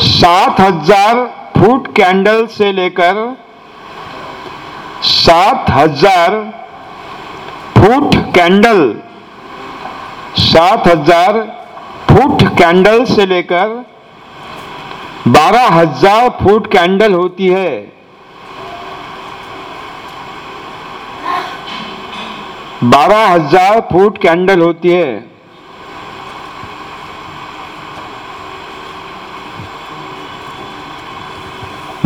सात हज़ार फुट कैंडल से लेकर सात हज़ार फुट कैंडल, सात हज़ार फुट कैंडल से लेकर बारह हज़ार फुट कैंडल होती है। बारह हज़ार फुट कैंडल होती है।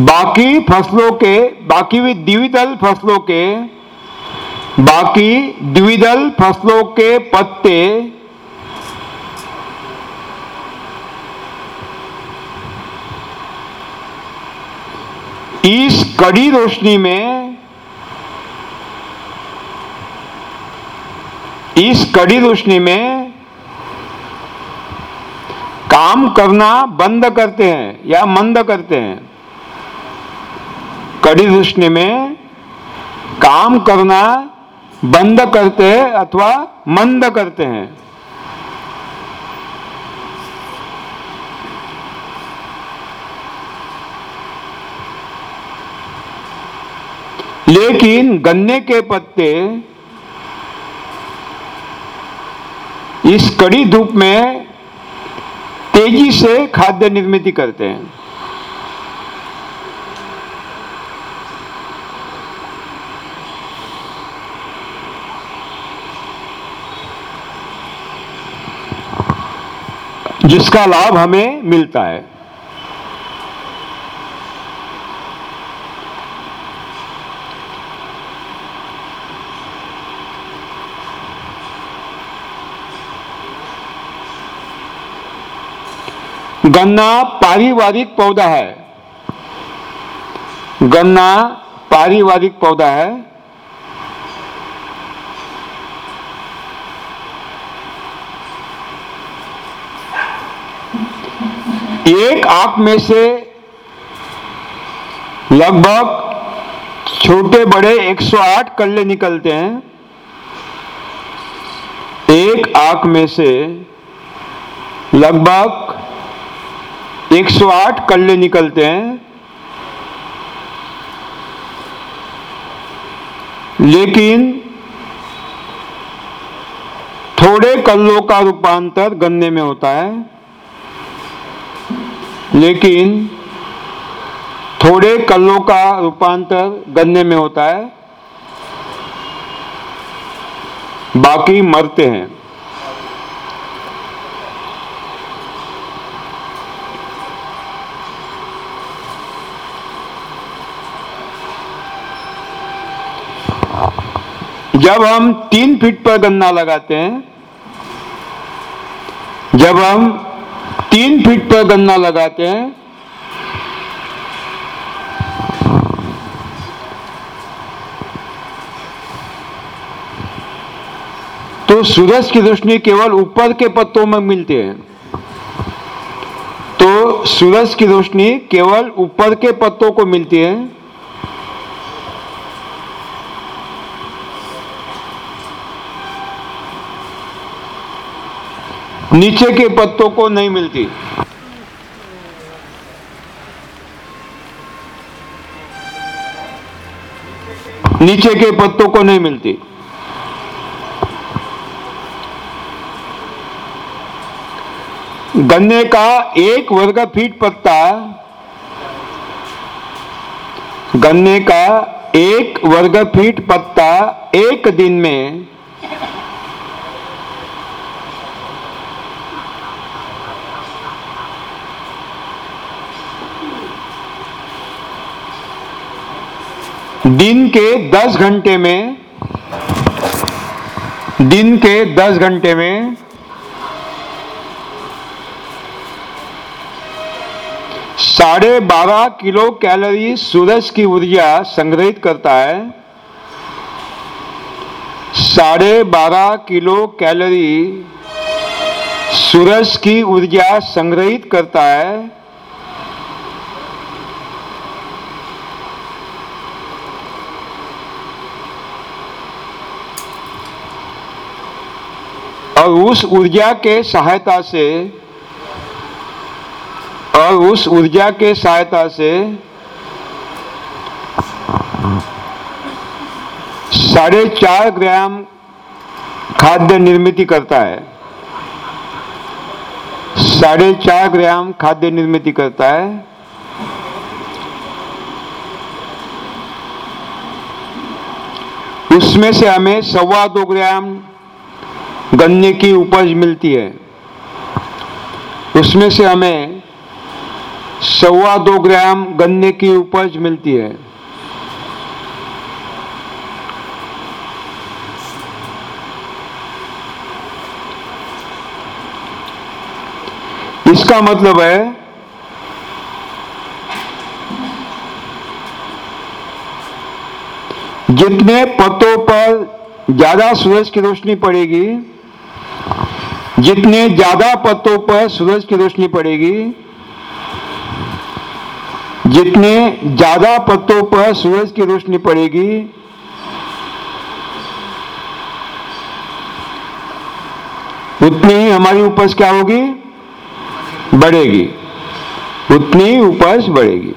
बाकी फ़सलों के, बाकी भी द्विदल फ़सलों के, बाकी द्विदल फ़सलों के पत्ते इस कड़ी रोशनी में इस कड़ी रोशनी में काम करना बंद करते हैं या मंद करते हैं। कड़ी रोशनी में काम करना बंद करते हैं अथवा मंद करते हैं। लेकिन गन्ने के पत्ते इस कड़ी धूप में तेज़ी से खाद्य निर्मित करते हैं। जिसका लाभ हमें मिलता है। गन्ना पारिवारिक पौधा है। गन्ना पारिवारिक पौधा है। एक आँख में से लगभग छोटे बड़े 108 कल्ले निकलते हैं। एक आँख में से लगभग 108 कल्ले निकलते हैं। लेकिन थोड़े कल्लों का रूपांतर गन्ने में होता है। लेकिन थोड़े कल्लों का रूपांतर गन्ने में होता है। बाकी मरते हैं। जब हम तीन फीट पर गन्ना लगाते हैं, जब हम तीन फीट पर गन्ना लगाते हैं तो सूरज की रोशनी केवल ऊपर के पत्तों में मिलती है। तो सूरज की रोशनी केवल ऊपर के पत्तों को मिलती है। नीचे के पत्तों को नहीं मिलती। नीचे के पत्तों को नहीं मिलती। गन्ने का एक वर्ग फीट पत्ता, गन्ने का एक वर्ग फीट पत्ता एक दिन में दिन के 10 घंटे में, दिन के 10 घंटे में, साढ़े बारह किलो कैलोरी सूरज की ऊर्जा संग्रहित करता है। साढ़े बारह किलो कैलोरी सूरज की ऊर्जा संग्रहित करता है। और उस ऊर्जा के सहायता से, और उस ऊर्जा के सहायता से साढ़े चार ग्राम खाद्य निर्मित करता है। साढ़े चार ग्राम खाद्य निर्मित करता है। उसमें से हमें सवा दो ग्राम गन्ने की उपज मिलती है। उसमें से हमें सवा दो ग्राम गन्ने की उपज मिलती है। इसका मतलब है, जितने पत्तों पर ज़्यादा सूरज की रोशनी पड़ेगी जितने ज़्यादा पत्तों पर सूरज की रोशनी पड़ेगी, जितने ज़्यादा पत्तों पर सूरज की रोशनी पड़ेगी, उतनी ही हमारी उपज क्या होगी? बढ़ेगी। उतनी ही उपज बढ़ेगी।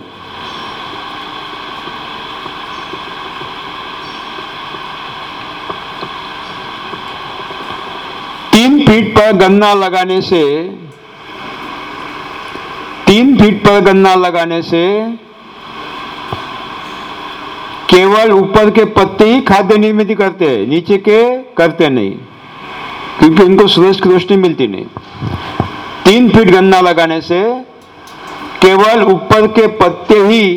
तीन फीट पर गन्ना लगाने से, तीन फीट पर गन्ना लगाने से केवल ऊपर के पत्ते ही खाद्य निर्मित करते हैं, नीचे के करते नहीं, क्योंकि उनको सूरज की रोशनी मिलती नहीं। तीन फीट गन्ना लगाने से केवल ऊपर के पत्ते ही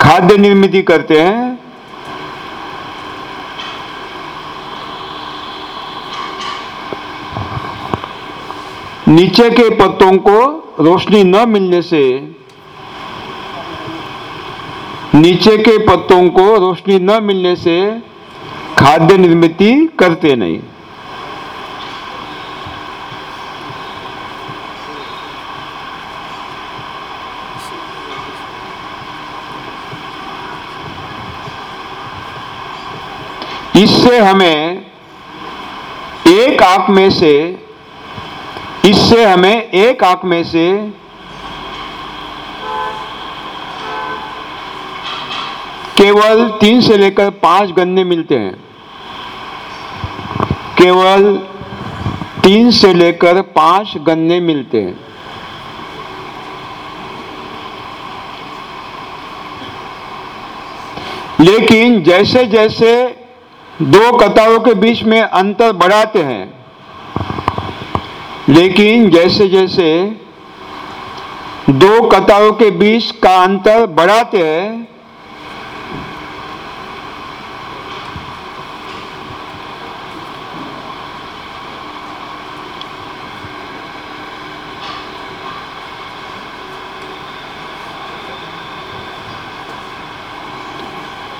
खाद्य निर्मित करते हैं नीचे के पत्तों को रोशनी न मिलने से, नीचे के पत्तों को रोशनी न मिलने से खाद्य निर्मित करते नहीं। इससे हमें एक आँख में से इससे हमें एक आँख में से केवल तीन से लेकर पाँच गन्ने मिलते हैं। केवल तीन से लेकर पाँच गन्ने मिलते हैं। लेकिन जैसे जैसे दो कतारों के बीच में अंतर बढ़ाते हैं लेकिन जैसे जैसे दो कतारों के बीच का अंतर बढ़ाते हैं,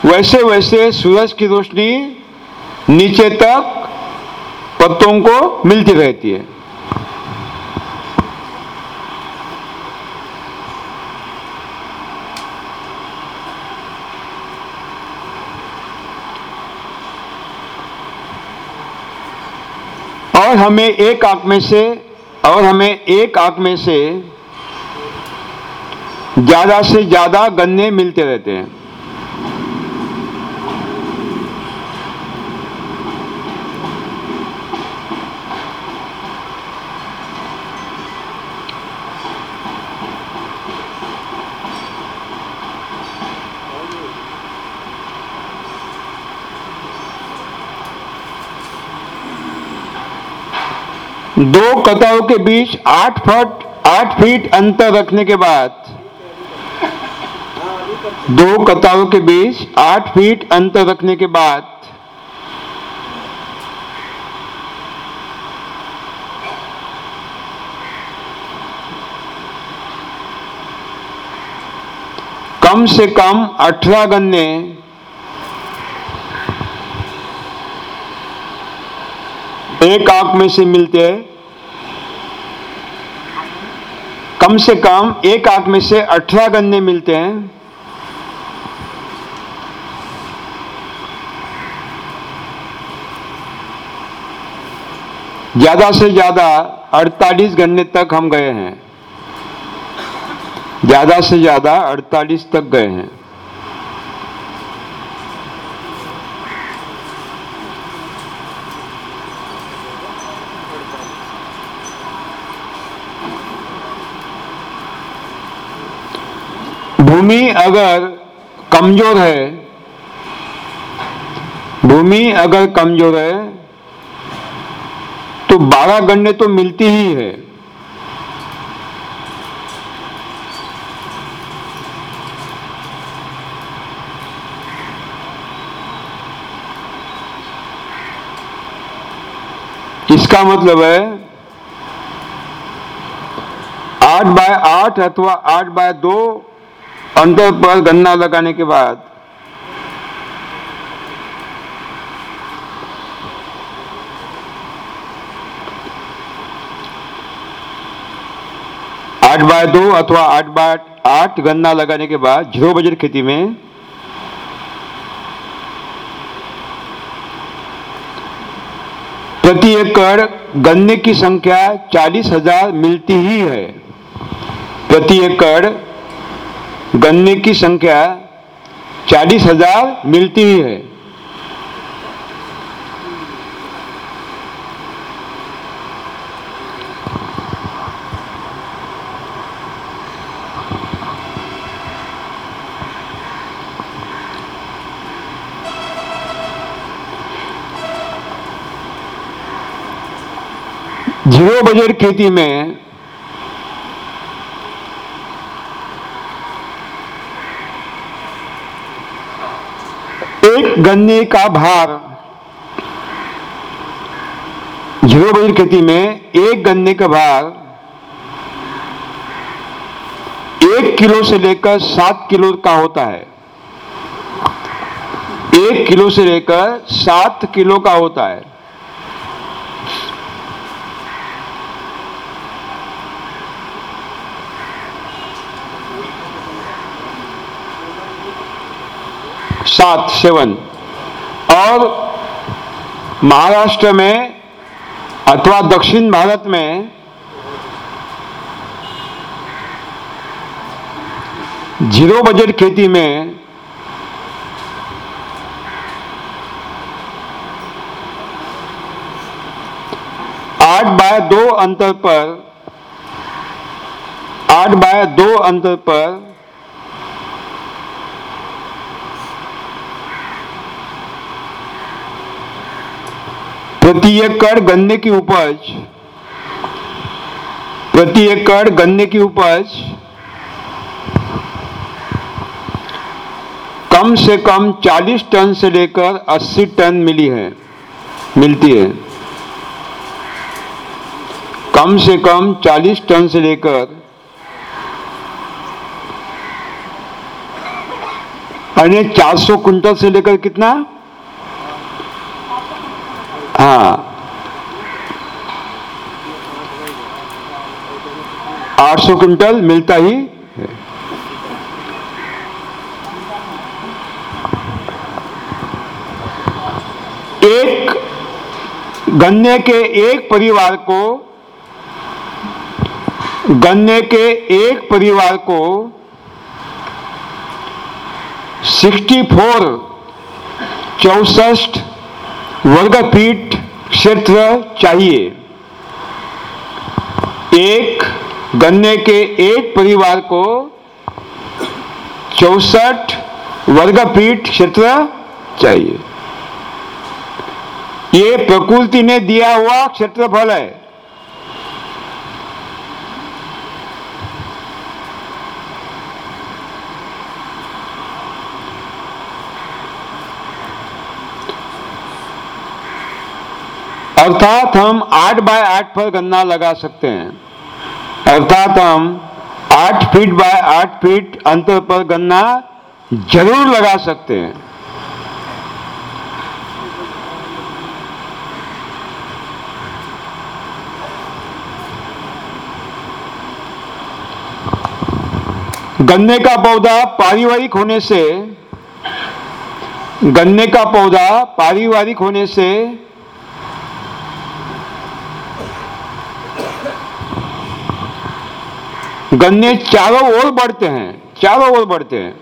वैसे वैसे सूरज की रोशनी नीचे तक पत्तों को मिलती रहती है। और हमें एक आँख में से, और हमें एक आँख में से ज़्यादा से ज़्यादा गन्ने मिलते रहते हैं। दो कतारों के बीच आठ फट, आठ फीट अंतर रखने के बाद, दो कतारों के बीच आठ फीट अंतर रखने के बाद, कम से कम अठारह गन्ने एक आँख में से मिलते हैं। कम से कम एक आँख में से अठारह गन्ने मिलते हैं। ज़्यादा से ज़्यादा 48 गन्ने तक हम गए हैं। ज़्यादा से ज़्यादा 48 तक गए हैं। भूमि अगर कमज़ोर है, भूमि अगर कमज़ोर है तो बारह गन्ने तो मिलती ही है। इसका मतलब है, आठ बाय आठ अथवा आठ बाय दो अंतर पर गन्ना लगाने के बाद। आठ बाय दो अथवा आठ बाय आठ गन्ना लगाने के बाद ज़ीरो बजट खेती में प्रति एकड़ गन्ने की संख्या चालीस हज़ार मिलती ही है। प्रति एकड़ गन्ने की संख्या चालीस हज़ार मिलती ही है। ज़ीरो बजट खेती में एक गन्ने का भार। ज़ीरो बजट खेती में एक गन्ने का भार एक किलो से लेकर सात किलो का होता है। एक किलो से लेकर सात किलो का होता है। सात, सेवन। और महाराष्ट्र में अथवा दक्षिण भारत में ज़ीरो बजट खेती में आठ बाय दो अंतर पर, आठ बाय दो अंतर पर प्रति एकड़ गन्ने की उपज, प्रति एकड़ गन्ने की उपज कम से कम 40 टन से लेकर 80 टन मिली है, मिलती है। कम से कम 40 टन से लेकर अन्य 400 कुंटल से लेकर कितना? हाँ। आठ सौ कुंटल मिलता ही है। एक गन्ने के एक परिवार को, गन्ने के एक परिवार को 64 फोर चौसठ वर्ग फीट क्षेत्र चाहिए। एक गन्ने के एक परिवार को चौसठ वर्ग फीट क्षेत्र चाहिए। ये प्रकृति ने दिया हुआ क्षेत्रफल है। अर्थात हम आठ बाय आठ पर गन्ना लगा सकते हैं। अर्थात हम आठ फीट बाय आठ फीट अंतर पर गन्ना ज़रूर लगा सकते हैं। गन्ने का पौधा पारिवारिक होने से, गन्ने का पौधा पारिवारिक होने से गन्ने चारों ओर बढ़ते हैं, चारों ओर बढ़ते हैं।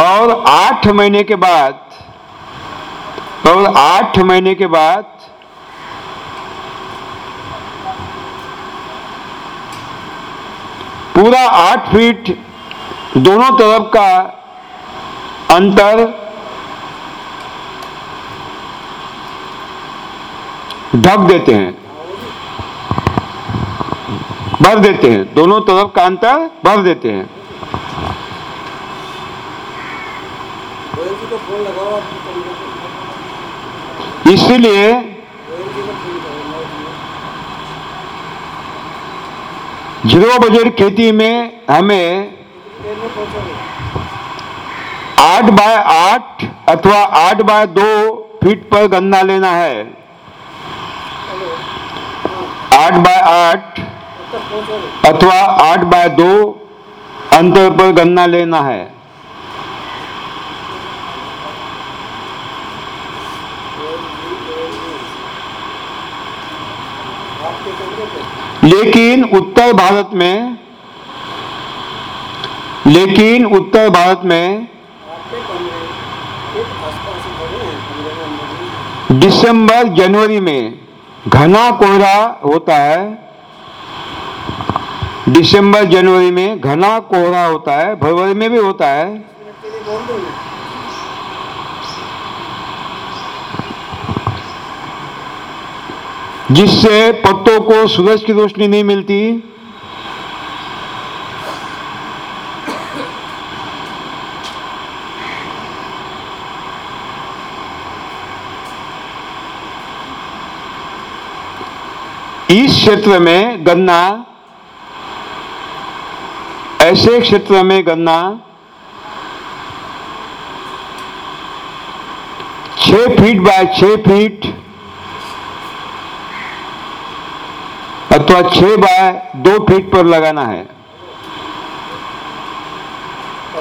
और आठ महीने के बाद, और आठ महीने के बाद पूरा आठ फीट दोनों तरफ़ का अंतर ढक देते हैं। भर देते हैं। दोनों तरफ़ का अंतर भर देते हैं। इसलिए ज़ीरो बजट खेती में हमें आठ बाय आठ अथवा आठ बाय दो फीट पर गन्ना लेना है। आठ बाय आठ अथवा आठ बाय दो अंतर पर गन्ना लेना है। लेकिन उत्तर भारत में, लेकिन उत्तर भारत में दिसंबर, जनवरी में घना कोहरा होता है। दिसंबर, जनवरी में घना कोहरा होता है, फरवरी में भी होता है। जिससे पत्तों को सूरज की रोशनी नहीं मिलती। इस क्षेत्र में गन्ना, ऐसे क्षेत्र में गन्ना, छह फीट बाय छह फीट अथवा छह बाय दो फीट पर लगाना है।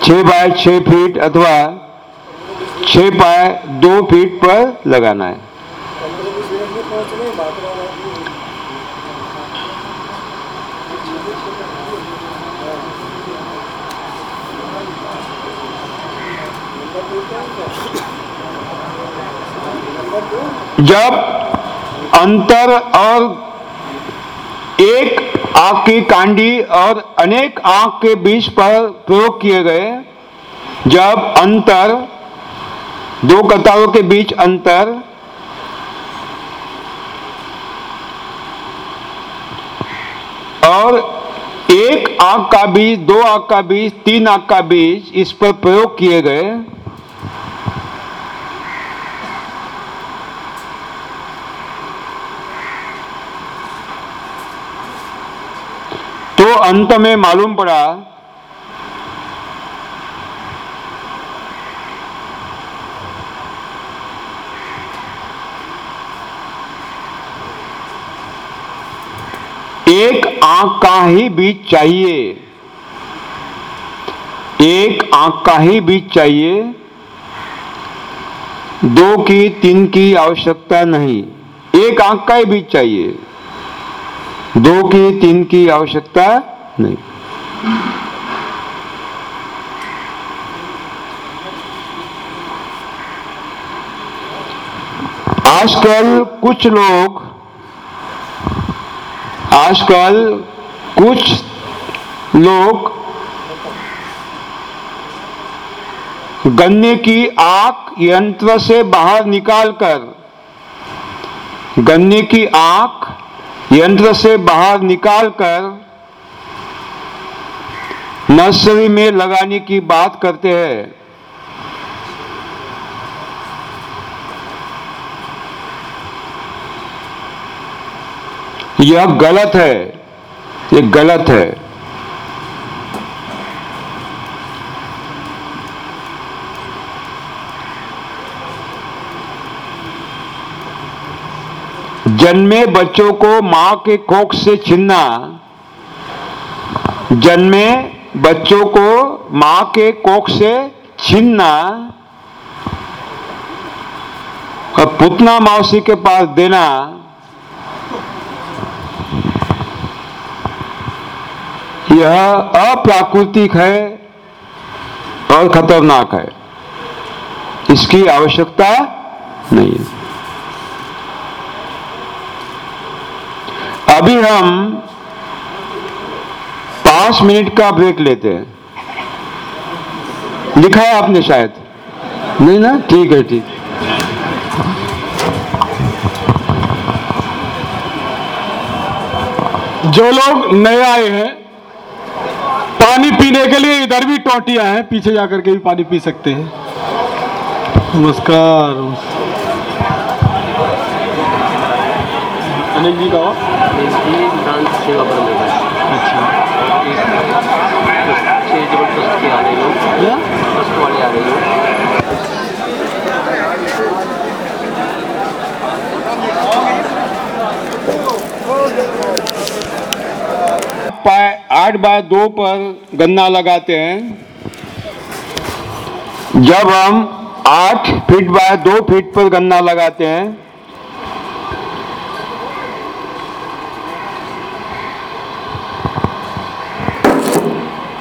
छह बाय छह फीट अथवा छह बाय दो फीट पर लगाना है। जब अंतर और एक आँख की कांडी और अनेक आँख के बीच पर प्रयोग किए गए, जब अंतर, दो कतारों के बीच अंतर, और एक आँख का बीज दो आँख का बीज तीन आँख का बीज इस पर प्रयोग किए गए तो अंत में मालूम पड़ा एक आँख का ही बीज चाहिए। एक आँख का ही बीज चाहिए। दो की, तीन की आवश्यकता नहीं। एक आँख का ही बीज चाहिए। दो की, तीन की आवश्यकता नहीं। आजकल कुछ लोग, आजकल कुछ लोग गन्ने की आँख यंत्र से बाहर निकालकर, गन्ने की आँख यंत्र से बाहर निकाल कर नर्सरी में लगाने की बात करते हैं। यह गलत है। ये गलत है। जन्मे बच्चों को माँ के कोख से छीनना। जन्मे बच्चों को माँ के कोख से छीनना। और पुतना मौसी के पास देना। यह अप्राकृतिक है और खतरनाक है। इसकी आवश्यकता नहीं है। अभी हम पाँच मिनट का ब्रेक लेते हैं। लिखा है आपने शायद? नहीं ना? ठीक है, ठीक। जो लोग नए आए हैं, पानी पीने के लिए इधर भी टोटियाँ हैं, पीछे जाकर के भी पानी पी सकते हैं। नमस्कार। अनिल जी का विधान सेवा पर अच्छा। ज़बरदस्त के आ रहे लोग ट्रस्ट वाले आ रहे लोग पाए आठ बाय दो पर गन्ना लगाते हैं। जब हम आठ फीट बाय दो फीट पर गन्ना लगाते हैं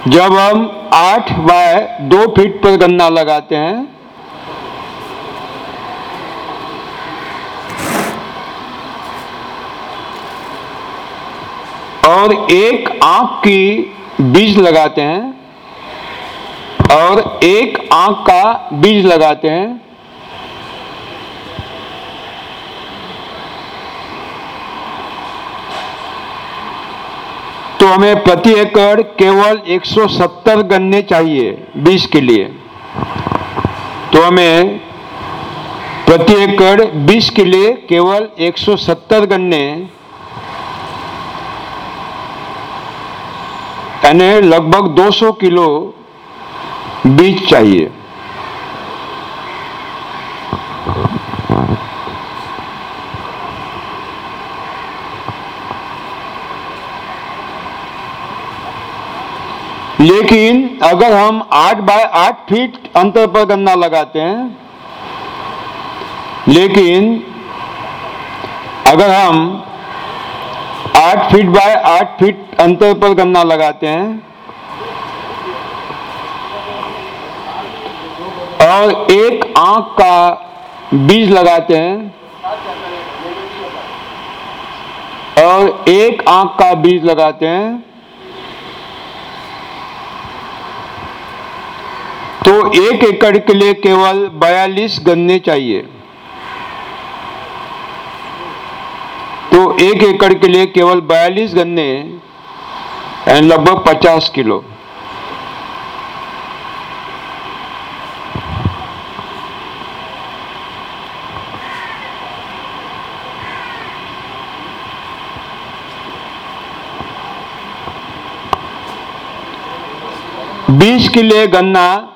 जब हम आठ बाय दो फीट पर गन्ना लगाते हैं, और एक आँख की बीज लगाते हैं, और एक आँख का बीज लगाते हैं तो हमें प्रति एकड़ केवल 170 गन्ने चाहिए बीज के लिए। तो हमें प्रति एकड़ बीज के लिए केवल 170 गन्ने यानी लगभग 200 किलो बीज चाहिए। लेकिन अगर हम 8 बाय 8 फीट अंतर पर गन्ना लगाते हैं, लेकिन अगर हम 8 फीट बाय 8 फीट अंतर पर गन्ना लगाते हैं, और एक आँख का बीज लगाते हैं, और एक आँख का बीज लगाते हैं तो एक एकड़ के लिए केवल 42 गन्ने चाहिए। तो एक एकड़ के लिए केवल 42 गन्ने एंड लगभग 50 किलो। बीस के लिए गन्ना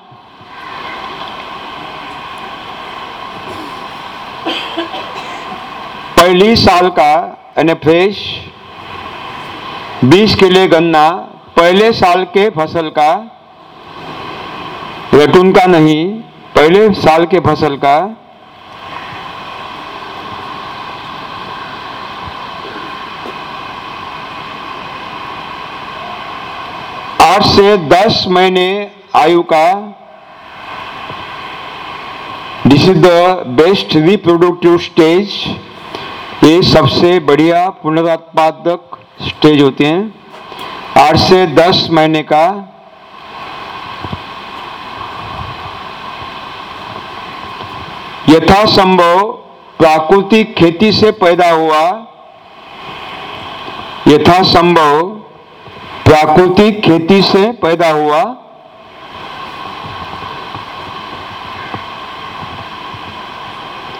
पहली साल का यानी फ्रेश बीस के लिए गन्ना, पहले साल के फ़सल का, रटून का नहीं, पहले साल के फ़सल का। आठ से दस महीने आयु का this is the best reproductive stage ये सबसे बढ़िया पुनरुत्पादक स्टेज होते हैं। आठ से दस महीने का यथासंभव प्राकृतिक खेती से पैदा हुआ यथासंभव प्राकृतिक खेती से पैदा हुआ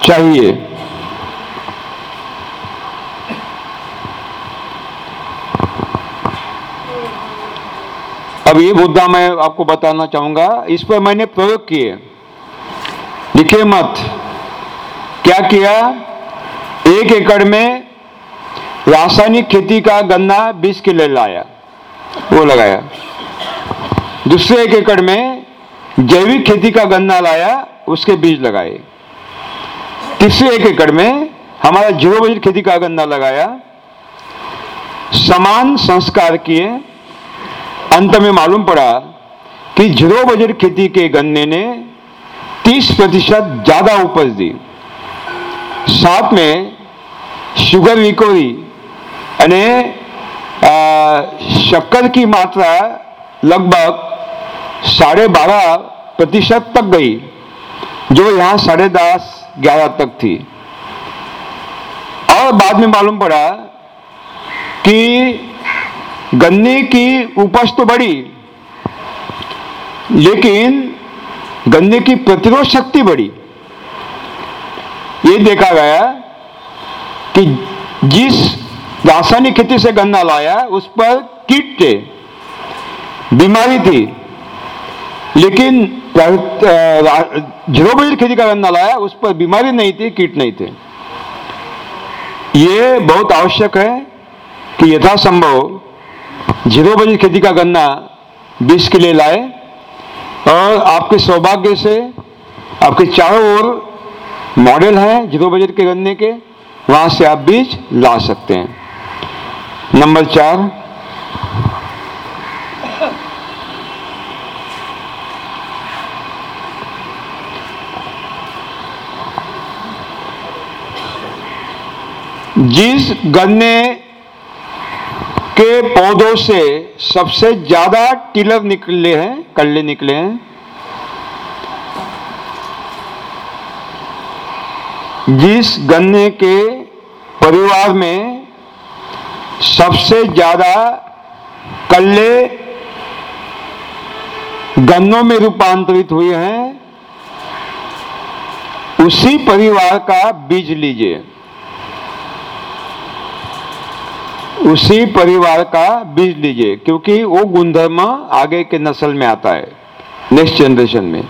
चाहिए। अब ये मुद्दा मैं आपको बताना चाहूँगा। इस पर मैंने प्रयोग किए। लिखे मत। क्या किया? एक एकड़ में रासायनिक खेती का गन्ना 20 किलो लाया। वो लगाया। दूसरे एक एकड़ में जैविक खेती का गन्ना लाया, उसके बीज लगाए। तीसरे एक एकड़ में हमारा ज़ीरो बजट खेती का गन्ना लगाया। समान संस्कार किए। अंत में मालूम पड़ा कि ज़ीरो बजट खेती के गन्ने ने 30 प्रतिशत ज़्यादा उपज दी। साथ में शुगर रिकवरी शक्कर की मात्रा लगभग साढ़े बारह प्रतिशत तक गई, जो यहाँ साढ़े दस, ग्यारह तक थी। और बाद में मालूम पड़ा कि गन्ने की उपज तो बढ़ी, लेकिन गन्ने की प्रतिरोध शक्ति बढ़ी। ये देखा गया कि जिस रासायनिक खेती से गन्ना लाया, उस पर कीट थे, बीमारी थी, लेकिन बजट खेती का गन्ना लाया, उस पर बीमारी नहीं थी, कीट नहीं थे। ये बहुत आवश्यक है कि यथासंभव ज़ीरो बजट खेती का गन्ना बीस के लिए लाए और आपके सौभाग्य से आपके चारों ओर मॉडल हैं ज़ीरो बजट के गन्ने के, वहाँ से आप बीज ला सकते हैं। नंबर चार। जिस गन्ने के पौधों से सबसे ज़्यादा टिलर निकले हैं, कल्ले निकले हैं। जिस गन्ने के परिवार में सबसे ज़्यादा कल्ले गन्नों में रूपांतरित हुए हैं, उसी परिवार का बीज लीजिए। उसी परिवार का बीज लीजिए, क्योंकि वो गुणधर्म आगे के नस्ल में आता है नेक्स्ट जनरेशन में।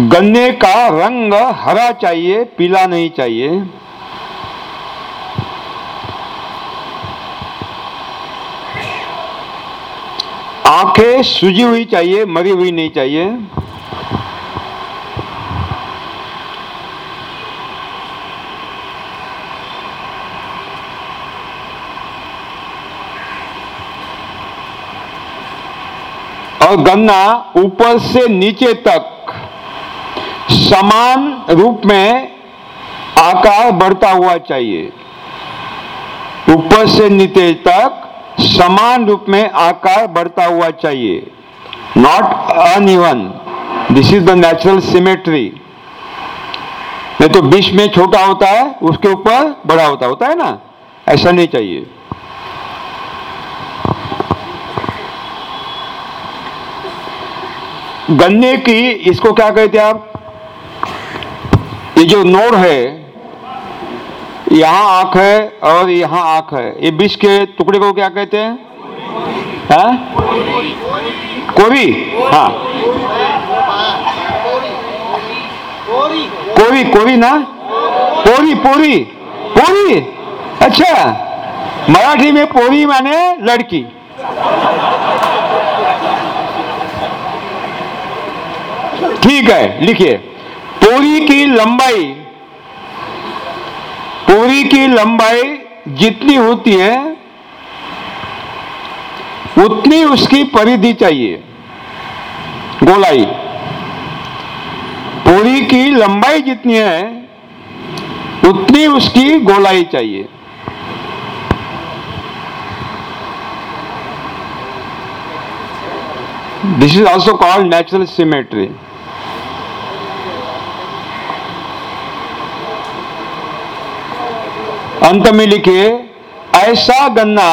गन्ने का रंग हरा चाहिए, पीला नहीं चाहिए। आँखें सूजी हुई चाहिए, मरी हुई नहीं चाहिए। और गन्ना ऊपर से नीचे तक समान रूप में आकार बढ़ता हुआ चाहिए। ऊपर से नीचे तक समान रूप में आकार बढ़ता हुआ चाहिए। Not uneven this is the natural symmetry नहीं तो बीच में छोटा होता है, उसके ऊपर बड़ा होता होता है ना? ऐसा नहीं चाहिए। गन्ने की, इसको क्या कहते हैं आप? ये जो नोड है, यहाँ आँख है और यहाँ आँख है। ये बीच के टुकड़े को क्या कहते हैं? है? कोरी? हाँ। कोरी कोरी ना? पोरी पोरी। पोरी? अच्छा। मराठी में पोरी माने लड़की। ठीक है, लिखिए। पूरी की लंबाई, पूरी की लंबाई जितनी होती है, उतनी उसकी परिधि चाहिए। गोलाई। पूरी की लंबाई जितनी है, उतनी उसकी गोलाई चाहिए। This is also called natural symmetry अंत में लिखे ऐसा गन्ना,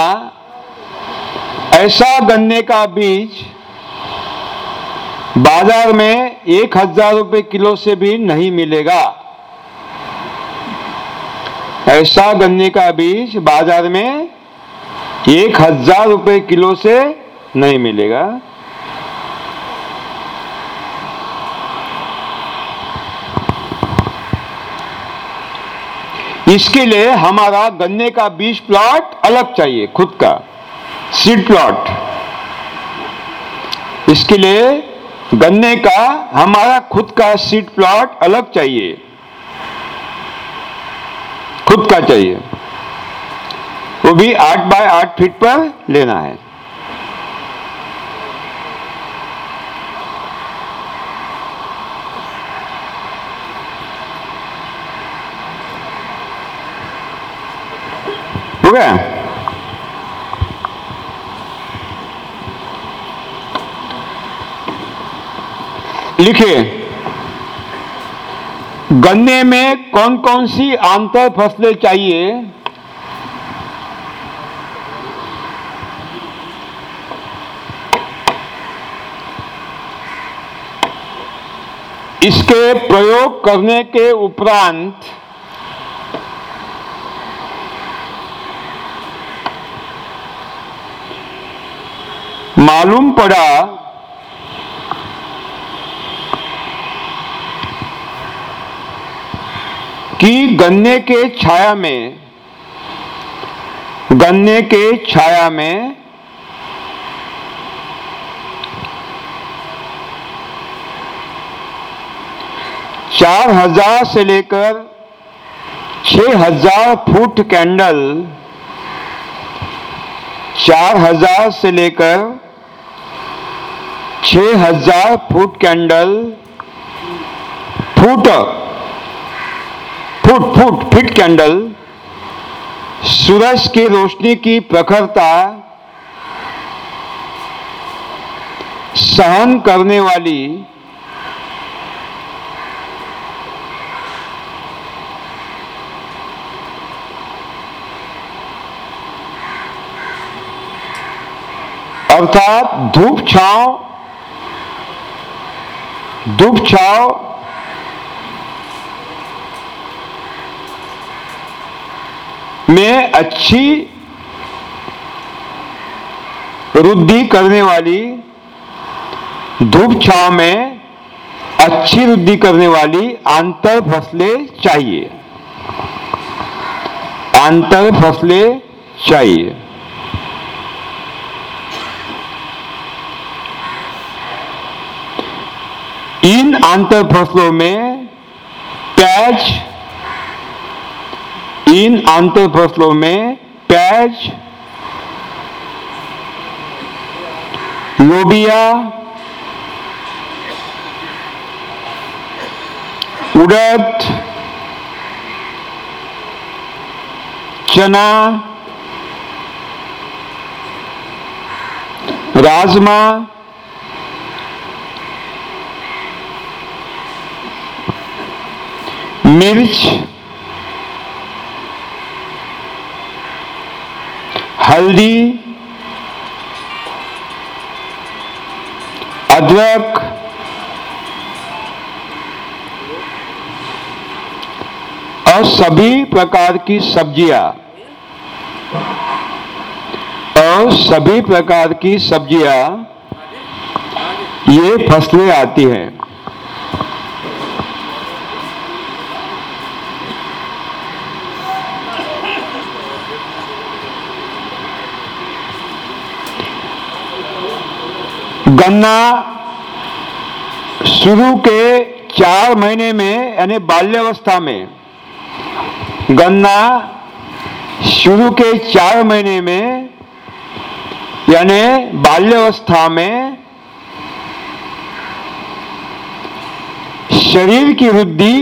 ऐसा गन्ने का बीज बाज़ार में एक हज़ार रुपये किलो से भी नहीं मिलेगा। ऐसा गन्ने का बीज बाज़ार में एक हज़ार रुपये किलो से नहीं मिलेगा। इसके लिए हमारा गन्ने का बीज प्लॉट अलग चाहिए, खुद का। सीड प्लॉट इसके लिए गन्ने का, हमारा खुद का सीड प्लॉट अलग चाहिए। खुद का चाहिए। वो भी आठ बाय आठ फीट पर लेना है। गया लिखिए। गन्ने में कौन कौन सी आंतर फ़सलें चाहिए? इसके प्रयोग करने के उपरांत मालूम पड़ा कि गन्ने के छाया में, गन्ने के छाया में चार हज़ार से लेकर छह हज़ार फुट कैंडल, चार हज़ार से लेकर छह हज़ार foot candle, foot foot foot, feet candle, सूरज की रोशनी की प्रखरता सहन करने वाली अर्थात धूप छांव धूप छांव में अच्छी रुद्धि करने वाली धूप छाव में अच्छी रुद्धि करने वाली आंतर फ़सलें चाहिए। आंतर फ़सलें चाहिए। इन आंतर फ़सलों में प्याज इन आंतर फ़सलों में प्याज लोबिया उड़द चना राजमा मिर्च, हल्दी, अदरक, और सभी प्रकार की सब्ज़ियाँ। और सभी प्रकार की सब्ज़ियाँ ये फ़सलें आती हैं। गन्ना शुरू के चार महीने में, यानी बाल्यावस्था में गन्ना शुरू के चार महीने में, यानी बाल्यावस्था में, शरीर की वृद्धि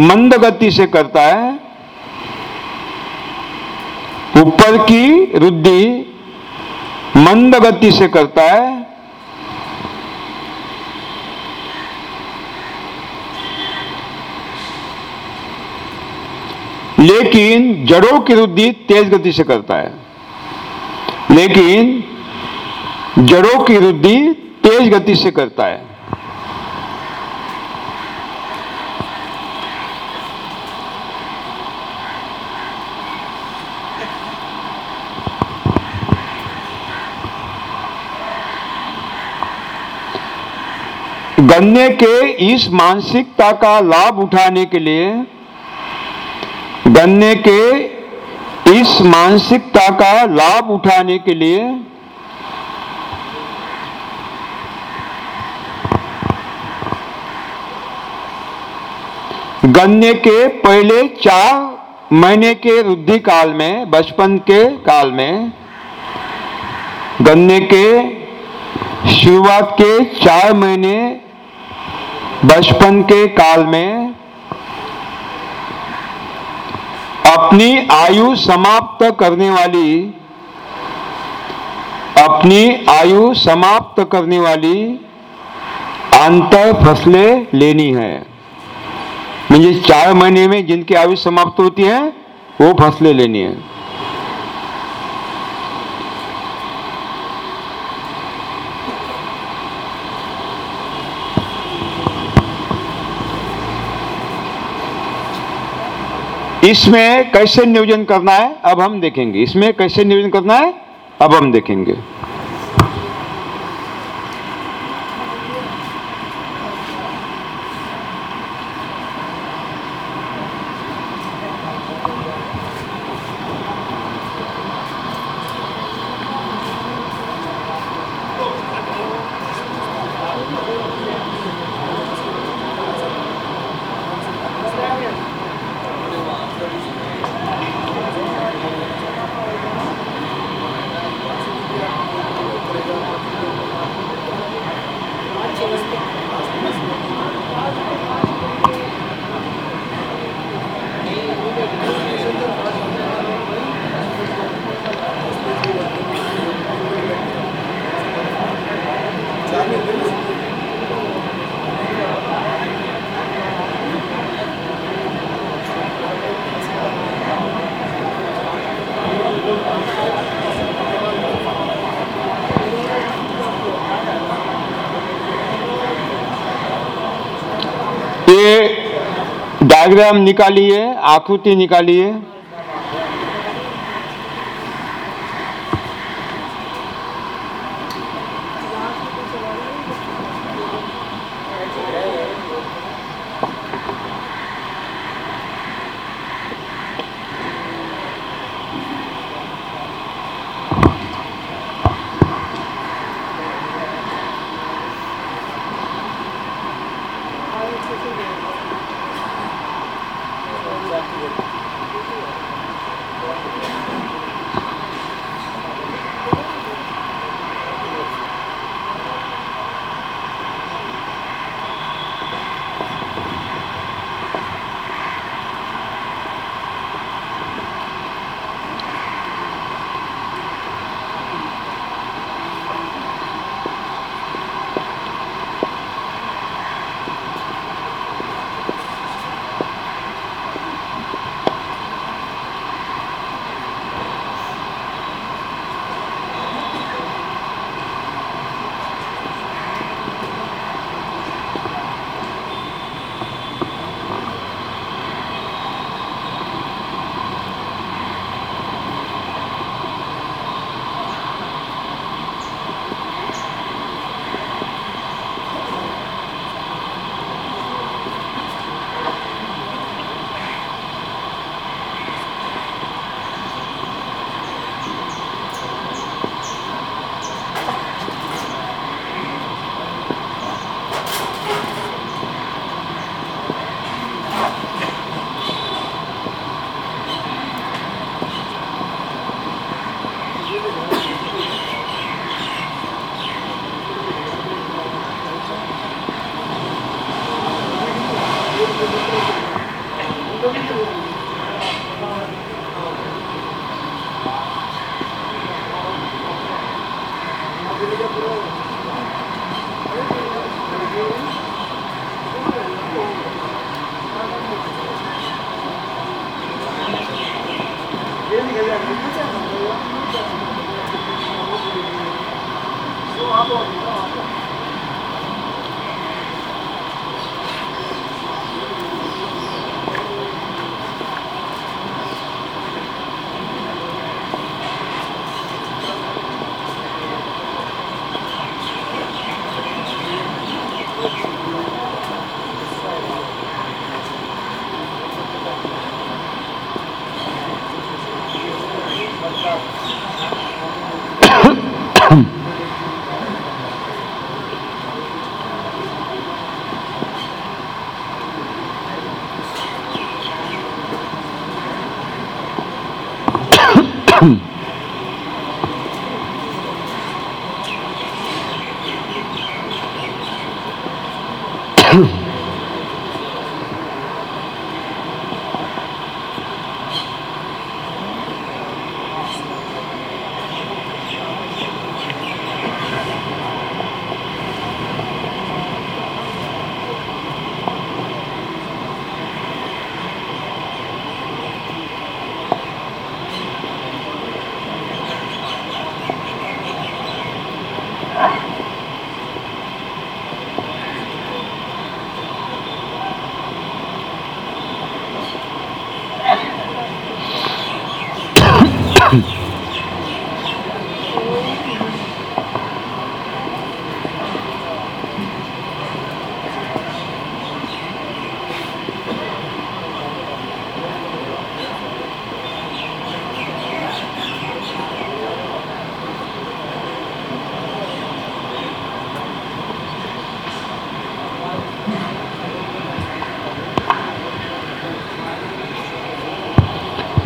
मंद गति से करता है, ऊपर की वृद्धि मंद गति से करता है लेकिन जड़ों की वृद्धि तेज गति से करता है। लेकिन जड़ों की वृद्धि तेज गति से करता है। गन्ने के इस मानसिकता का लाभ उठाने के लिए गन्ने के इस मानसिकता का लाभ उठाने के लिए गन्ने के पहले चार महीने के रुद्धि काल में, बचपन के काल में, गन्ने के शुरुआत के चार महीने बचपन के काल में अपनी आयु समाप्त करने वाली, अपनी आयु समाप्त करने वाली अंतर फ़सलें लेनी है। मुझे चार महीने में जिनकी आयु समाप्त होती है, वो फ़सलें लेनी है। इसमें कैसे नियोजन करना है, अब हम देखेंगे। इसमें कैसे नियोजन करना है, अब हम देखेंगे ये डायग्राम निकालिए आकृति निकालिए।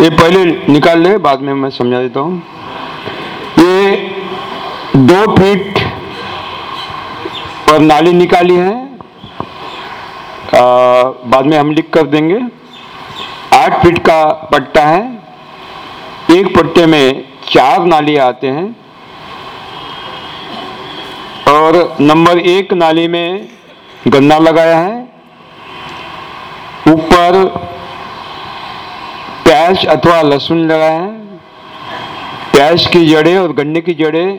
ये पहले निकाल ले बाद में मैं समझा देता हूँ। ये दो फीट पर नाली निकाली है। आ, बाद में हम लिख कर देंगे। आठ फीट का पट्टा है। एक पट्टे में चार नाली आते हैं। और नंबर एक नाली में गन्ना लगाया है ऊपर प्याज अथवा लहसुन लगाया है प्याज की जड़ें और गन्ने की जड़ें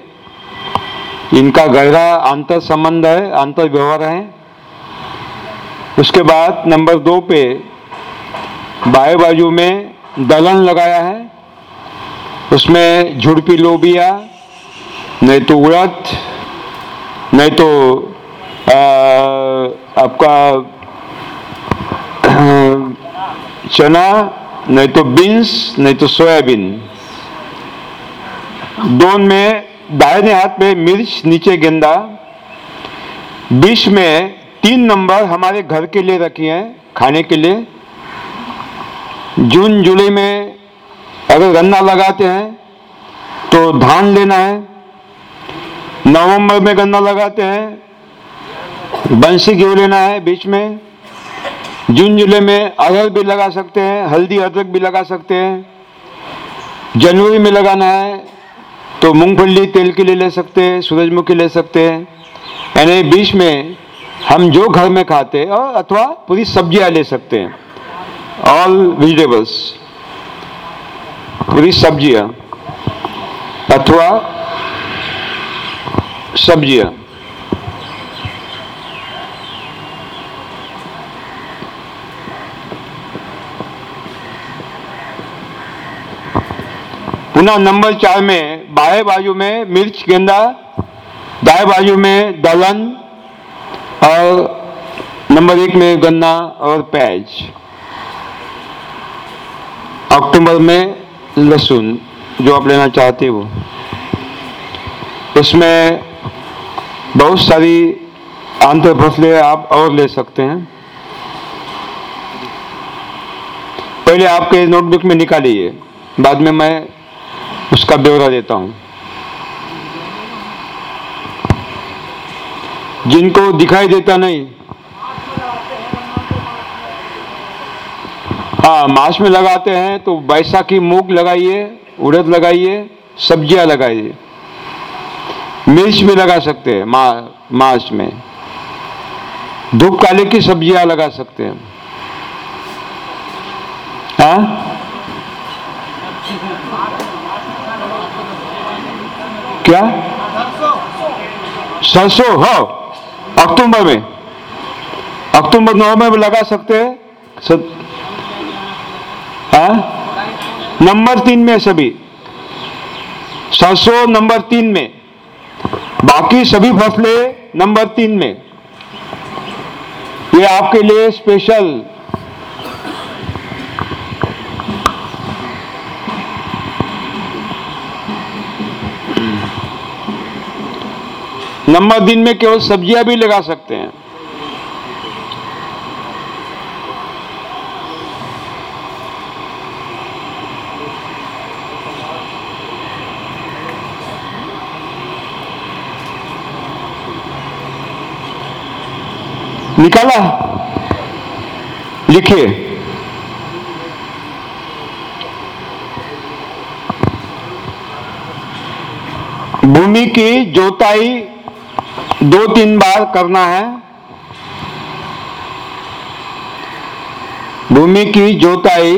इनका गहरा अंतर संबंध है अंतर व्यवहार है। उसके बाद नंबर दो पे बाएँ बाजू में दलहन लगाया है। उसमें झुड़पी लोबिया नहीं तो उड़द नहीं तो आ, आपका चना नहीं तो बीन्स नहीं तो सोयाबीन दोन में दाहिने हाथ में मिर्च नीचे गेंदा बीच में तीन नंबर हमारे घर के लिए रखी हैं खाने के लिए जून जुलाई में अगर गन्ना लगाते हैं तो धान लेना है नवंबर में गन्ना लगाते हैं बंसी गेहूँ लेना है बीच में जून जुलाई में अरहर भी लगा सकते हैं, हल्दी अदरक भी लगा सकते हैं। जनवरी में लगाना है तो मूंगफली तेल के लिए ले सकते हैं, सूरजमुखी ले सकते हैं। यानी बीच में हम जो घर में खाते हैं, और अथवा पूरी सब्ज़ियाँ ले सकते हैं। ऑल वेजिटेबल्स पूरी सब्ज़ियाँ। अथवा सब्ज़ियाँ। पुनः नंबर चार में बाएँ बाजू में मिर्च गेंदा, दाएँ बाजू में दलहन, और नंबर एक में गन्ना और प्याज अक्टूबर में लहसुन, जो आप लेना चाहते हो। उसमें बहुत सारी आंतर फ़सलें आप और ले सकते हैं। पहले आपके नोटबुक में निकालिए। बाद में मैं उसका ब्यौरा देता हूँ। जिनको दिखाई देता नहीं। हाँ मार्च में लगाते हैं तो बैसाखी मूग लगाइए उड़द लगाइए सब्ज़ियाँ लगाइए। मिर्च भी लगा सकते हैं मा, मार्च में। धूप काले की सब्ज़ियाँ लगा सकते हैं। हाँ? क्या? सरसों हो। अक्टूबर में। अक्टूबर, नवंबर में लगा सकते हैं। सब हाँ? नंबर तीन में सभी। सरसों नंबर तीन में। बाकी सभी फ़सलें नंबर तीन में। ये आपके लिए स्पेशल नंबर दिन में केवल सब्ज़ियाँ भी लगा सकते हैं। निकाला। लिखिए। भूमि की जोताई दो तीन बार करना है। भूमि की जोताई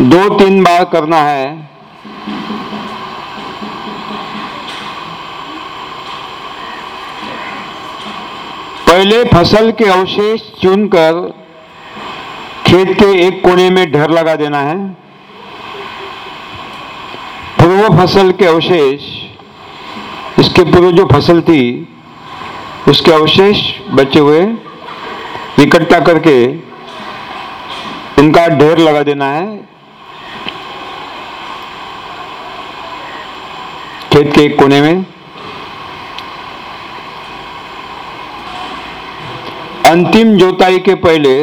दो तीन बार करना है। पहले फ़सल के अवशेष चुनकर खेत के एक कोने में ढेर लगा देना है। फिर वो फ़सल के अवशेष इसके पूर्व जो फ़सल थी, उसके अवशेष बचे हुए, इकट्ठा करके उनका ढेर लगा देना है। खेत के एक कोने में। अंतिम जोताई के पहले,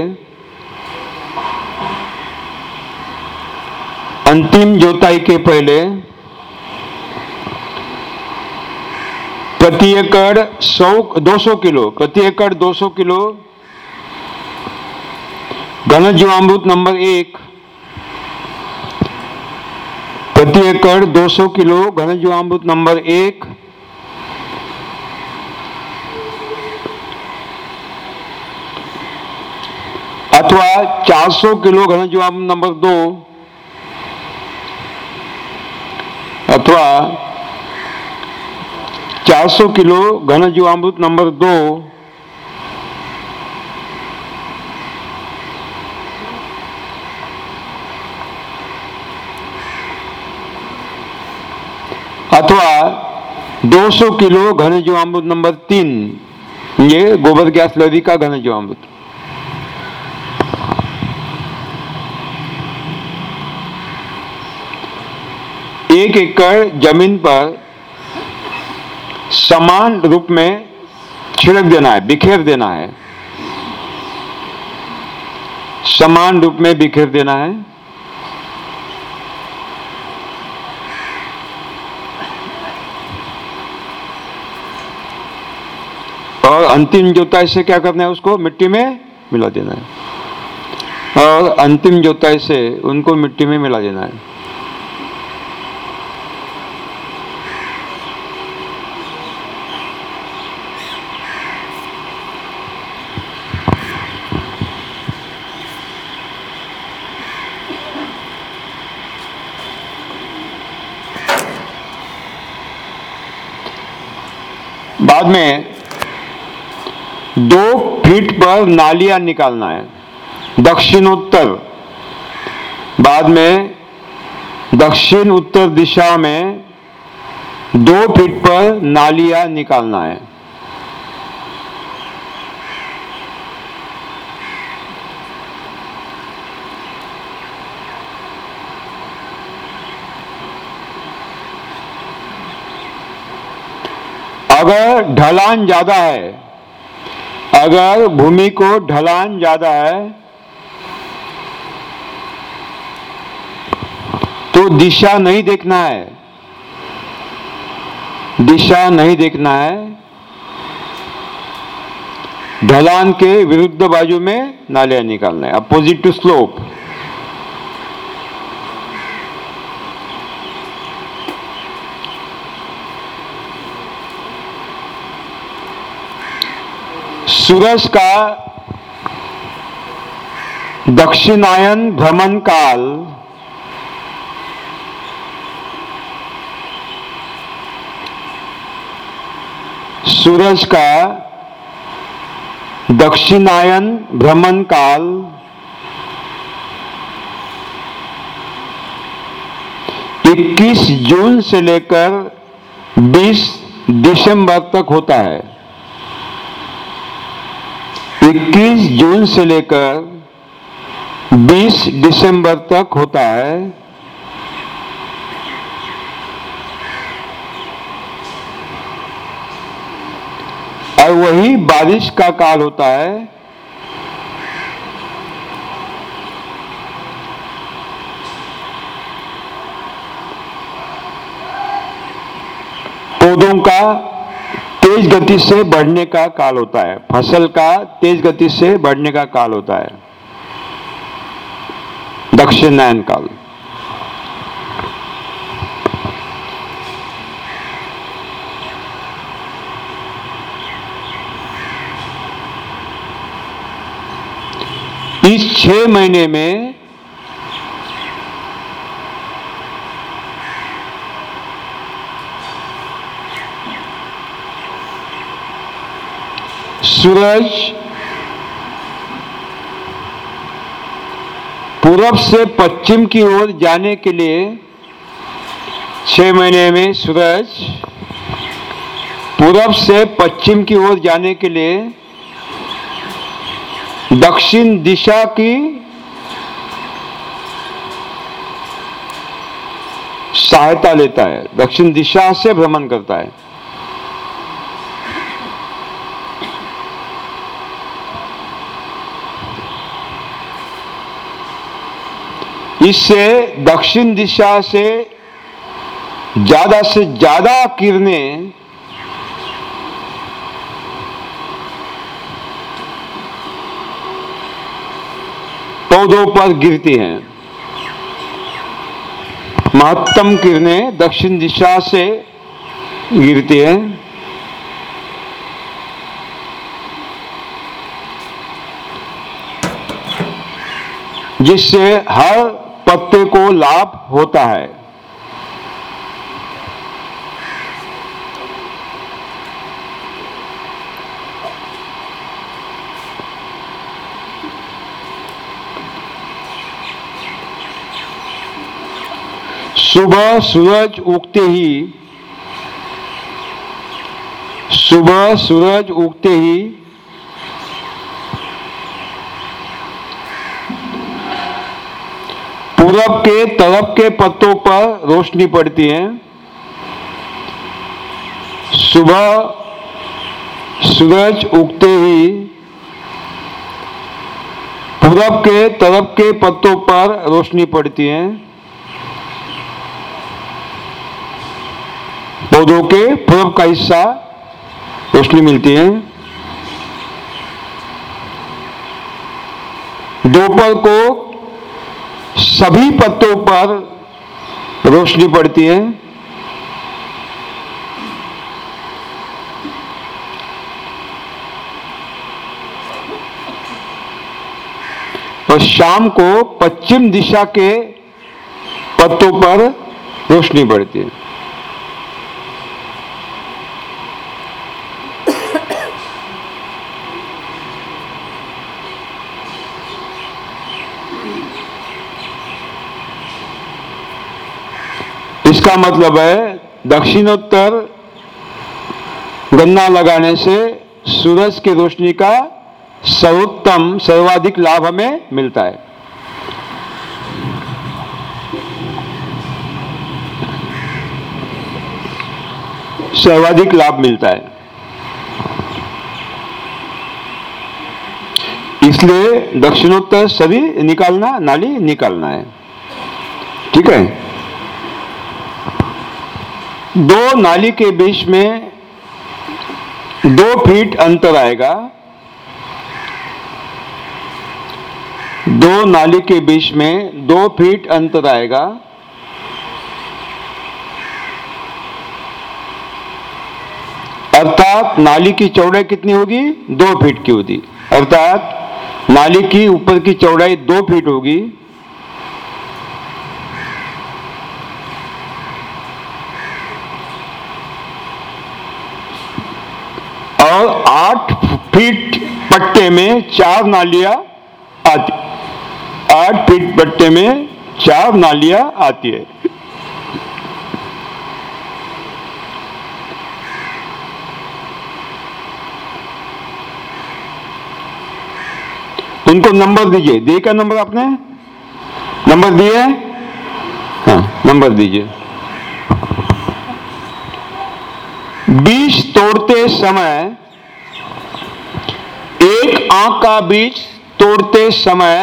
अंतिम जोताई के पहले प्रति एकड़ सौ 200 किलो, प्रति एकड़ 200 किलो। घन जीवामृत नंबर एक। प्रति एकड़ 200 किलो घन जीवामृत नंबर एक। अथवा 400 किलो घन जीवामृत नंबर दो। अथवा 400 किलो घन जीवामृत नंबर दो। अथवा 200 किलो घन जीवामृत नंबर तीन। ये गोबर गैस लरी का घन जीवामृत। एक एकड़ ज़मीन पर समान रूप में छिड़क देना है, बिखेर देना है। समान रूप में बिखेर देना है। और अंतिम जोताई से क्या करना है उसको? मिट्टी में मिला देना है। और अंतिम जोताई से उनको मिट्टी में मिला देना है। बाद में दो फीट पर नालियाँ निकालना है। दक्षिणोत्तर। बाद में दक्षिण उत्तर दिशा में दो फीट पर नालियाँ निकालना है। अगर ढलान ज़्यादा है, अगर भूमि को ढलान ज़्यादा है तो दिशा नहीं देखना है। दिशा नहीं देखना है। ढलान के विरुद्ध बाजू में नालियाँ निकालना है। अपोजिट टू स्लोप सूरज का दक्षिणायन भ्रमण काल। सूरज का दक्षिणायन भ्रमण काल। 21 जून से लेकर 20 दिसंबर तक होता है। 21 जून से लेकर 20 दिसंबर तक होता है। और वही बारिश का काल होता है। पौधों का तेज गति से बढ़ने का काल होता है। फ़सल का तेज गति से बढ़ने का काल होता है। दक्षिणायन काल। इस छह महीने में सूरज पूरब से पश्चिम की ओर जाने के लिए छह महीने में सूरज पूरब से पश्चिम की ओर जाने के लिए दक्षिण दिशा की सहायता लेता है। दक्षिण दिशा से भ्रमण करता है। इससे दक्षिण दिशा से ज़्यादा से ज़्यादा किरणें पौधों पर गिरती हैं। महत्तम किरणें दक्षिण दिशा से गिरती हैं। जिससे हर पत्ते को लाभ होता है। सुबह सूरज उगते ही सुबह सूरज उगते ही पूरब के तरफ़ के पत्तों पर रोशनी पड़ती है। सुबह सूरज उगते ही पूरब के तरफ़ के पत्तों पर रोशनी पड़ती है। पौधों के पूरब का हिस्सा रोशनी मिलती है। दोपहर को सभी पत्तों पर रोशनी पड़ती है। और शाम को पश्चिम दिशा के पत्तों पर रोशनी पड़ती है। इसका मतलब है दक्षिणोत्तर गन्ना लगाने से सूरज की रोशनी का सर्वोत्तम, सर्वाधिक लाभ हमें मिलता है। सर्वाधिक लाभ मिलता है। इसलिए दक्षिणोत्तर सभी निकालना, नाली निकालना है। ठीक है? दो नाली के बीच में दो फीट अंतर आएगा। दो नाली के बीच में दो फीट अंतर आएगा। अर्थात नाली की चौड़ाई कितनी होगी? दो फीट की होगी। अर्थात नाली की ऊपर की चौड़ाई दो फीट होगी। और आठ फीट पट्टे में चार नालियाँ आती आठ फीट पट्टे में चार नालियाँ आती है। उनको नंबर दीजिए। दे का नंबर आपने? नंबर दिए? हाँ नंबर दीजिए। बीज तोड़ते समय एक आँख का बीज तोड़ते समय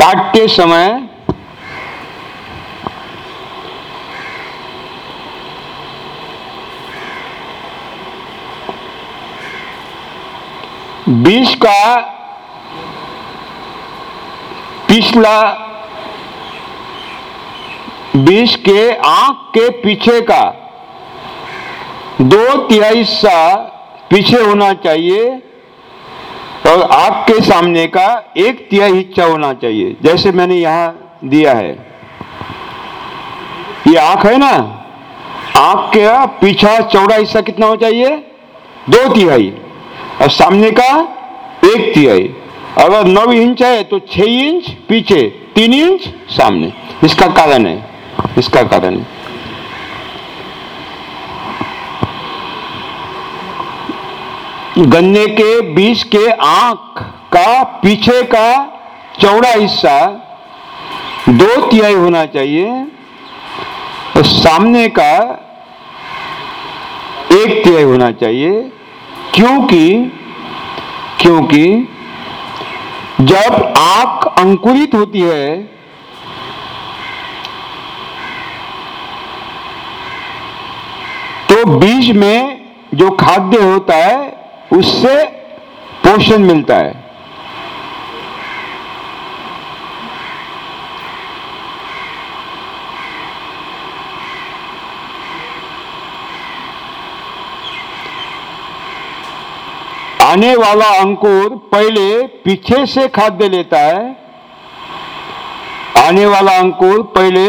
काटते समय बीज का पिछला बीज के आँख के पीछे का। दो तिहाई हिस्सा पीछे होना चाहिए और आँख के सामने का एक तिहाई हिस्सा होना चाहिए, जैसे मैंने यहाँ दिया है। ये आँख है ना? आँख का पीछा चौड़ा हिस्सा कितना हो चाहिए? दो तिहाई। और सामने का एक तिहाई। अगर नौ इंच है तो छह इंच, पीछे तीन इंच, सामने। इसका कारण है। इसका कारण। गन्ने के बीज के आँख का पीछे का चौड़ा हिस्सा दो तिहाई होना चाहिए और सामने का एक तिहाई होना चाहिए। क्योंकि क्योंकि जब आँख अंकुरित होती है बीज में जो खाद्य होता है, उससे पोषण मिलता है। आने वाला अंकुर पहले पीछे से खाद्य लेता है। आने वाला अंकुर पहले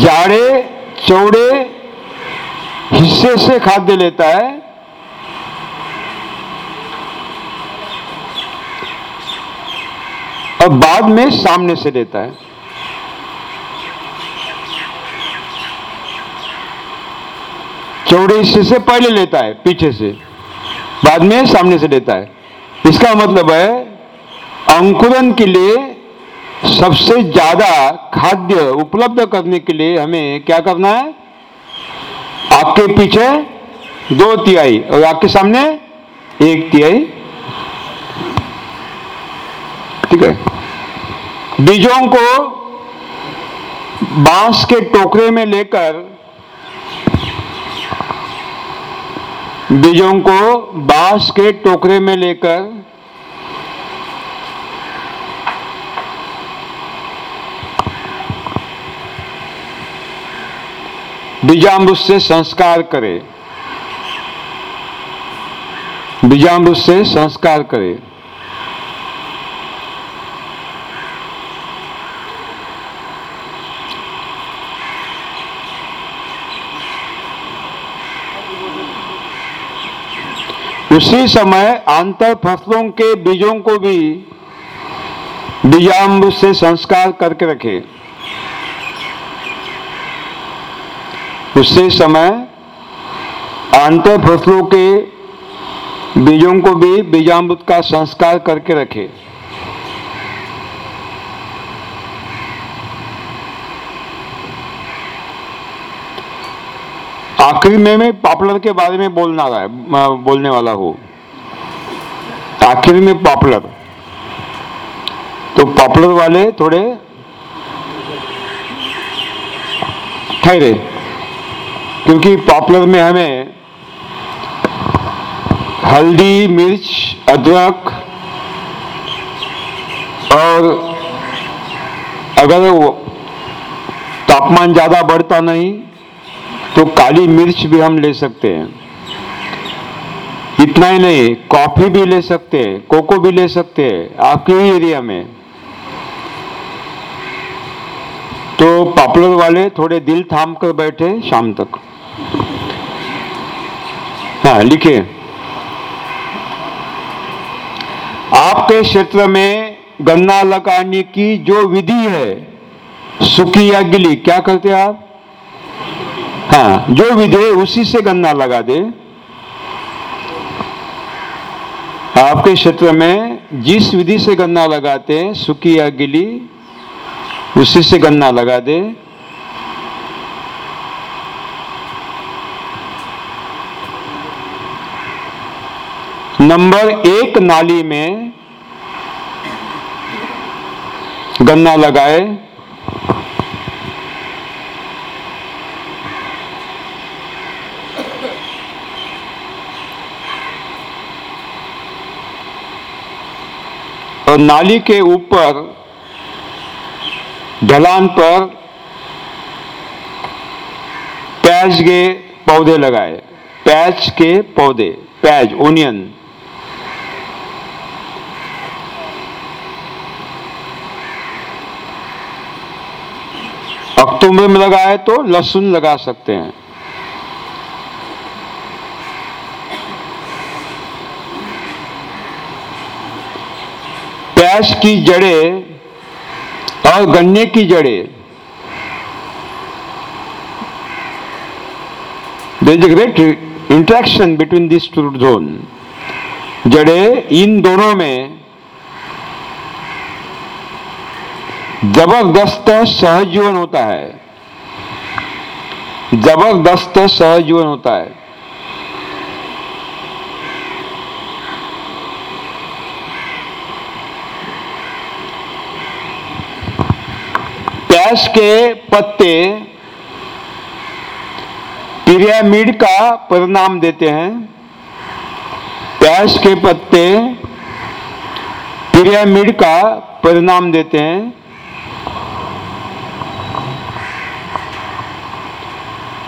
जाड़े, चौड़े हिस्से से खाद्य लेता है। और बाद में सामने से लेता है। चौड़े हिस्से से पहले लेता है, पीछे से। बाद में सामने से लेता है। इसका मतलब है अंकुरन के लिए सबसे ज़्यादा खाद्य उपलब्ध करने के लिए हमें क्या करना है? आपके पीछे दो तिहाई और आपके सामने एक तिहाई। ठीक है? बीजों को बाँस के टोकरे में लेकर बीजों को बाँस के टोकरे में लेकर बीजामृत से संस्कार करे। बीजामृत से संस्कार करे। उसी समय आंतर फ़सलों के बीजों को भी बीजामृत से संस्कार करके रखे। उसी समय आंतर फ़सलों के बीजों को भी बीजामृत का संस्कार करके रखे। आखिरी में मैं पॉपुलर के बारे में बोलना रहा है बोलने वाला हूँ। आखिर में पॉपुलर। तो पॉपुलर वाले थोड़े ठहरे। क्योंकि पॉपुलर में हमें हल्दी, मिर्च, अदरक और अगर तापमान ज़्यादा बढ़ता नहीं तो काली मिर्च भी हम ले सकते हैं। इतना ही नहीं, कॉफ़ी भी ले सकते हैं, कोको भी ले सकते हैं, आपके ही एरिया में। तो पॉपुलर वाले थोड़े दिल थाम कर बैठे शाम तक। हाँ लिखिए। आपके क्षेत्र में गन्ना लगाने की जो विधि है, सुखी या गिली, क्या करते हैं आप? हाँ जो विधि है, उसी से गन्ना लगा दे। आपके क्षेत्र में जिस विधि से गन्ना लगाते हैं, सुखी या गिली, उसी से गन्ना लगा दे। नंबर एक नाली में गन्ना लगाए। और नाली के ऊपर ढलान पर प्याज के पौधे लगाए। प्याज के पौधे, प्याज ओनियन पत्तों में लगाए तो लहसुन लगा सकते हैं। प्याज की जड़े और गन्ने की जड़े। Is a great interaction between this two zone जड़े इन दोनों में ज़बरदस्त सहजीवन होता है। ज़बरदस्त सहजीवन होता है। प्याज के पत्ते पिरामिड का परिणाम देते हैं। प्याज के पत्ते पिरामिड का परिणाम देते हैं।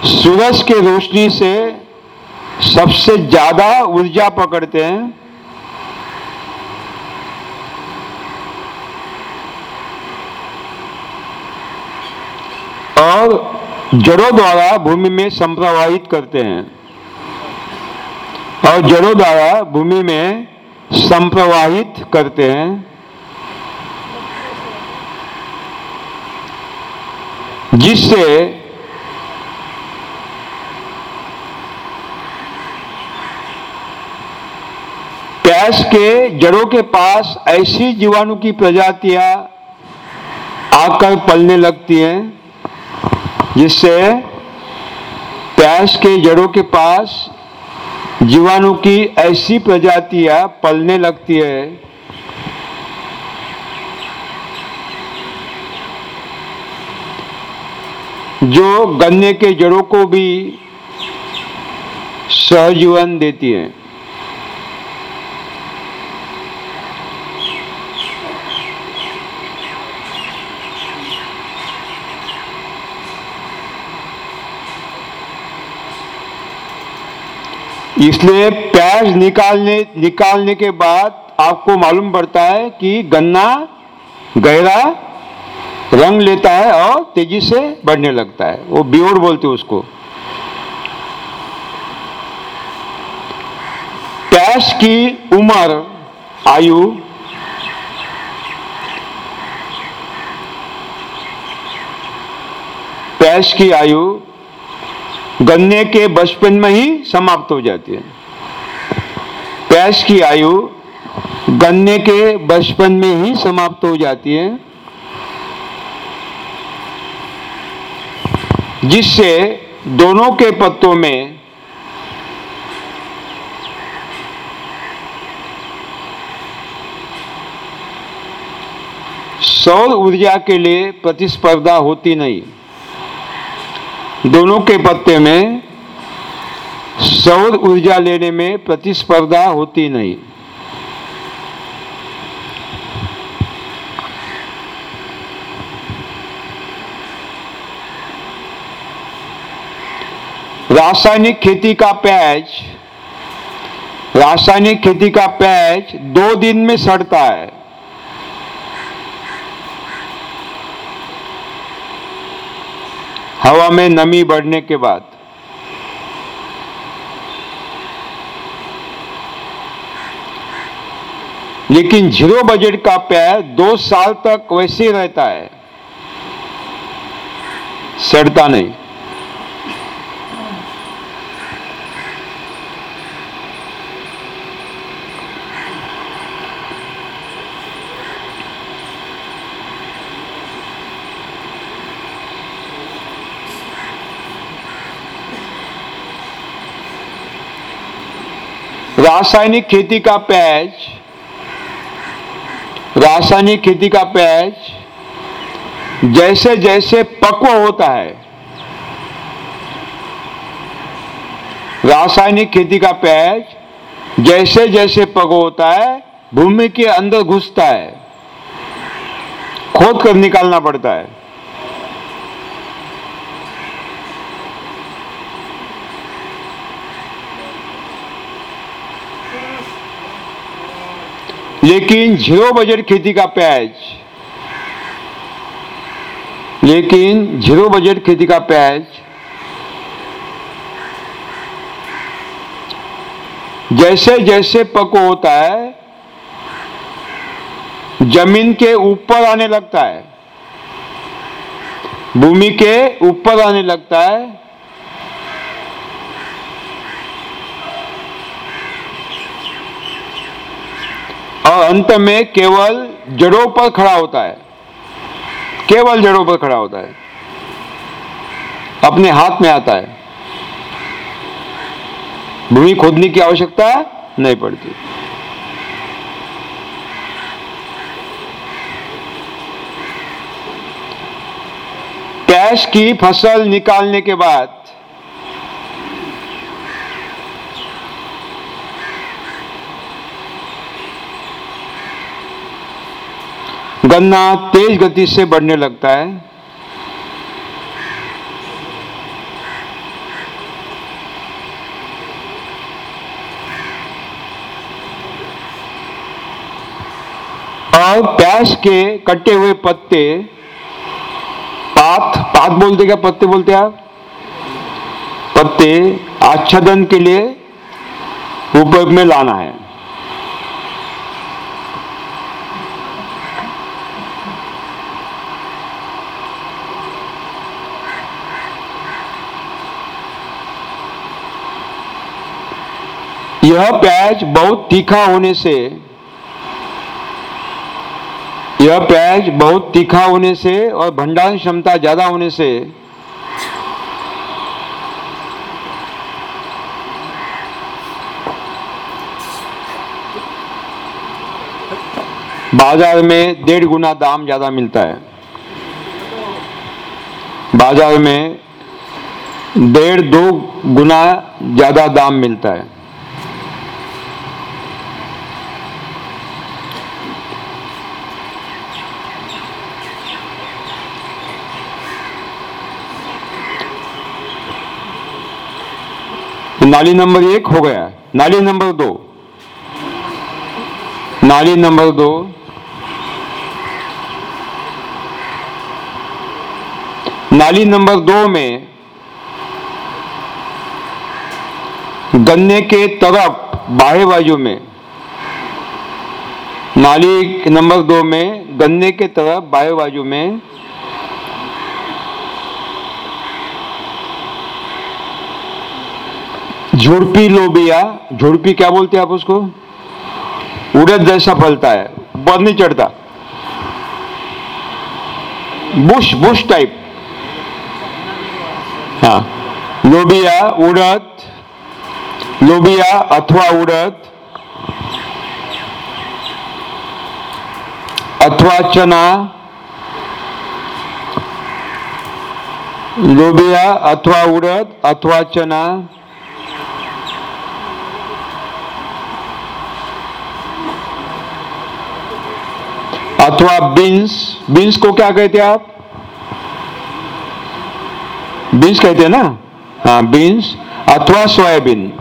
सूरज के रोशनी से सबसे ज़्यादा ऊर्जा पकड़ते हैं। और जड़ों द्वारा भूमि में संप्रवाहित करते हैं। और जड़ों द्वारा भूमि में संप्रवाहित करते हैं। जिससे प्यास के जड़ों के पास ऐसी जीवाणु की प्रजातियाँ आकर पलने लगती हैं, जिससे प्यास के जड़ों के पास जीवाणु की ऐसी प्रजातियाँ पलने लगती है। जो गन्ने के जड़ों को भी सहजीवन देती है। इसलिए प्याज निकालने निकालने के बाद आपको मालूम पड़ता है कि गन्ना गहरा रंग लेता है और तेज़ी से बढ़ने लगता है। वो बियोर बोलते हैं उसको। प्याज की उम्र, आयु प्याज की आयु गन्ने के बचपन में ही समाप्त हो जाती है। प्याज की आयु गन्ने के बचपन में ही समाप्त हो जाती है। जिससे दोनों के पत्तों में सौर ऊर्जा के लिए प्रतिस्पर्धा होती नहीं। दोनों के पत्ते में सौर ऊर्जा लेने में प्रतिस्पर्धा होती नहीं। रासायनिक खेती का पैच, रासायनिक खेती का पैच दो दिन में सड़ता है। हवा में नमी बढ़ने के बाद। लेकिन ज़ीरो बजट का पैर दो साल तक वैसे रहता है। सड़ता नहीं। रासायनिक खेती का प्याज रासायनिक खेती का प्याज जैसे जैसे पक्व होता है, रासायनिक खेती का प्याज जैसे जैसे पक्व होता है, भूमि के अंदर घुसता है, खोद कर निकालना पड़ता है। लेकिन ज़ीरो बजट खेती का प्याज। लेकिन ज़ीरो बजट खेती का प्याज। जैसे जैसे पको होता है, ज़मीन के ऊपर आने लगता है। भूमि के ऊपर आने लगता है। और अंत में केवल जड़ों पर खड़ा होता है। केवल जड़ों पर खड़ा होता है। अपने हाथ में आता है। भूमि खोदने की आवश्यकता नहीं पड़ती। कैश की फ़सल निकालने के बाद गन्ना तेज गति से बढ़ने लगता है। और प्याज के कटे हुए पत्ते, पात पात बोलते क्या पत्ते बोलते आप? पत्ते आच्छादन के लिए उपयोग में लाना है। यह प्याज बहुत तीखा होने से, यह प्याज बहुत तीखा होने से और भंडारण क्षमता ज़्यादा होने से, बाज़ार में डेढ़ गुना दाम ज़्यादा मिलता है। बाज़ार में डेढ़ दो गुना ज़्यादा दाम मिलता है। नाली नंबर एक हो गया नाली नंबर दो। नाली नंबर दो। नाली नंबर दो में गन्ने के तरफ़ बाहे बाजू में, नाली नंबर दो में गन्ने के तरफ़ बाहे बाजू में झुड़पी लोबिया झुड़पी क्या बोलते हैं आप उसको? उड़द जैसा फलता है। बहुत नहीं चढ़ता। बुश बुश टाइप हाँ। लोबिया उड़द। लोबिया अथवा उड़द। अथवा चना। लोबिया अथवा उड़द, अथवा चना। अथवा बीन्स बीन्स को क्या कहते हैं आप? बीन्स कहते हैं ना? हाँ बीन्स अथवा सोयाबीन।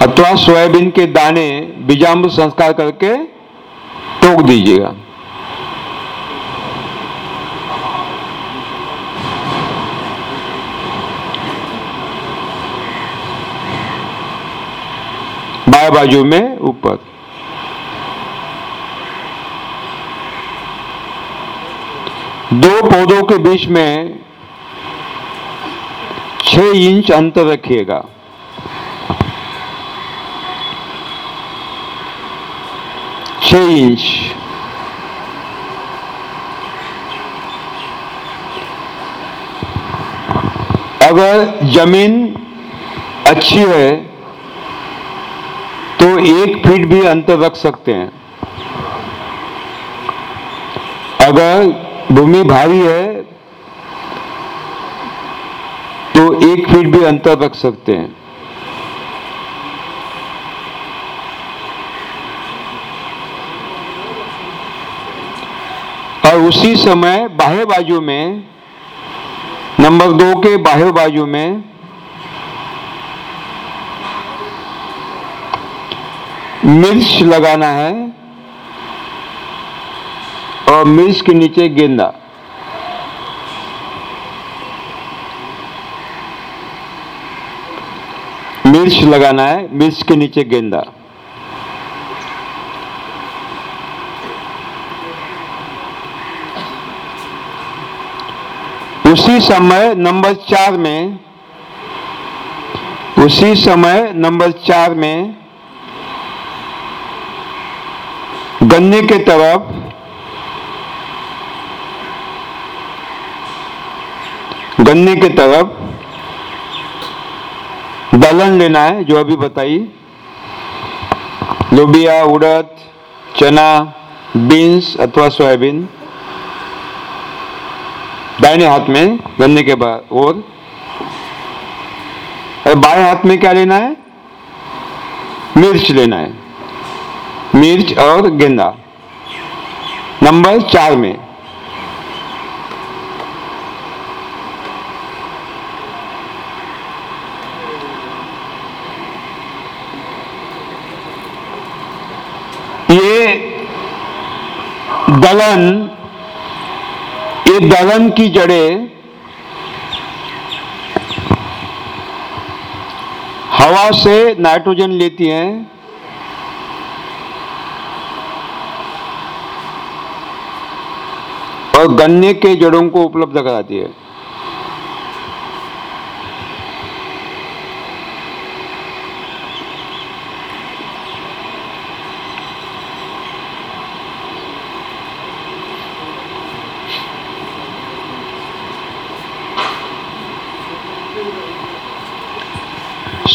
अथवा सोयाबीन के दाने बीजामृत संस्कार करके टोक दीजिएगा। बाजू में ऊपर। दो पौधों के बीच में छह इंच अंतर रखिएगा। छह इंच। अगर ज़मीन अच्छी है तो एक फीट भी अंतर रख सकते हैं। अगर भूमि भारी है तो एक फीट भी अंतर रख सकते हैं। और उसी समय बाह्य बाजू में, नंबर दो के बाह्य बाजू में, मिर्च लगाना है। और मिर्च के नीचे गेंदा। मिर्च लगाना है, मिर्च के नीचे गेंदा। उसी समय नंबर चार में, उसी समय नंबर चार में गन्ने के तरफ़ गन्ने के तरफ़ दलहन लेना है, जो अभी बताई लोबिया, उड़द, चना, बीन्स अथवा सोयाबीन। दाहिने हाथ में गन्ने के बाद और बाएँ हाथ में क्या लेना है? मिर्च लेना है। मिर्च और गेंदा। नंबर चार में ये दलहन ये दलन की जड़ें हवा से नाइट्रोजन लेती हैं। और गन्ने के जड़ों को उपलब्ध कराती है।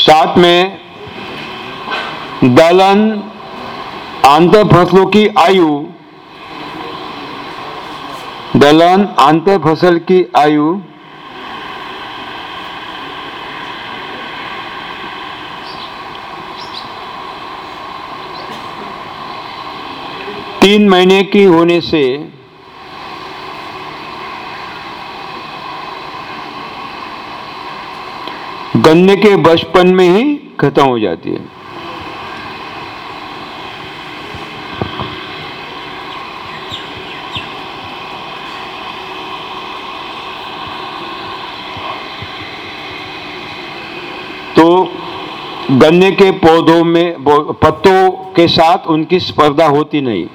साथ में दलहन आंतर फ़सलों की आयु दलहन आंतर फ़सल की आयु तीन महीने की होने से गन्ने के बचपन में ही खत्म हो जाती है। तो गन्ने के पौधों में, पत्तों के साथ उनकी स्पर्धा होती नहीं।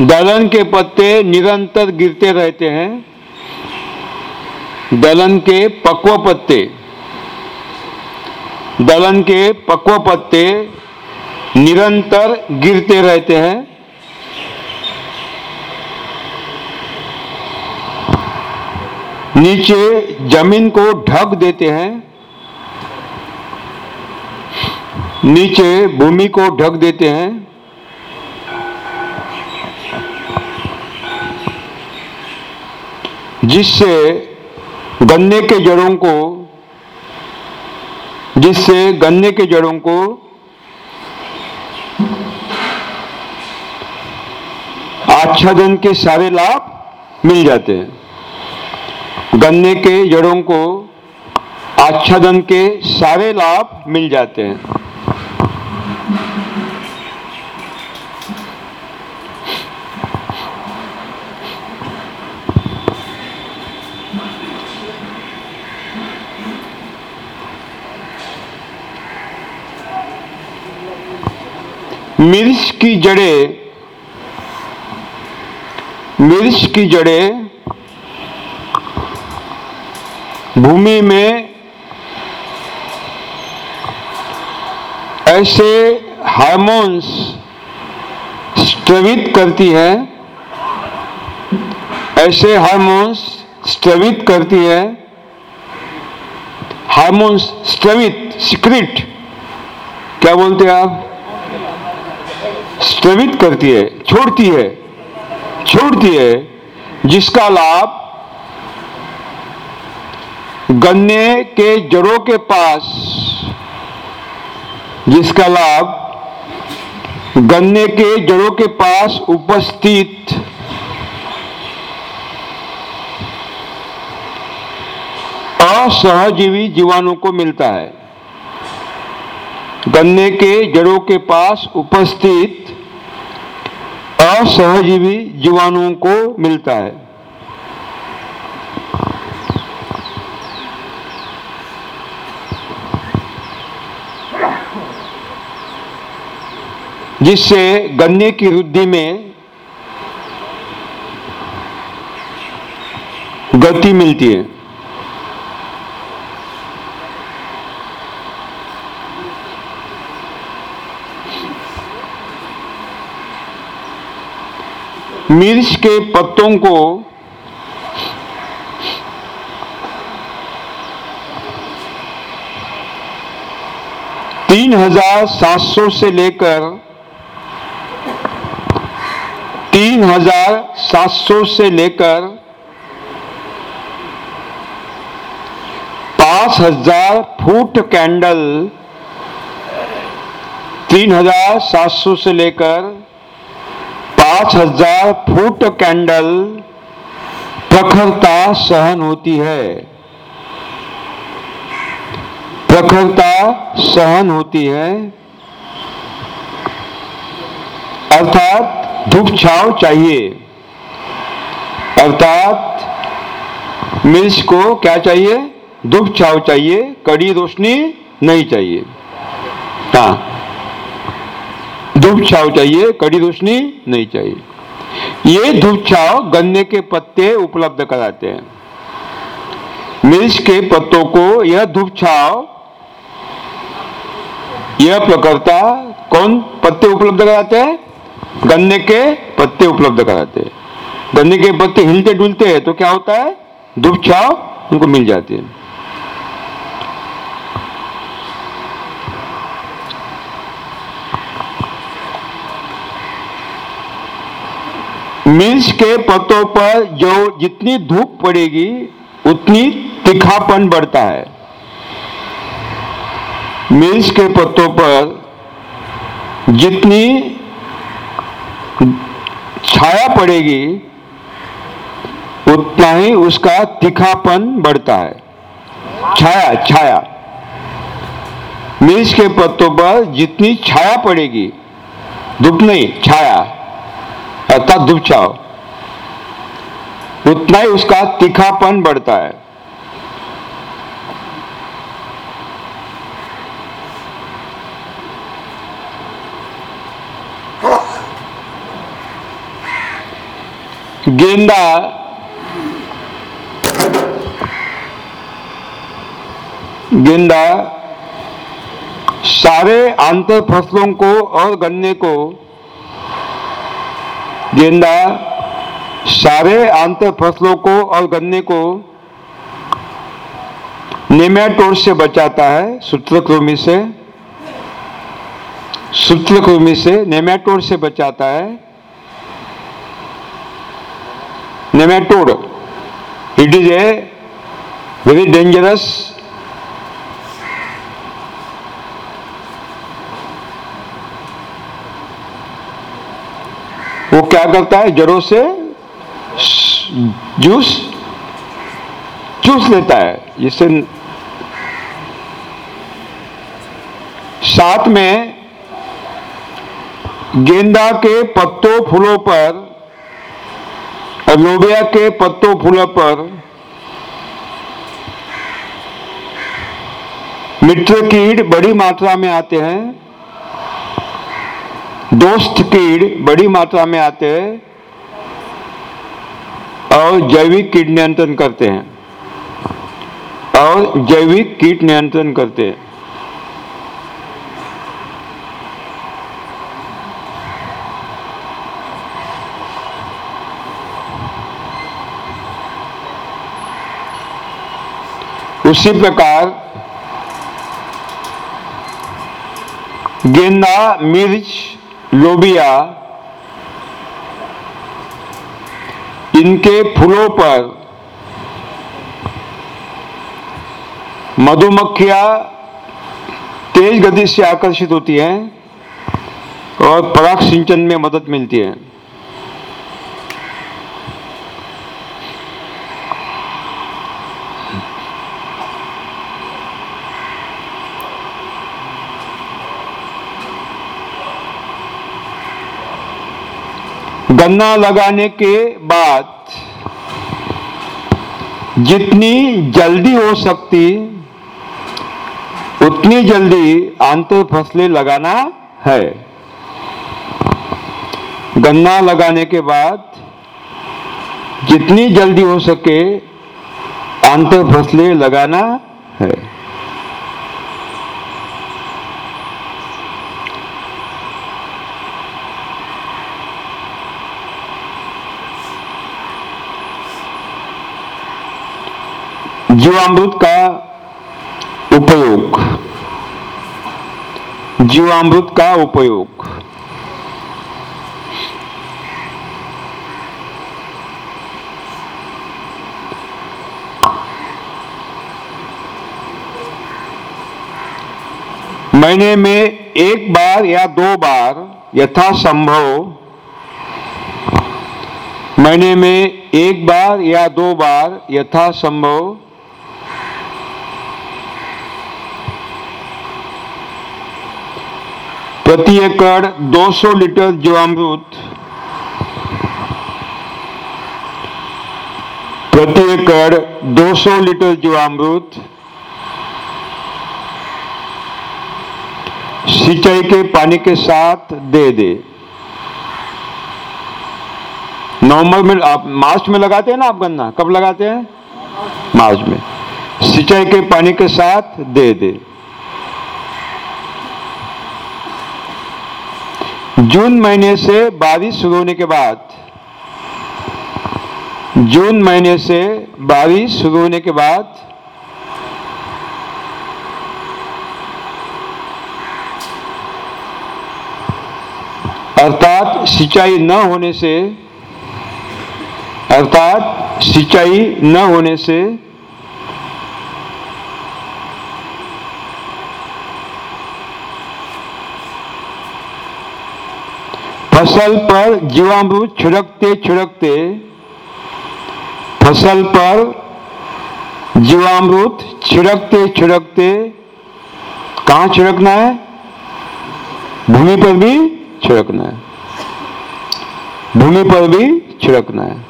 दलहन के पत्ते निरंतर गिरते रहते हैं। दलन के पक्व पत्ते, दलन के पक्व पत्ते निरंतर गिरते रहते हैं। नीचे ज़मीन को ढक देते हैं। नीचे भूमि को ढक देते हैं। जिससे गन्ने के जड़ों को, जिससे गन्ने के जड़ों को आच्छादन के सारे लाभ मिल जाते हैं। गन्ने के जड़ों को आच्छादन के सारे लाभ मिल जाते हैं। मिर्च की जड़ें, मिर्च की जड़ें भूमि में ऐसे हार्मोन्स स्त्रवित करती है, ऐसे हार्मोन्स स्त्रवित करती है, हार्मोन्स स्त्रवित सिक्रिट, क्या बोलते हैं आप? स्त्रवित करती है, छोड़ती है छोड़ती है, जिसका लाभ गन्ने के जड़ों के पास, जिसका लाभ गन्ने के जड़ों के पास उपस्थित असहजीवी जीवाणु को मिलता है। गन्ने के जड़ों के पास उपस्थित असहजीवी जीवाणुओं को मिलता है। जिससे गन्ने की वृद्धि में गति मिलती है। मिर्च के पत्तों को तीन हज़ार सात सौ से लेकर तीन हज़ार सात सौ से लेकर पाँच हज़ार फुट कैंडल तीन हज़ार सात सौ से लेकर पाँच हज़ार फुट कैंडल प्रखरता सहन होती है। प्रखरता सहन होती है। अर्थात धूप छाव चाहिए। अर्थात मिर्च को क्या चाहिए? धूप छाव चाहिए। कड़ी रोशनी नहीं चाहिए। हाँ। धूप छाव चाहिए, कड़ी रोशनी नहीं चाहिए। ये धूप छाव गन्ने के पत्ते उपलब्ध कराते हैं। मिर्च के पत्तों को यह धूप छाव, यह प्रकर्ता कौन पत्ते उपलब्ध कराते हैं? गन्ने के पत्ते उपलब्ध कराते हैं। गन्ने के पत्ते हिलते डुलते हैं तो क्या होता है? धूप छाव उनको मिल जाती है। मिर्च के पत्तों पर जो जितनी धूप पड़ेगी, उतनी तीखापन बढ़ता है। मिर्च के पत्तों पर जितनी छाया पड़ेगी, उतना ही उसका तीखापन बढ़ता है। छाया छाया। मिर्च के पत्तों पर जितनी छाया पड़ेगी धूप नहीं छाया। अर्थात छाव उतना ही उसका तीखापन बढ़ता है। गेंदा। गेंदा। सारे आंतर फ़सलों को और गन्ने को गेंदा, सारे आंतर फ़सलों को और गन्ने को नेमेटोड से बचाता है, सूत्रकृमि से। सूत्रकृमि से नेमेटोड से बचाता है। Nematode, it is a very dangerous वो क्या करता है? जड़ों से जूस चूस लेता है। जिससे साथ में गेंदा के पत्तों फूलों पर और लोबिया के पत्तों फूलों पर मित्र कीट बड़ी मात्रा में आते हैं। दोस्त कीड़ बड़ी मात्रा में आते हैं और जैविक कीट नियंत्रण करते हैं। और जैविक कीट नियंत्रण करते हैं। उसी प्रकार गेंदा, मिर्च लोबिया, इनके फूलों पर मधुमक्खियाँ तेज गति से आकर्षित होती हैं और पराग सिंचन में मदद मिलती है। गन्ना लगाने के बाद जितनी जल्दी हो सकती, उतनी जल्दी आंतर फ़सलें लगाना है। गन्ना लगाने के बाद जितनी जल्दी हो सके आंतर फ़सलें लगाना है। जीवामृत का उपयोग। जीवामृत का उपयोग। महीने में एक बार या दो बार यथासंभव। महीने में एक बार या दो बार यथासंभव प्रति एकड़ 200 लीटर जीवामृत। प्रति एकड़ 200 लीटर जीवामृत। सिंचाई के पानी के साथ दे दे। नवंबर में, आप मार्च में लगाते हैं ना आप गन्ना? कब लगाते हैं? मार्च में। सिंचाई के पानी के साथ दे दे। जून महीने से बारिश शुरू होने के बाद, जून महीने से बारिश शुरू होने के बाद, अर्थात सिंचाई न होने से, अर्थात सिंचाई न होने से फ़सल पर जीवामृत छिड़कते छिड़कते फ़सल पर जीवामृत छिड़कते छिड़कते कहा छिड़कना है? भूमि पर भी छिड़कना है। भूमि पर भी छिड़कना है।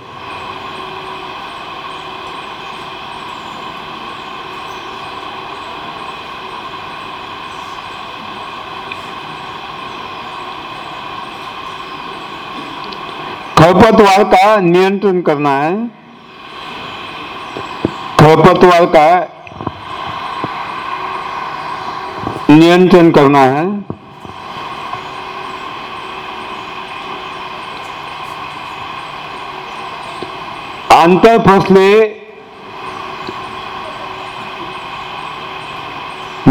खरपतवार का नियंत्रण करना है। खरपतवार का नियंत्रण करना है। आंतर फ़सलें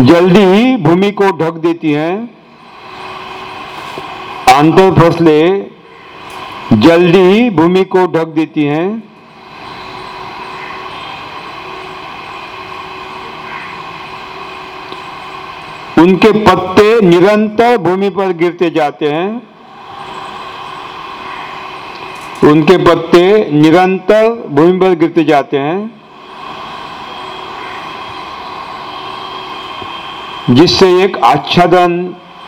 जल्दी ही भूमि को ढक देती हैं। आंतर फ़सलें जल्दी ही भूमि को ढक देती हैं। उनके पत्ते निरंतर भूमि पर गिरते जाते हैं। उनके पत्ते निरंतर भूमि पर गिरते जाते हैं। जिससे एक आच्छादन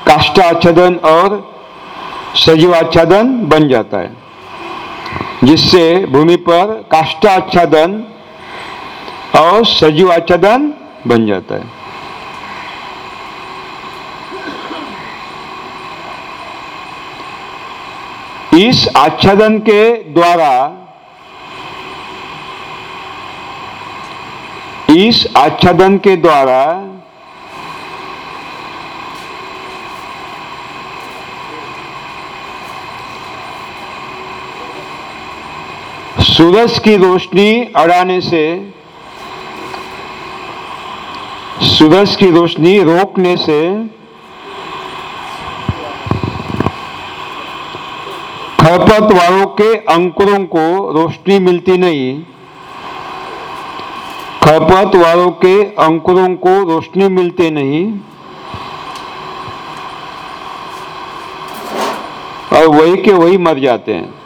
काष्टा आच्छादन और सजीव आच्छादन बन जाता है, जिससे भूमि पर काष्टा आच्छादन और सजीव आच्छादन बन जाता है। इस आच्छादन के द्वारा, इस आच्छादन के द्वारा सूरज की रोशनी अड़ाने से, सूरज की रोशनी रोकने से, खरपतवारों के अंकुरों को रोशनी मिलती नहीं। खरपतवारों के अंकुरों को रोशनी मिलती नहीं। और वही के वही मर जाते हैं।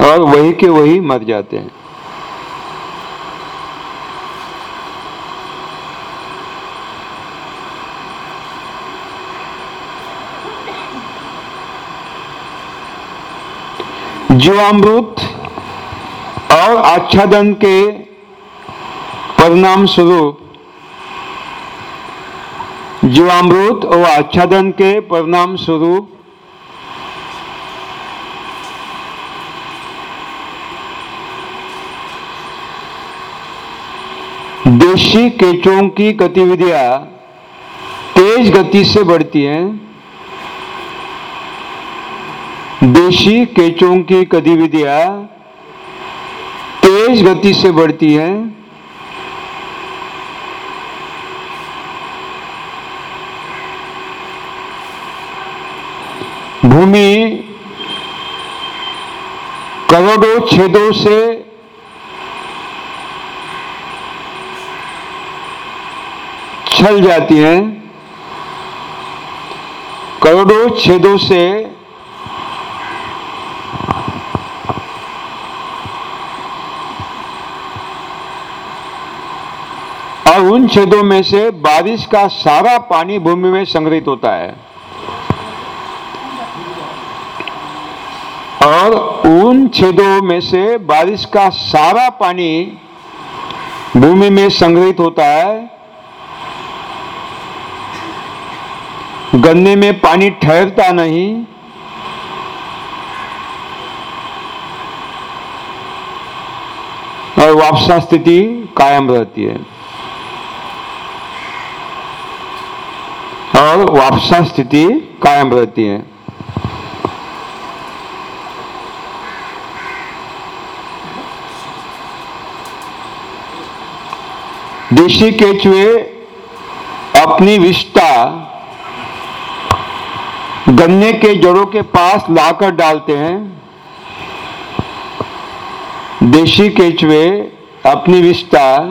और वही के वही मर जाते हैं। जीवामृत और आच्छादन के परिणाम स्वरूप जीवामृत और आच्छादन के परिणाम स्वरूप देशी केचों की गतिविधियाँ तेज गति से बढ़ती हैं। देशी केचों की गतिविधियाँ तेज गति से बढ़ती हैं। भूमि करोड़ों छेदों से छल जाती हैं। करोड़ों छेदों से और उन छेदों में से बारिश का सारा पानी भूमि में संग्रहित होता है। और उन छेदों में से बारिश का सारा पानी भूमि में संग्रहित होता है। गन्ने में पानी ठहरता नहीं। और वापसा स्थिति कायम रहती है। और वापसा स्थिति कायम रहती है। देशी केचुए अपनी विष्ठा गन्ने के जड़ों के पास लाकर डालते हैं। देशी केचवे अपनी विस्तार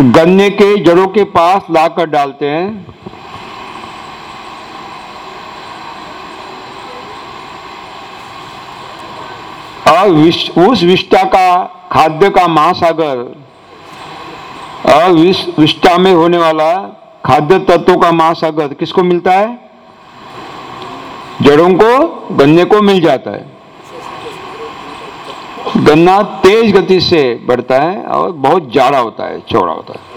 गन्ने के जड़ों के पास लाकर डालते हैं। और उस विष्टा का खाद्य का महासागर, और विष विष्ठा में होने वाला खाद्य तत्वों का महासागर किसको मिलता है? जड़ों को, गन्ने को मिल जाता है। गन्ना तेज गति से बढ़ता है और बहुत जाड़ा होता है, चौड़ा होता है।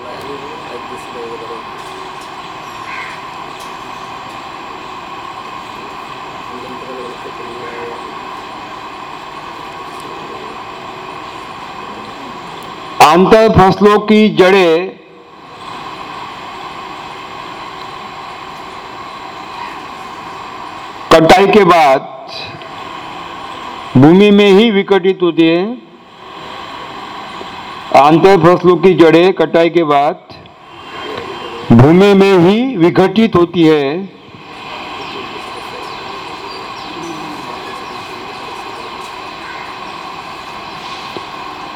आंतर फ़सलों की जड़ें कटाई के बाद भूमि में ही विकटित होती है। आंतर फ़सलों की जड़ें कटाई के बाद भूमि में ही विघटित होती है।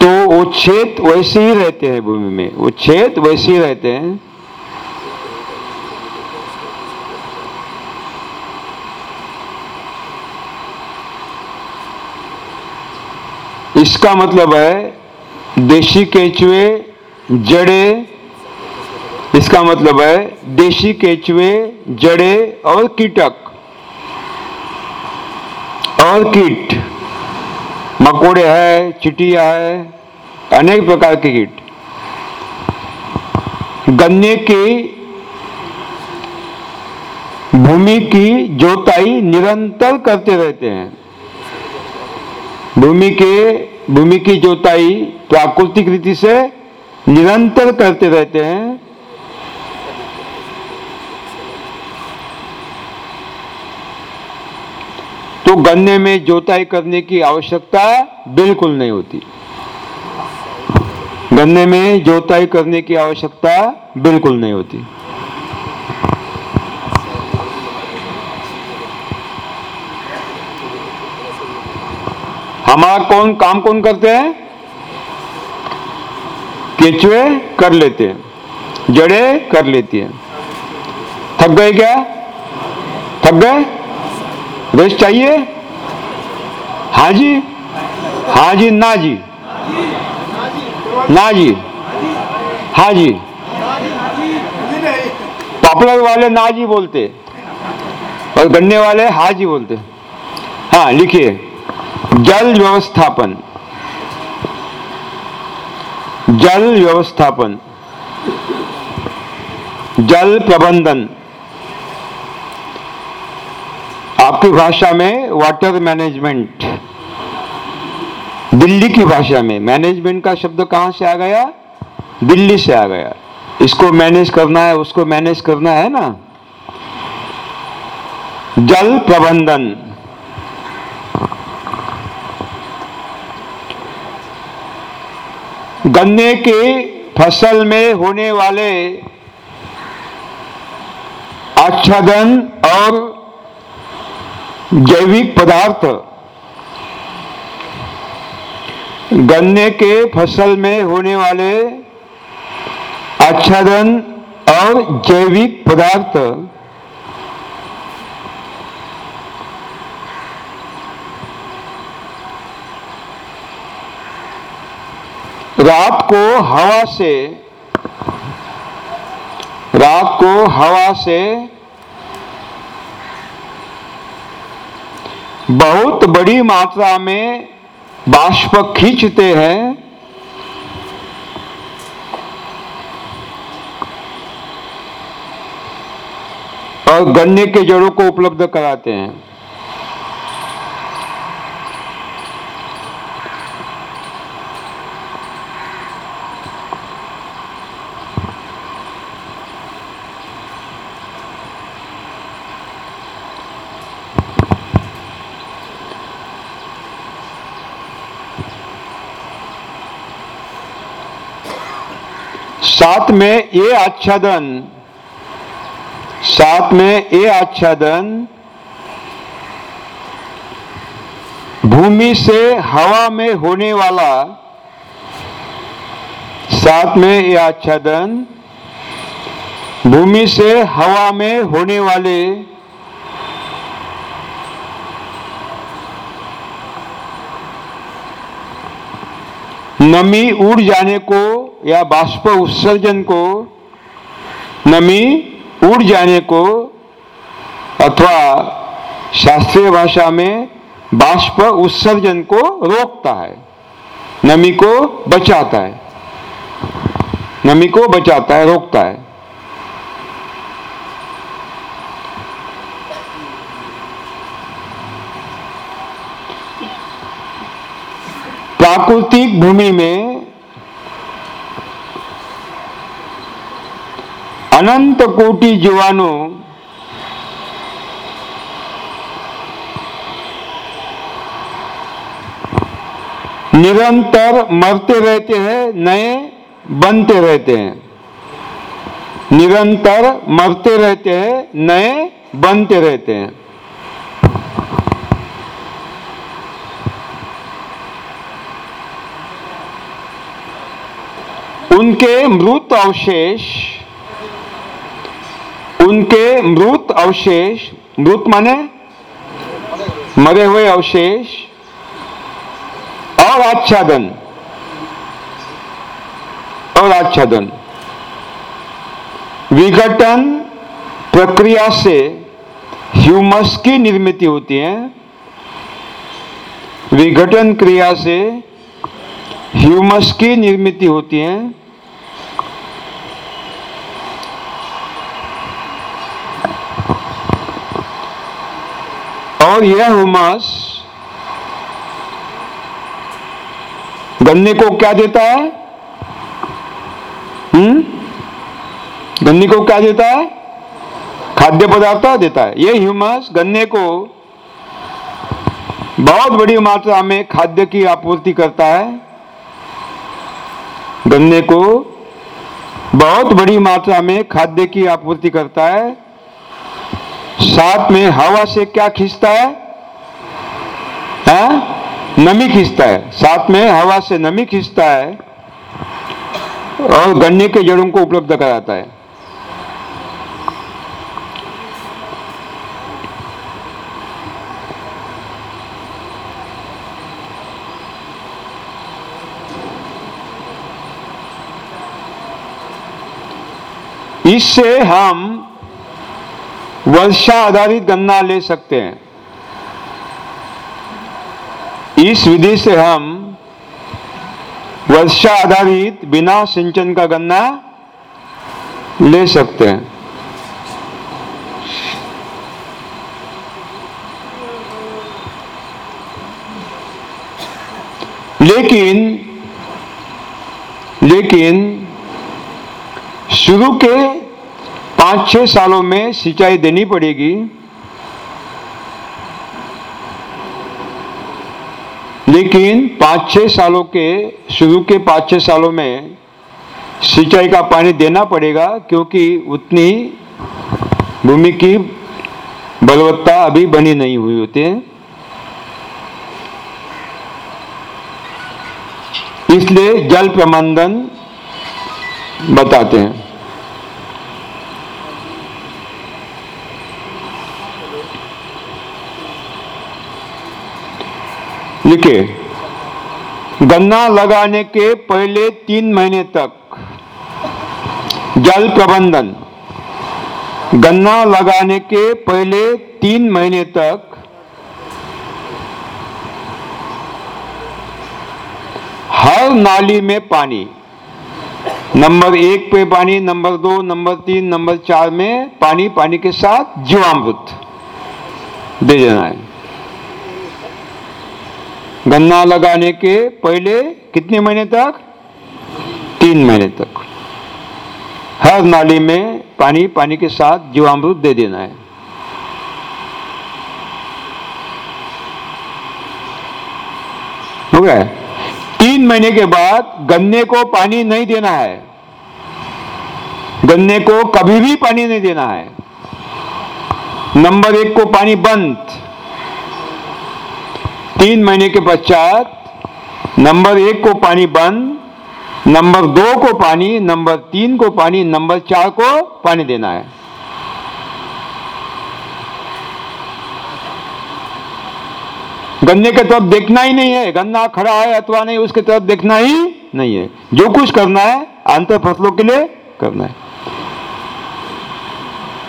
तो वो छेद वैसे ही रहते हैं भूमि में। वो छेद वैसे ही रहते हैं। इसका मतलब है देशी केचुए, जड़े, इसका मतलब है देशी केचुए, जड़े और कीटक। और कीट, मकोड़े है, चिटिया है, अनेक प्रकार के कीट। गन्ने की भूमि की जोताई निरंतर करते रहते हैं। भूमि के भूमि की जोताई प्राकृतिक रीति से निरंतर करते रहते हैं। तो गन्ने में जोताई करने की आवश्यकता बिल्कुल नहीं होती। गन्ने में जोताई करने की आवश्यकता बिल्कुल नहीं होती। हमारा कौन, काम कौन करते हैं? केचुए कर लेते हैं, जड़े कर लेती हैं। थक गए क्या? थक गए? रेस्ट चाहिए? हाँ जी हाँ जी, ना जी। ना जी हाँ जी। पॉपुलर वाले ना जी बोलते, और गन्ने वाले हाँ जी बोलते। हाँ लिखिए। जल व्यवस्थापन। जल व्यवस्थापन। जल प्रबंधन। आपकी भाषा में वाटर मैनेजमेंट दिल्ली की भाषा में। मैनेजमेंट का शब्द कहाँ से आ गया? दिल्ली से आ गया। इसको मैनेज करना है, उसको मैनेज करना है ना? जल प्रबंधन। गन्ने के फ़सल में होने वाले आच्छादन और जैविक पदार्थ गन्ने के फ़सल में होने वाले आच्छादन और जैविक पदार्थ रात को हवा से, रात को हवा से बहुत बड़ी मात्रा में बाष्प खींचते हैं। और गन्ने के जड़ों को उपलब्ध कराते हैं। साथ में ये आच्छादन। साथ में ये आच्छादन। भूमि से हवा में होने वाला। साथ में ये आच्छादन। भूमि से हवा में होने वाले। नमी उड़ जाने को या बाष्प उत्सर्जन को, नमी उड़ जाने को अथवा शास्त्रीय भाषा में बाष्प उत्सर्जन को रोकता है, नमी को बचाता है, नमी को बचाता है, रोकता है। प्राकृतिक भूमि में अनंत कोटि जीवाणु निरंतर मरते रहते हैं, नए बनते रहते हैं। निरंतर मरते रहते हैं, नए बनते रहते हैं। उनके मृत अवशेष, उनके मृत अवशेष, मृत माने? मरे हुए अवशेष। और आच्छादन। और आच्छादन। विघटन प्रक्रिया से ह्यूमस की निर्मित होती है। विघटन क्रिया से ह्यूमस की निर्मित होती है। और यह हुमस गन्ने को क्या देता है? हम्म? गन्ने को क्या देता है? खाद्य पदार्थ देता है। यह ह्यूमस गन्ने को बहुत बड़ी मात्रा में खाद्य की आपूर्ति करता है। गन्ने को बहुत बड़ी मात्रा में खाद्य की आपूर्ति करता है। साथ में हवा से क्या खींचता है? आ? नमी खींचता है। साथ में हवा से नमी खींचता है और गन्ने के जड़ों को उपलब्ध कराता है। इससे हम वर्षा आधारित गन्ना ले सकते हैं। इस विधि से हम वर्षा आधारित बिना सिंचन का गन्ना ले सकते हैं। लेकिन लेकिन शुरू के पाँच छः सालों में सिंचाई देनी पड़ेगी। लेकिन पाँच छः सालों के, शुरू के पाँच छः सालों में सिंचाई का पानी देना पड़ेगा, क्योंकि उतनी भूमि की बलवत्ता अभी बनी नहीं हुई होती है। इसलिए जल प्रबंधन बताते हैं। लिखिए गन्ना लगाने के पहले तीन महीने तक, जल प्रबंधन, गन्ना लगाने के पहले तीन महीने तक, हर नाली में पानी, नंबर एक पे पानी, नंबर दो, नंबर तीन, नंबर चार में पानी पानी के साथ जीवामृत दे देना है। गन्ना लगाने के पहले कितने महीने तक? तीन महीने तक। हर नाली में पानी पानी के साथ जीवामृत दे देना है। हो गया तीन महीने के बाद गन्ने को पानी नहीं देना है। गन्ने को कभी भी पानी नहीं देना है। नंबर एक को पानी बंद। तीन महीने के पश्चात नंबर एक को पानी बंद, नंबर दो को पानी, नंबर तीन को पानी, नंबर चार को पानी देना है। गन्ने के तरफ़ देखना ही नहीं है, गन्ना खड़ा है अथवा नहीं, उसके तरफ़ देखना ही नहीं है। जो कुछ करना है अंतर फ़सलों के लिए करना है।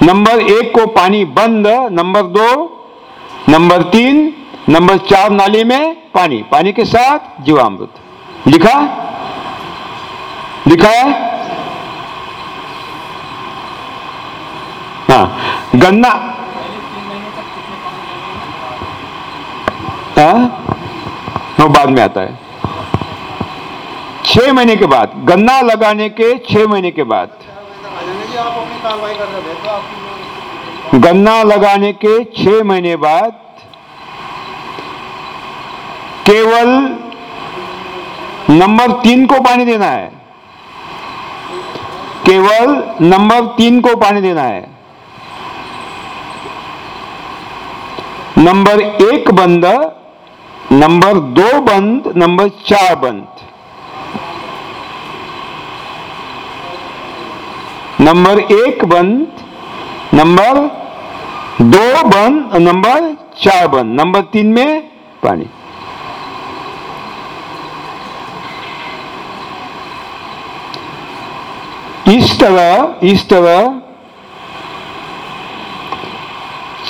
नंबर एक को पानी बंद, नंबर दो, नंबर तीन नंबर चार नाली में पानी पानी के साथ जीवामृत। लिखा? लिखा है? हाँ। गन्ना। हाँ? वो बाद में आता है। छह महीने के बाद। गन्ना लगाने के छह महीने के बाद। गन्ना लगाने के छह महीने बाद केवल नंबर तीन को पानी देना है। केवल नंबर तीन को पानी देना है। नंबर एक बंद, नंबर दो बंद, नंबर चार बंद। नंबर एक बंद, नंबर दो बंद, नंबर चार बंद। नंबर तीन में पानी। इस तरह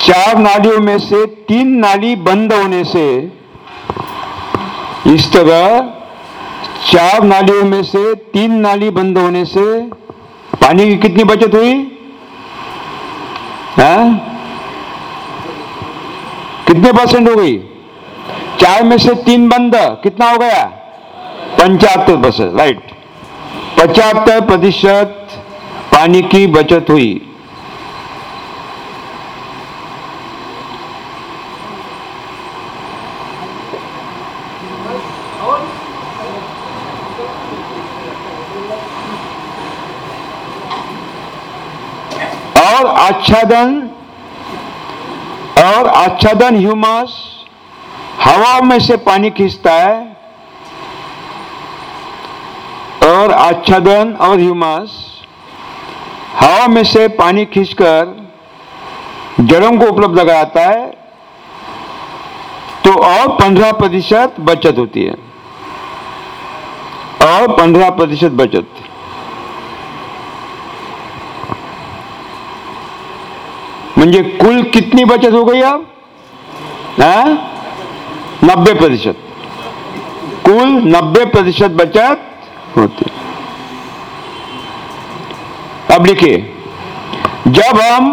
चार नालियों में से तीन नाली बंद होने से इस तरह चार नालियों में से तीन नाली बंद होने से पानी की कितनी बचत हुई? हाँ? कितने परसेंट हो गई? चार में से तीन बंद, कितना हो गया? पंचहत्तर परसेंट, राइट। पचहत्तर प्रतिशत पानी की बचत हुई। और आच्छादन और आच्छादन ह्यूमस, हवा में से पानी खींचता है। और आच्छादन और ह्यूमस हवा में से पानी खींचकर जड़ों को उपलब्ध लगाता है तो और पंद्रह प्रतिशत बचत होती है। और पंद्रह प्रतिशत बचत। मुझे कुल कितनी बचत हो गई अब? नब्बे प्रतिशत। कुल नब्बे प्रतिशत बचत होती। अब लिखिए जब हम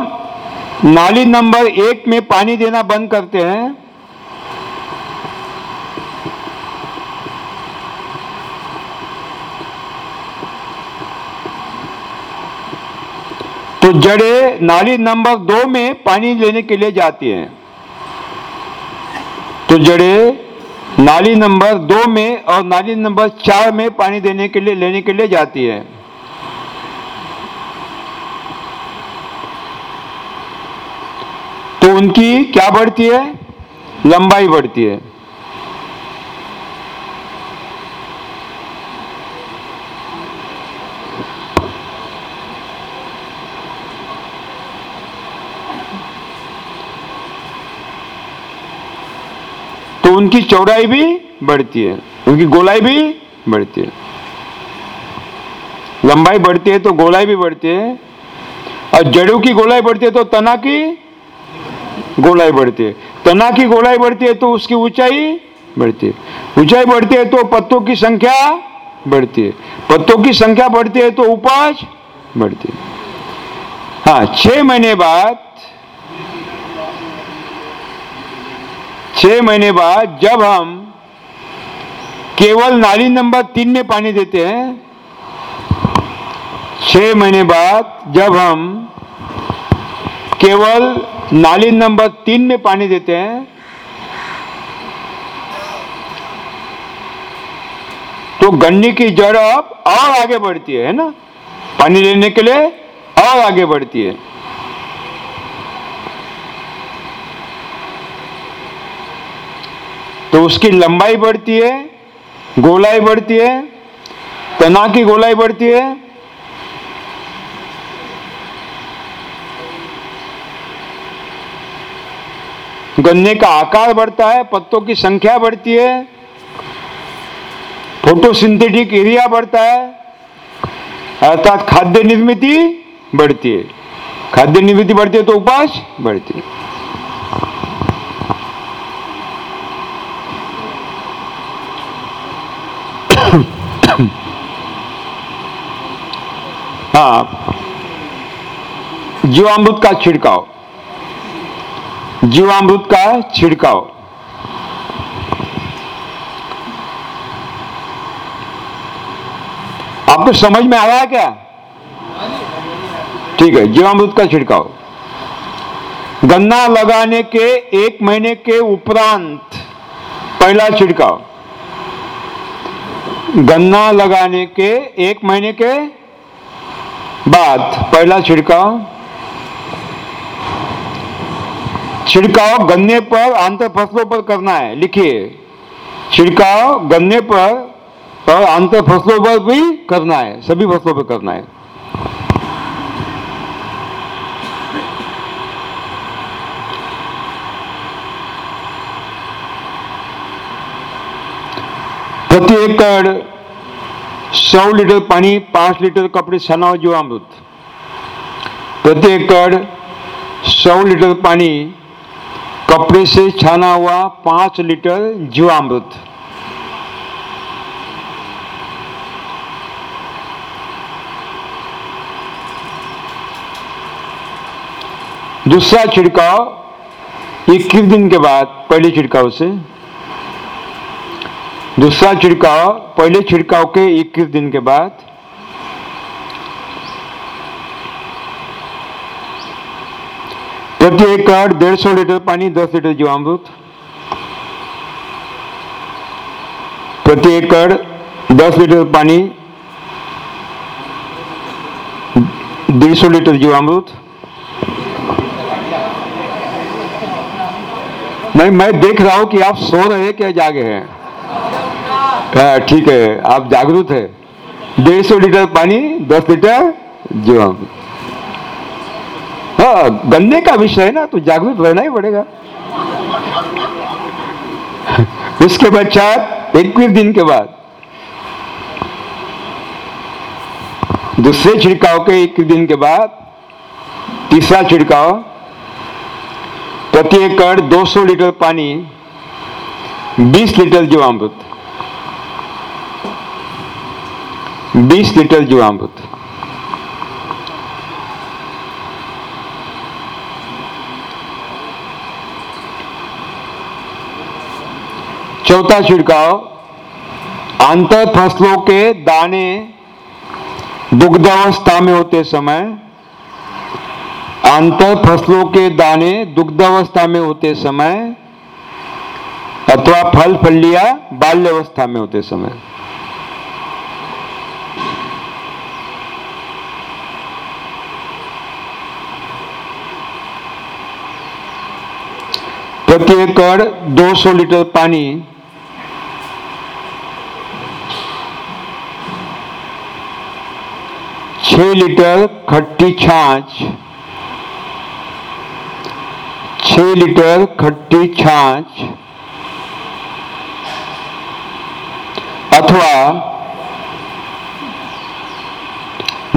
नाली नंबर एक में पानी देना बंद करते हैं तो जड़े नाली नंबर दो में पानी लेने के लिए जाती हैं। तो जड़ें नाली नंबर दो में और नाली नंबर चार में पानी देने के लिए, लेने के लिए जाती है। तो उनकी क्या बढ़ती है? लंबाई बढ़ती है। उनकी चौड़ाई भी बढ़ती है, उनकी गोलाई भी बढ़ती है। लंबाई बढ़ती है तो गोलाई भी बढ़ती है, और जड़ों की गोलाई बढ़ती है तो तना की गोलाई बढ़ती है। तना की गोलाई बढ़ती है तो उसकी ऊंचाई बढ़ती है। ऊंचाई बढ़ती है तो पत्तों की संख्या बढ़ती है। पत्तों की संख्या बढ़ती है तो उपज बढ़ती है। हाँ छह महीने बाद छह महीने बाद जब हम केवल नाली नंबर तीन में पानी देते हैं, छह महीने बाद जब हम केवल नाली नंबर तीन में पानी देते हैं तो गन्ने की जड़ अब और आगे बढ़ती है है ना? पानी लेने के लिए और आगे बढ़ती है। तो उसकी लंबाई बढ़ती है, गोलाई बढ़ती है, तना की गोलाई बढ़ती है। गन्ने का आकार बढ़ता है, पत्तों की संख्या बढ़ती है, फोटोसिंथेटिक एरिया बढ़ता है, अर्थात खाद्य निर्मित बढ़ती है। खाद्य निर्मित बढ़ती है तो उपास बढ़ती है। हाँ। जीवामृत का छिड़काव। जीवामृत का छिड़काव। आपको समझ में आ रहा है क्या? ठीक है, जीवामृत का छिड़काव। गन्ना लगाने के एक महीने के उपरांत पहला छिड़काव। गन्ना लगाने के एक महीने के बाद पहला छिड़काव। छिड़काव गन्ने पर आंतर फ़सलों पर करना है, लिखिए। छिड़काव गन्ने पर और आंतर फ़सलों पर भी करना है, सभी फ़सलों पर करना है। प्रति एकड़ सौ लीटर पानी, पाँच लीटर कपड़े छाना जीवामृत। प्रति एकड़ सौ लीटर पानी, कपड़े से छाना हुआ पाँच लीटर जीवामृत। दूसरा छिड़काव, इक्कीस दिन के बाद, पहले छिड़काव से। दूसरा छिड़काव पहले छिड़काव के 21 दिन के बाद। प्रति एकड़ डेढ़ सौ लीटर पानी दस लीटर जीवामृत। प्रति एकड़ दस लीटर पानी डेढ़ सौ लीटर जीवामृत। नहीं मैं देख रहा हूँ कि आप सो रहे हैं क्या जागे हाँ, ठीक है। आप जागरूक है। डेढ़ सौ लीटर पानी, दस लीटर जीवामृत हाँ गन्ने का विषय है ना तो जागरूक रहना ही पड़ेगा। उसके पश्चात इक्कीस दिन के बाद दूसरे छिड़काव के इक्कीस दिन के बाद तीसरा छिड़काव, प्रति एकड़ 200 लीटर पानी 20 लीटर जीवामृत। 20 लीटर जीवामृत। चौथा छिड़काव, आंतर फ़सलों के दाने दुग्धावस्था में होते समय, आंतर फ़सलों के दाने दुग्धावस्था में होते समय, अथवा फल फलिया बाल्यावस्था में होते समय। प्रति एकड़ 200 लीटर पानी छह लीटर खट्टी छाछ, छह लीटर खट्टी छाछ अथवा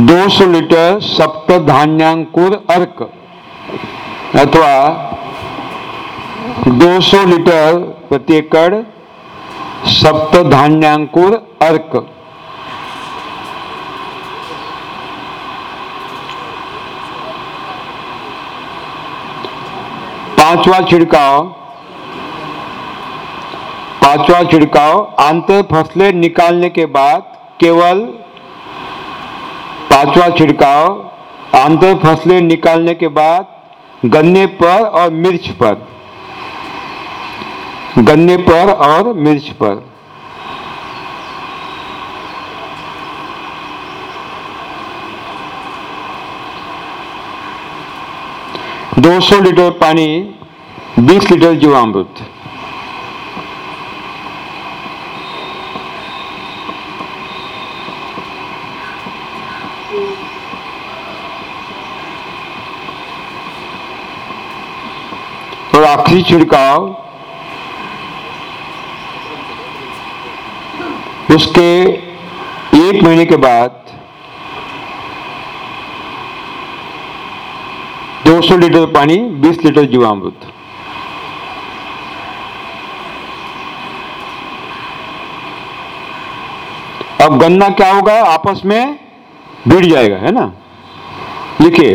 200 लीटर सप्त धान्यांकुर अर्क अथवा 200 लीटर प्रति एकड़ सप्त धान्यांकुर अर्क। पांचवा छिड़काव पांचवा छिड़काव आंतर फ़सलें निकालने के बाद केवल पांचवा छिड़काव आंतर फ़सलें निकालने के बाद गन्ने पर और मिर्च पर। गन्ने पर और मिर्च पर। दो सौ लीटर पानी, बीस लीटर जीवामृत। और आखिरी छिड़काव उसके एक महीने के बाद 200 लीटर पानी 20 लीटर जीवामृत। अब गन्ना क्या होगा? आपस में भिड़ जाएगा, है ना? लिखिए,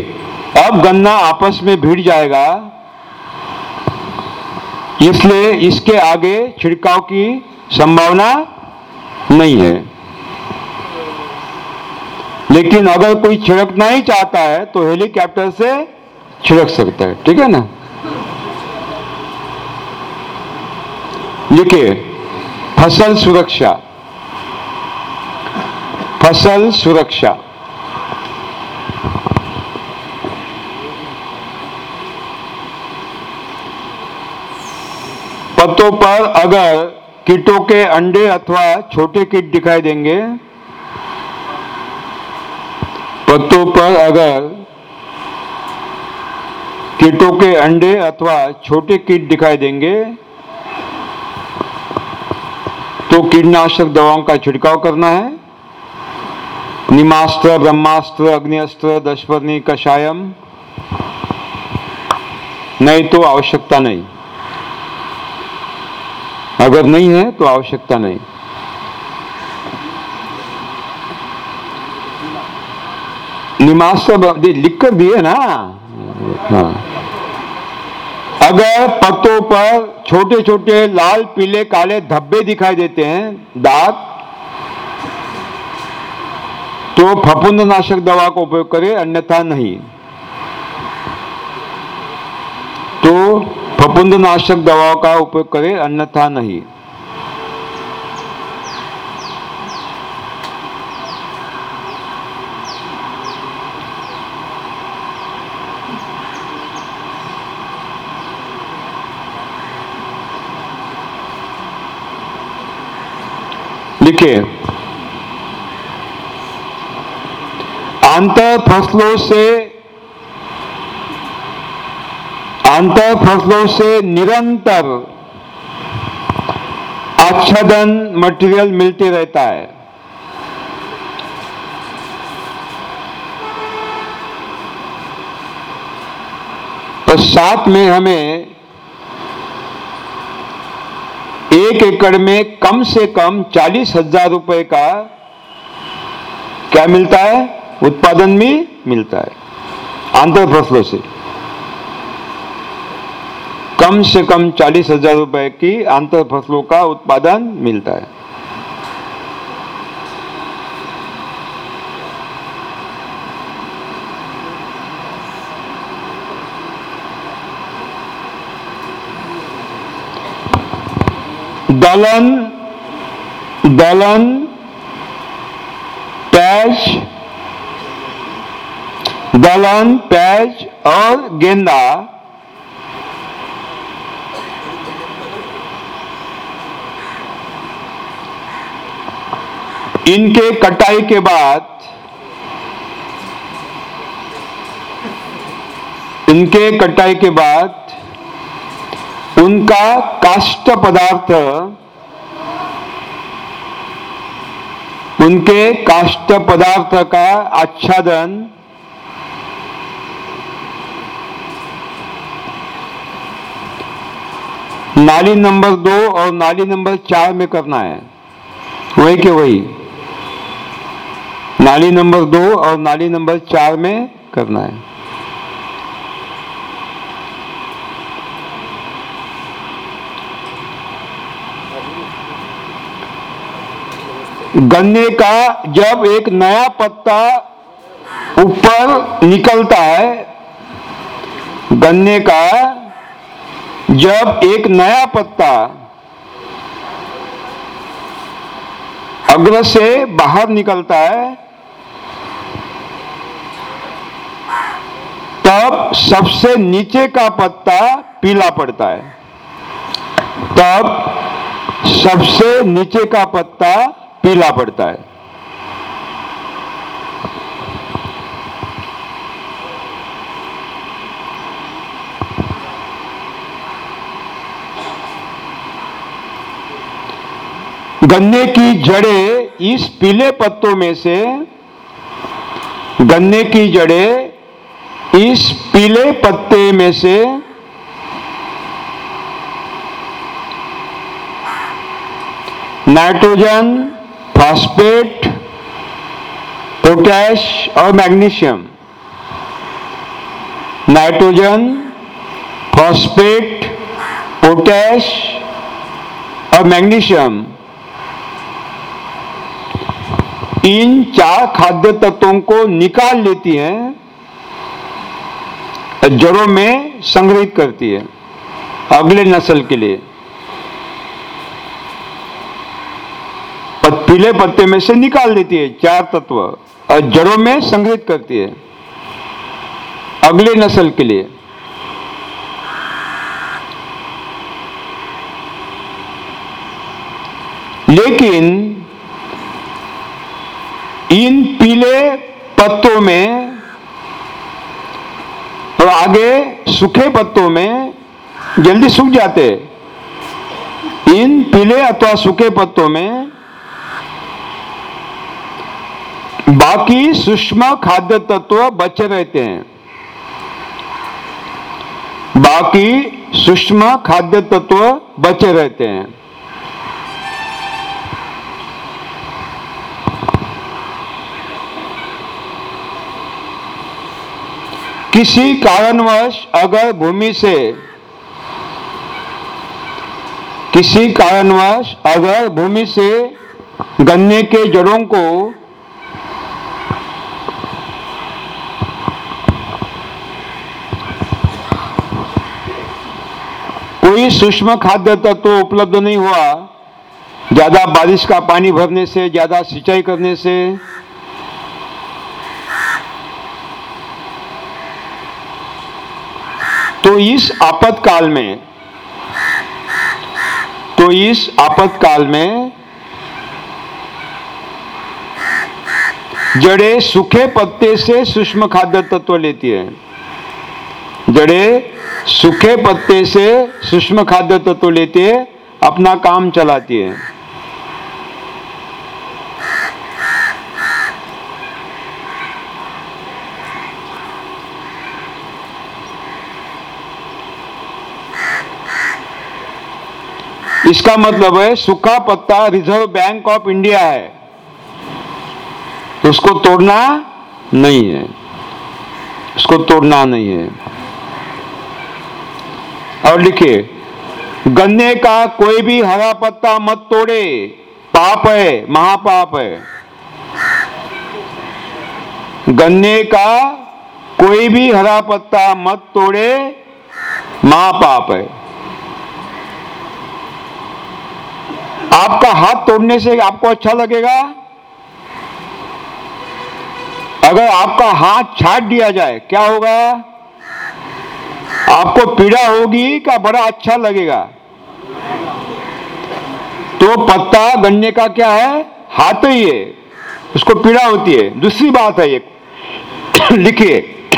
अब गन्ना आपस में भिड़ जाएगा, इसलिए इसके आगे छिड़काव की संभावना नहीं है। लेकिन अगर कोई छिड़कना ही चाहता है तो हेलीकॉप्टर से छिड़क सकता है। ठीक है ना? लिखिए फ़सल सुरक्षा। फ़सल सुरक्षा। पत्तों पर अगर कीटों के अंडे अथवा छोटे कीट दिखाई देंगे। पत्तों पर अगर कीटों के अंडे अथवा छोटे कीट दिखाई देंगे तो कीटनाशक दवाओं का छिड़काव करना है। निमास्त्र, ब्रह्मास्त्र, अग्निअस्त्र, दशपर्णी, कषायम, नहीं तो आवश्यकता नहीं। अगर नहीं है तो आवश्यकता नहीं। निमास्त्र ब- लिख कर दिए ना। हाँ। अगर पत्तों पर छोटे छोटे लाल, पीले, काले धब्बे दिखाई देते हैं, दाग तो फपुंद नाशक दवा का उपयोग करें, अन्यथा नहीं। तो फफूंदनाशक दवाओं का उपयोग करें अन्यथा नहीं। लिखिए। आंतर फ़सलों से आंतर फ़सलों से निरंतर आच्छादन मटेरियल मिलते रहता है। और साथ में हमें एक एकड़ में कम से कम चालीस हज़ार रुपए का क्या मिलता है? उत्पादन भी मिलता है आंतर फ़सलों से। कम से कम चालीस हज़ार रुपए की आंतर फ़सलों का उत्पादन मिलता है। दलन दलन पैज दलन पैज और गेंदा इनके कटाई के बाद, इनके कटाई के बाद, उनका काष्ट पदार्थ, उनके काष्ट पदार्थ का आच्छादन, नाली नंबर दो और नाली नंबर चार में करना है। वही के वही। नाली नंबर दो और नाली नंबर चार में करना है। गन्ने का जब एक नया पत्ता ऊपर निकलता है, गन्ने का जब एक नया पत्ता अग्र से बाहर निकलता है तब सबसे नीचे का पत्ता पीला पड़ता है। तब सबसे नीचे का पत्ता पीला पड़ता है। गन्ने की जड़ें इस पीले पत्तों में से, गन्ने की जड़ें इस पीले पत्ते में से नाइट्रोजन, फास्फेट, पोटैश और मैग्नीशियम। नाइट्रोजन, फास्फेट, पोटैश और मैग्नीशियम। इन चार खाद्य तत्वों को निकाल लेती हैं जड़ों में संग्रहित करती है अगले नस्ल के लिए। पीले पत्ते में से निकाल देती है चार तत्व और जड़ों में संग्रहित करती है अगले नस्ल के लिए। लेकिन इन पीले पत्तों में और आगे सूखे पत्तों में जल्दी सूख जाते। इन पीले अथवा सूखे पत्तों में बाकी सूक्ष्म खाद्य तत्व बचे रहते हैं। बाकी सूक्ष्म खाद्य तत्व बचे रहते हैं। किसी कारणवश अगर भूमि से, किसी कारणवश अगर भूमि से गन्ने के जड़ों को कोई सूक्ष्म खाद्य तत्व तो उपलब्ध नहीं हुआ, ज़्यादा बारिश का पानी भरने से, ज़्यादा सिंचाई करने से तो इस आपातकाल में तो इस आपातकाल में जड़े सूखे पत्ते से सूक्ष्म खाद्य तत्व लेती है। जड़े सूखे पत्ते से सूक्ष्म खाद्य तत्व लेती है, अपना काम चलाती है। इसका मतलब है सूखा पत्ता रिज़र्व बैंक ऑफ़ इंडिया है। तो उसको तोड़ना नहीं है। उसको तोड़ना नहीं है। और लिखिए, गन्ने का कोई भी हरा पत्ता मत तोड़े, पाप है, महापाप है। गन्ने का कोई भी हरा पत्ता मत तोड़े, महापाप है। आपका हाथ तोड़ने से आपको अच्छा लगेगा? अगर आपका हाथ छाट दिया जाए, क्या होगा? आपको पीड़ा होगी क्या बड़ा अच्छा लगेगा। तो पत्ता गन्ने का क्या है? हाथ ही है उसको पीड़ा होती है। दूसरी बात है एक लिखिए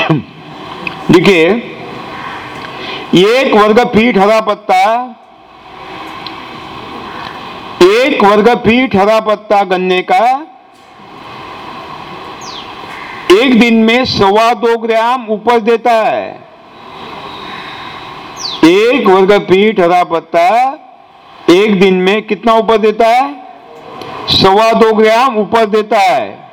लिखिए। एक वर्ग फीट हरा पत्ता एक वर्ग फीट हरा पत्ता गन्ने का। एक दिन में सवा दो ग्राम उपज देता है। एक वर्ग फीट हरा पत्ता एक दिन में कितना उपज देता है? सवा दो ग्राम उपज देता है।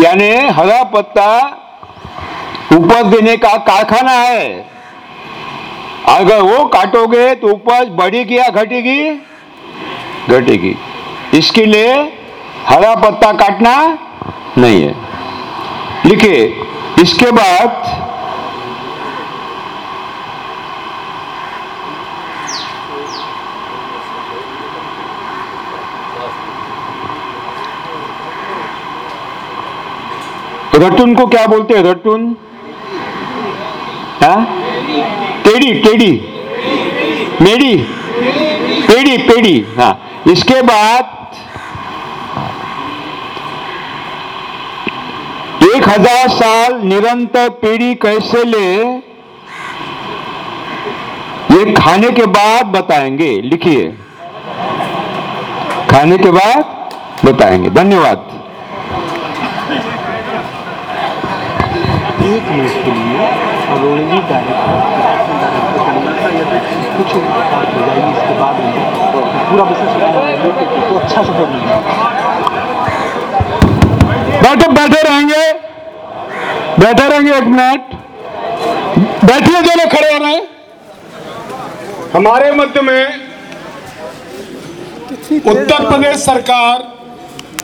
यानी हरा पत्ता उपज देने का कारखाना है। अगर वो काटोगे तो उपज बढ़ेगी या घटेगी? घटेगी। इसके लिए हरा पत्ता काटना नहीं है। लिखिए, इसके बाद रटुन को क्या बोलते हैं? रटुन? हाँ? टेडी टेडी मेडी। पेड़ी पेड़ी। हाँ। इसके बाद एक हज़ार साल निरंतर पीढ़ी कैसे ले, ये खाने के बाद बताएँगे। लिखिए। खाने के बाद बताएँगे। धन्यवाद। एक मिनट के लिए अरोड़ी जी कुछ बात हो जाएगी, इसके बाद में पूरा बिज़नेस तो अच्छा बैठे बैठे रहेंगे। बैठे रहेंगे एक मिनट बैठिए, जो लोग खड़े हो रहे हैं। हमारे मध्य में उत्तर प्रदेश सरकार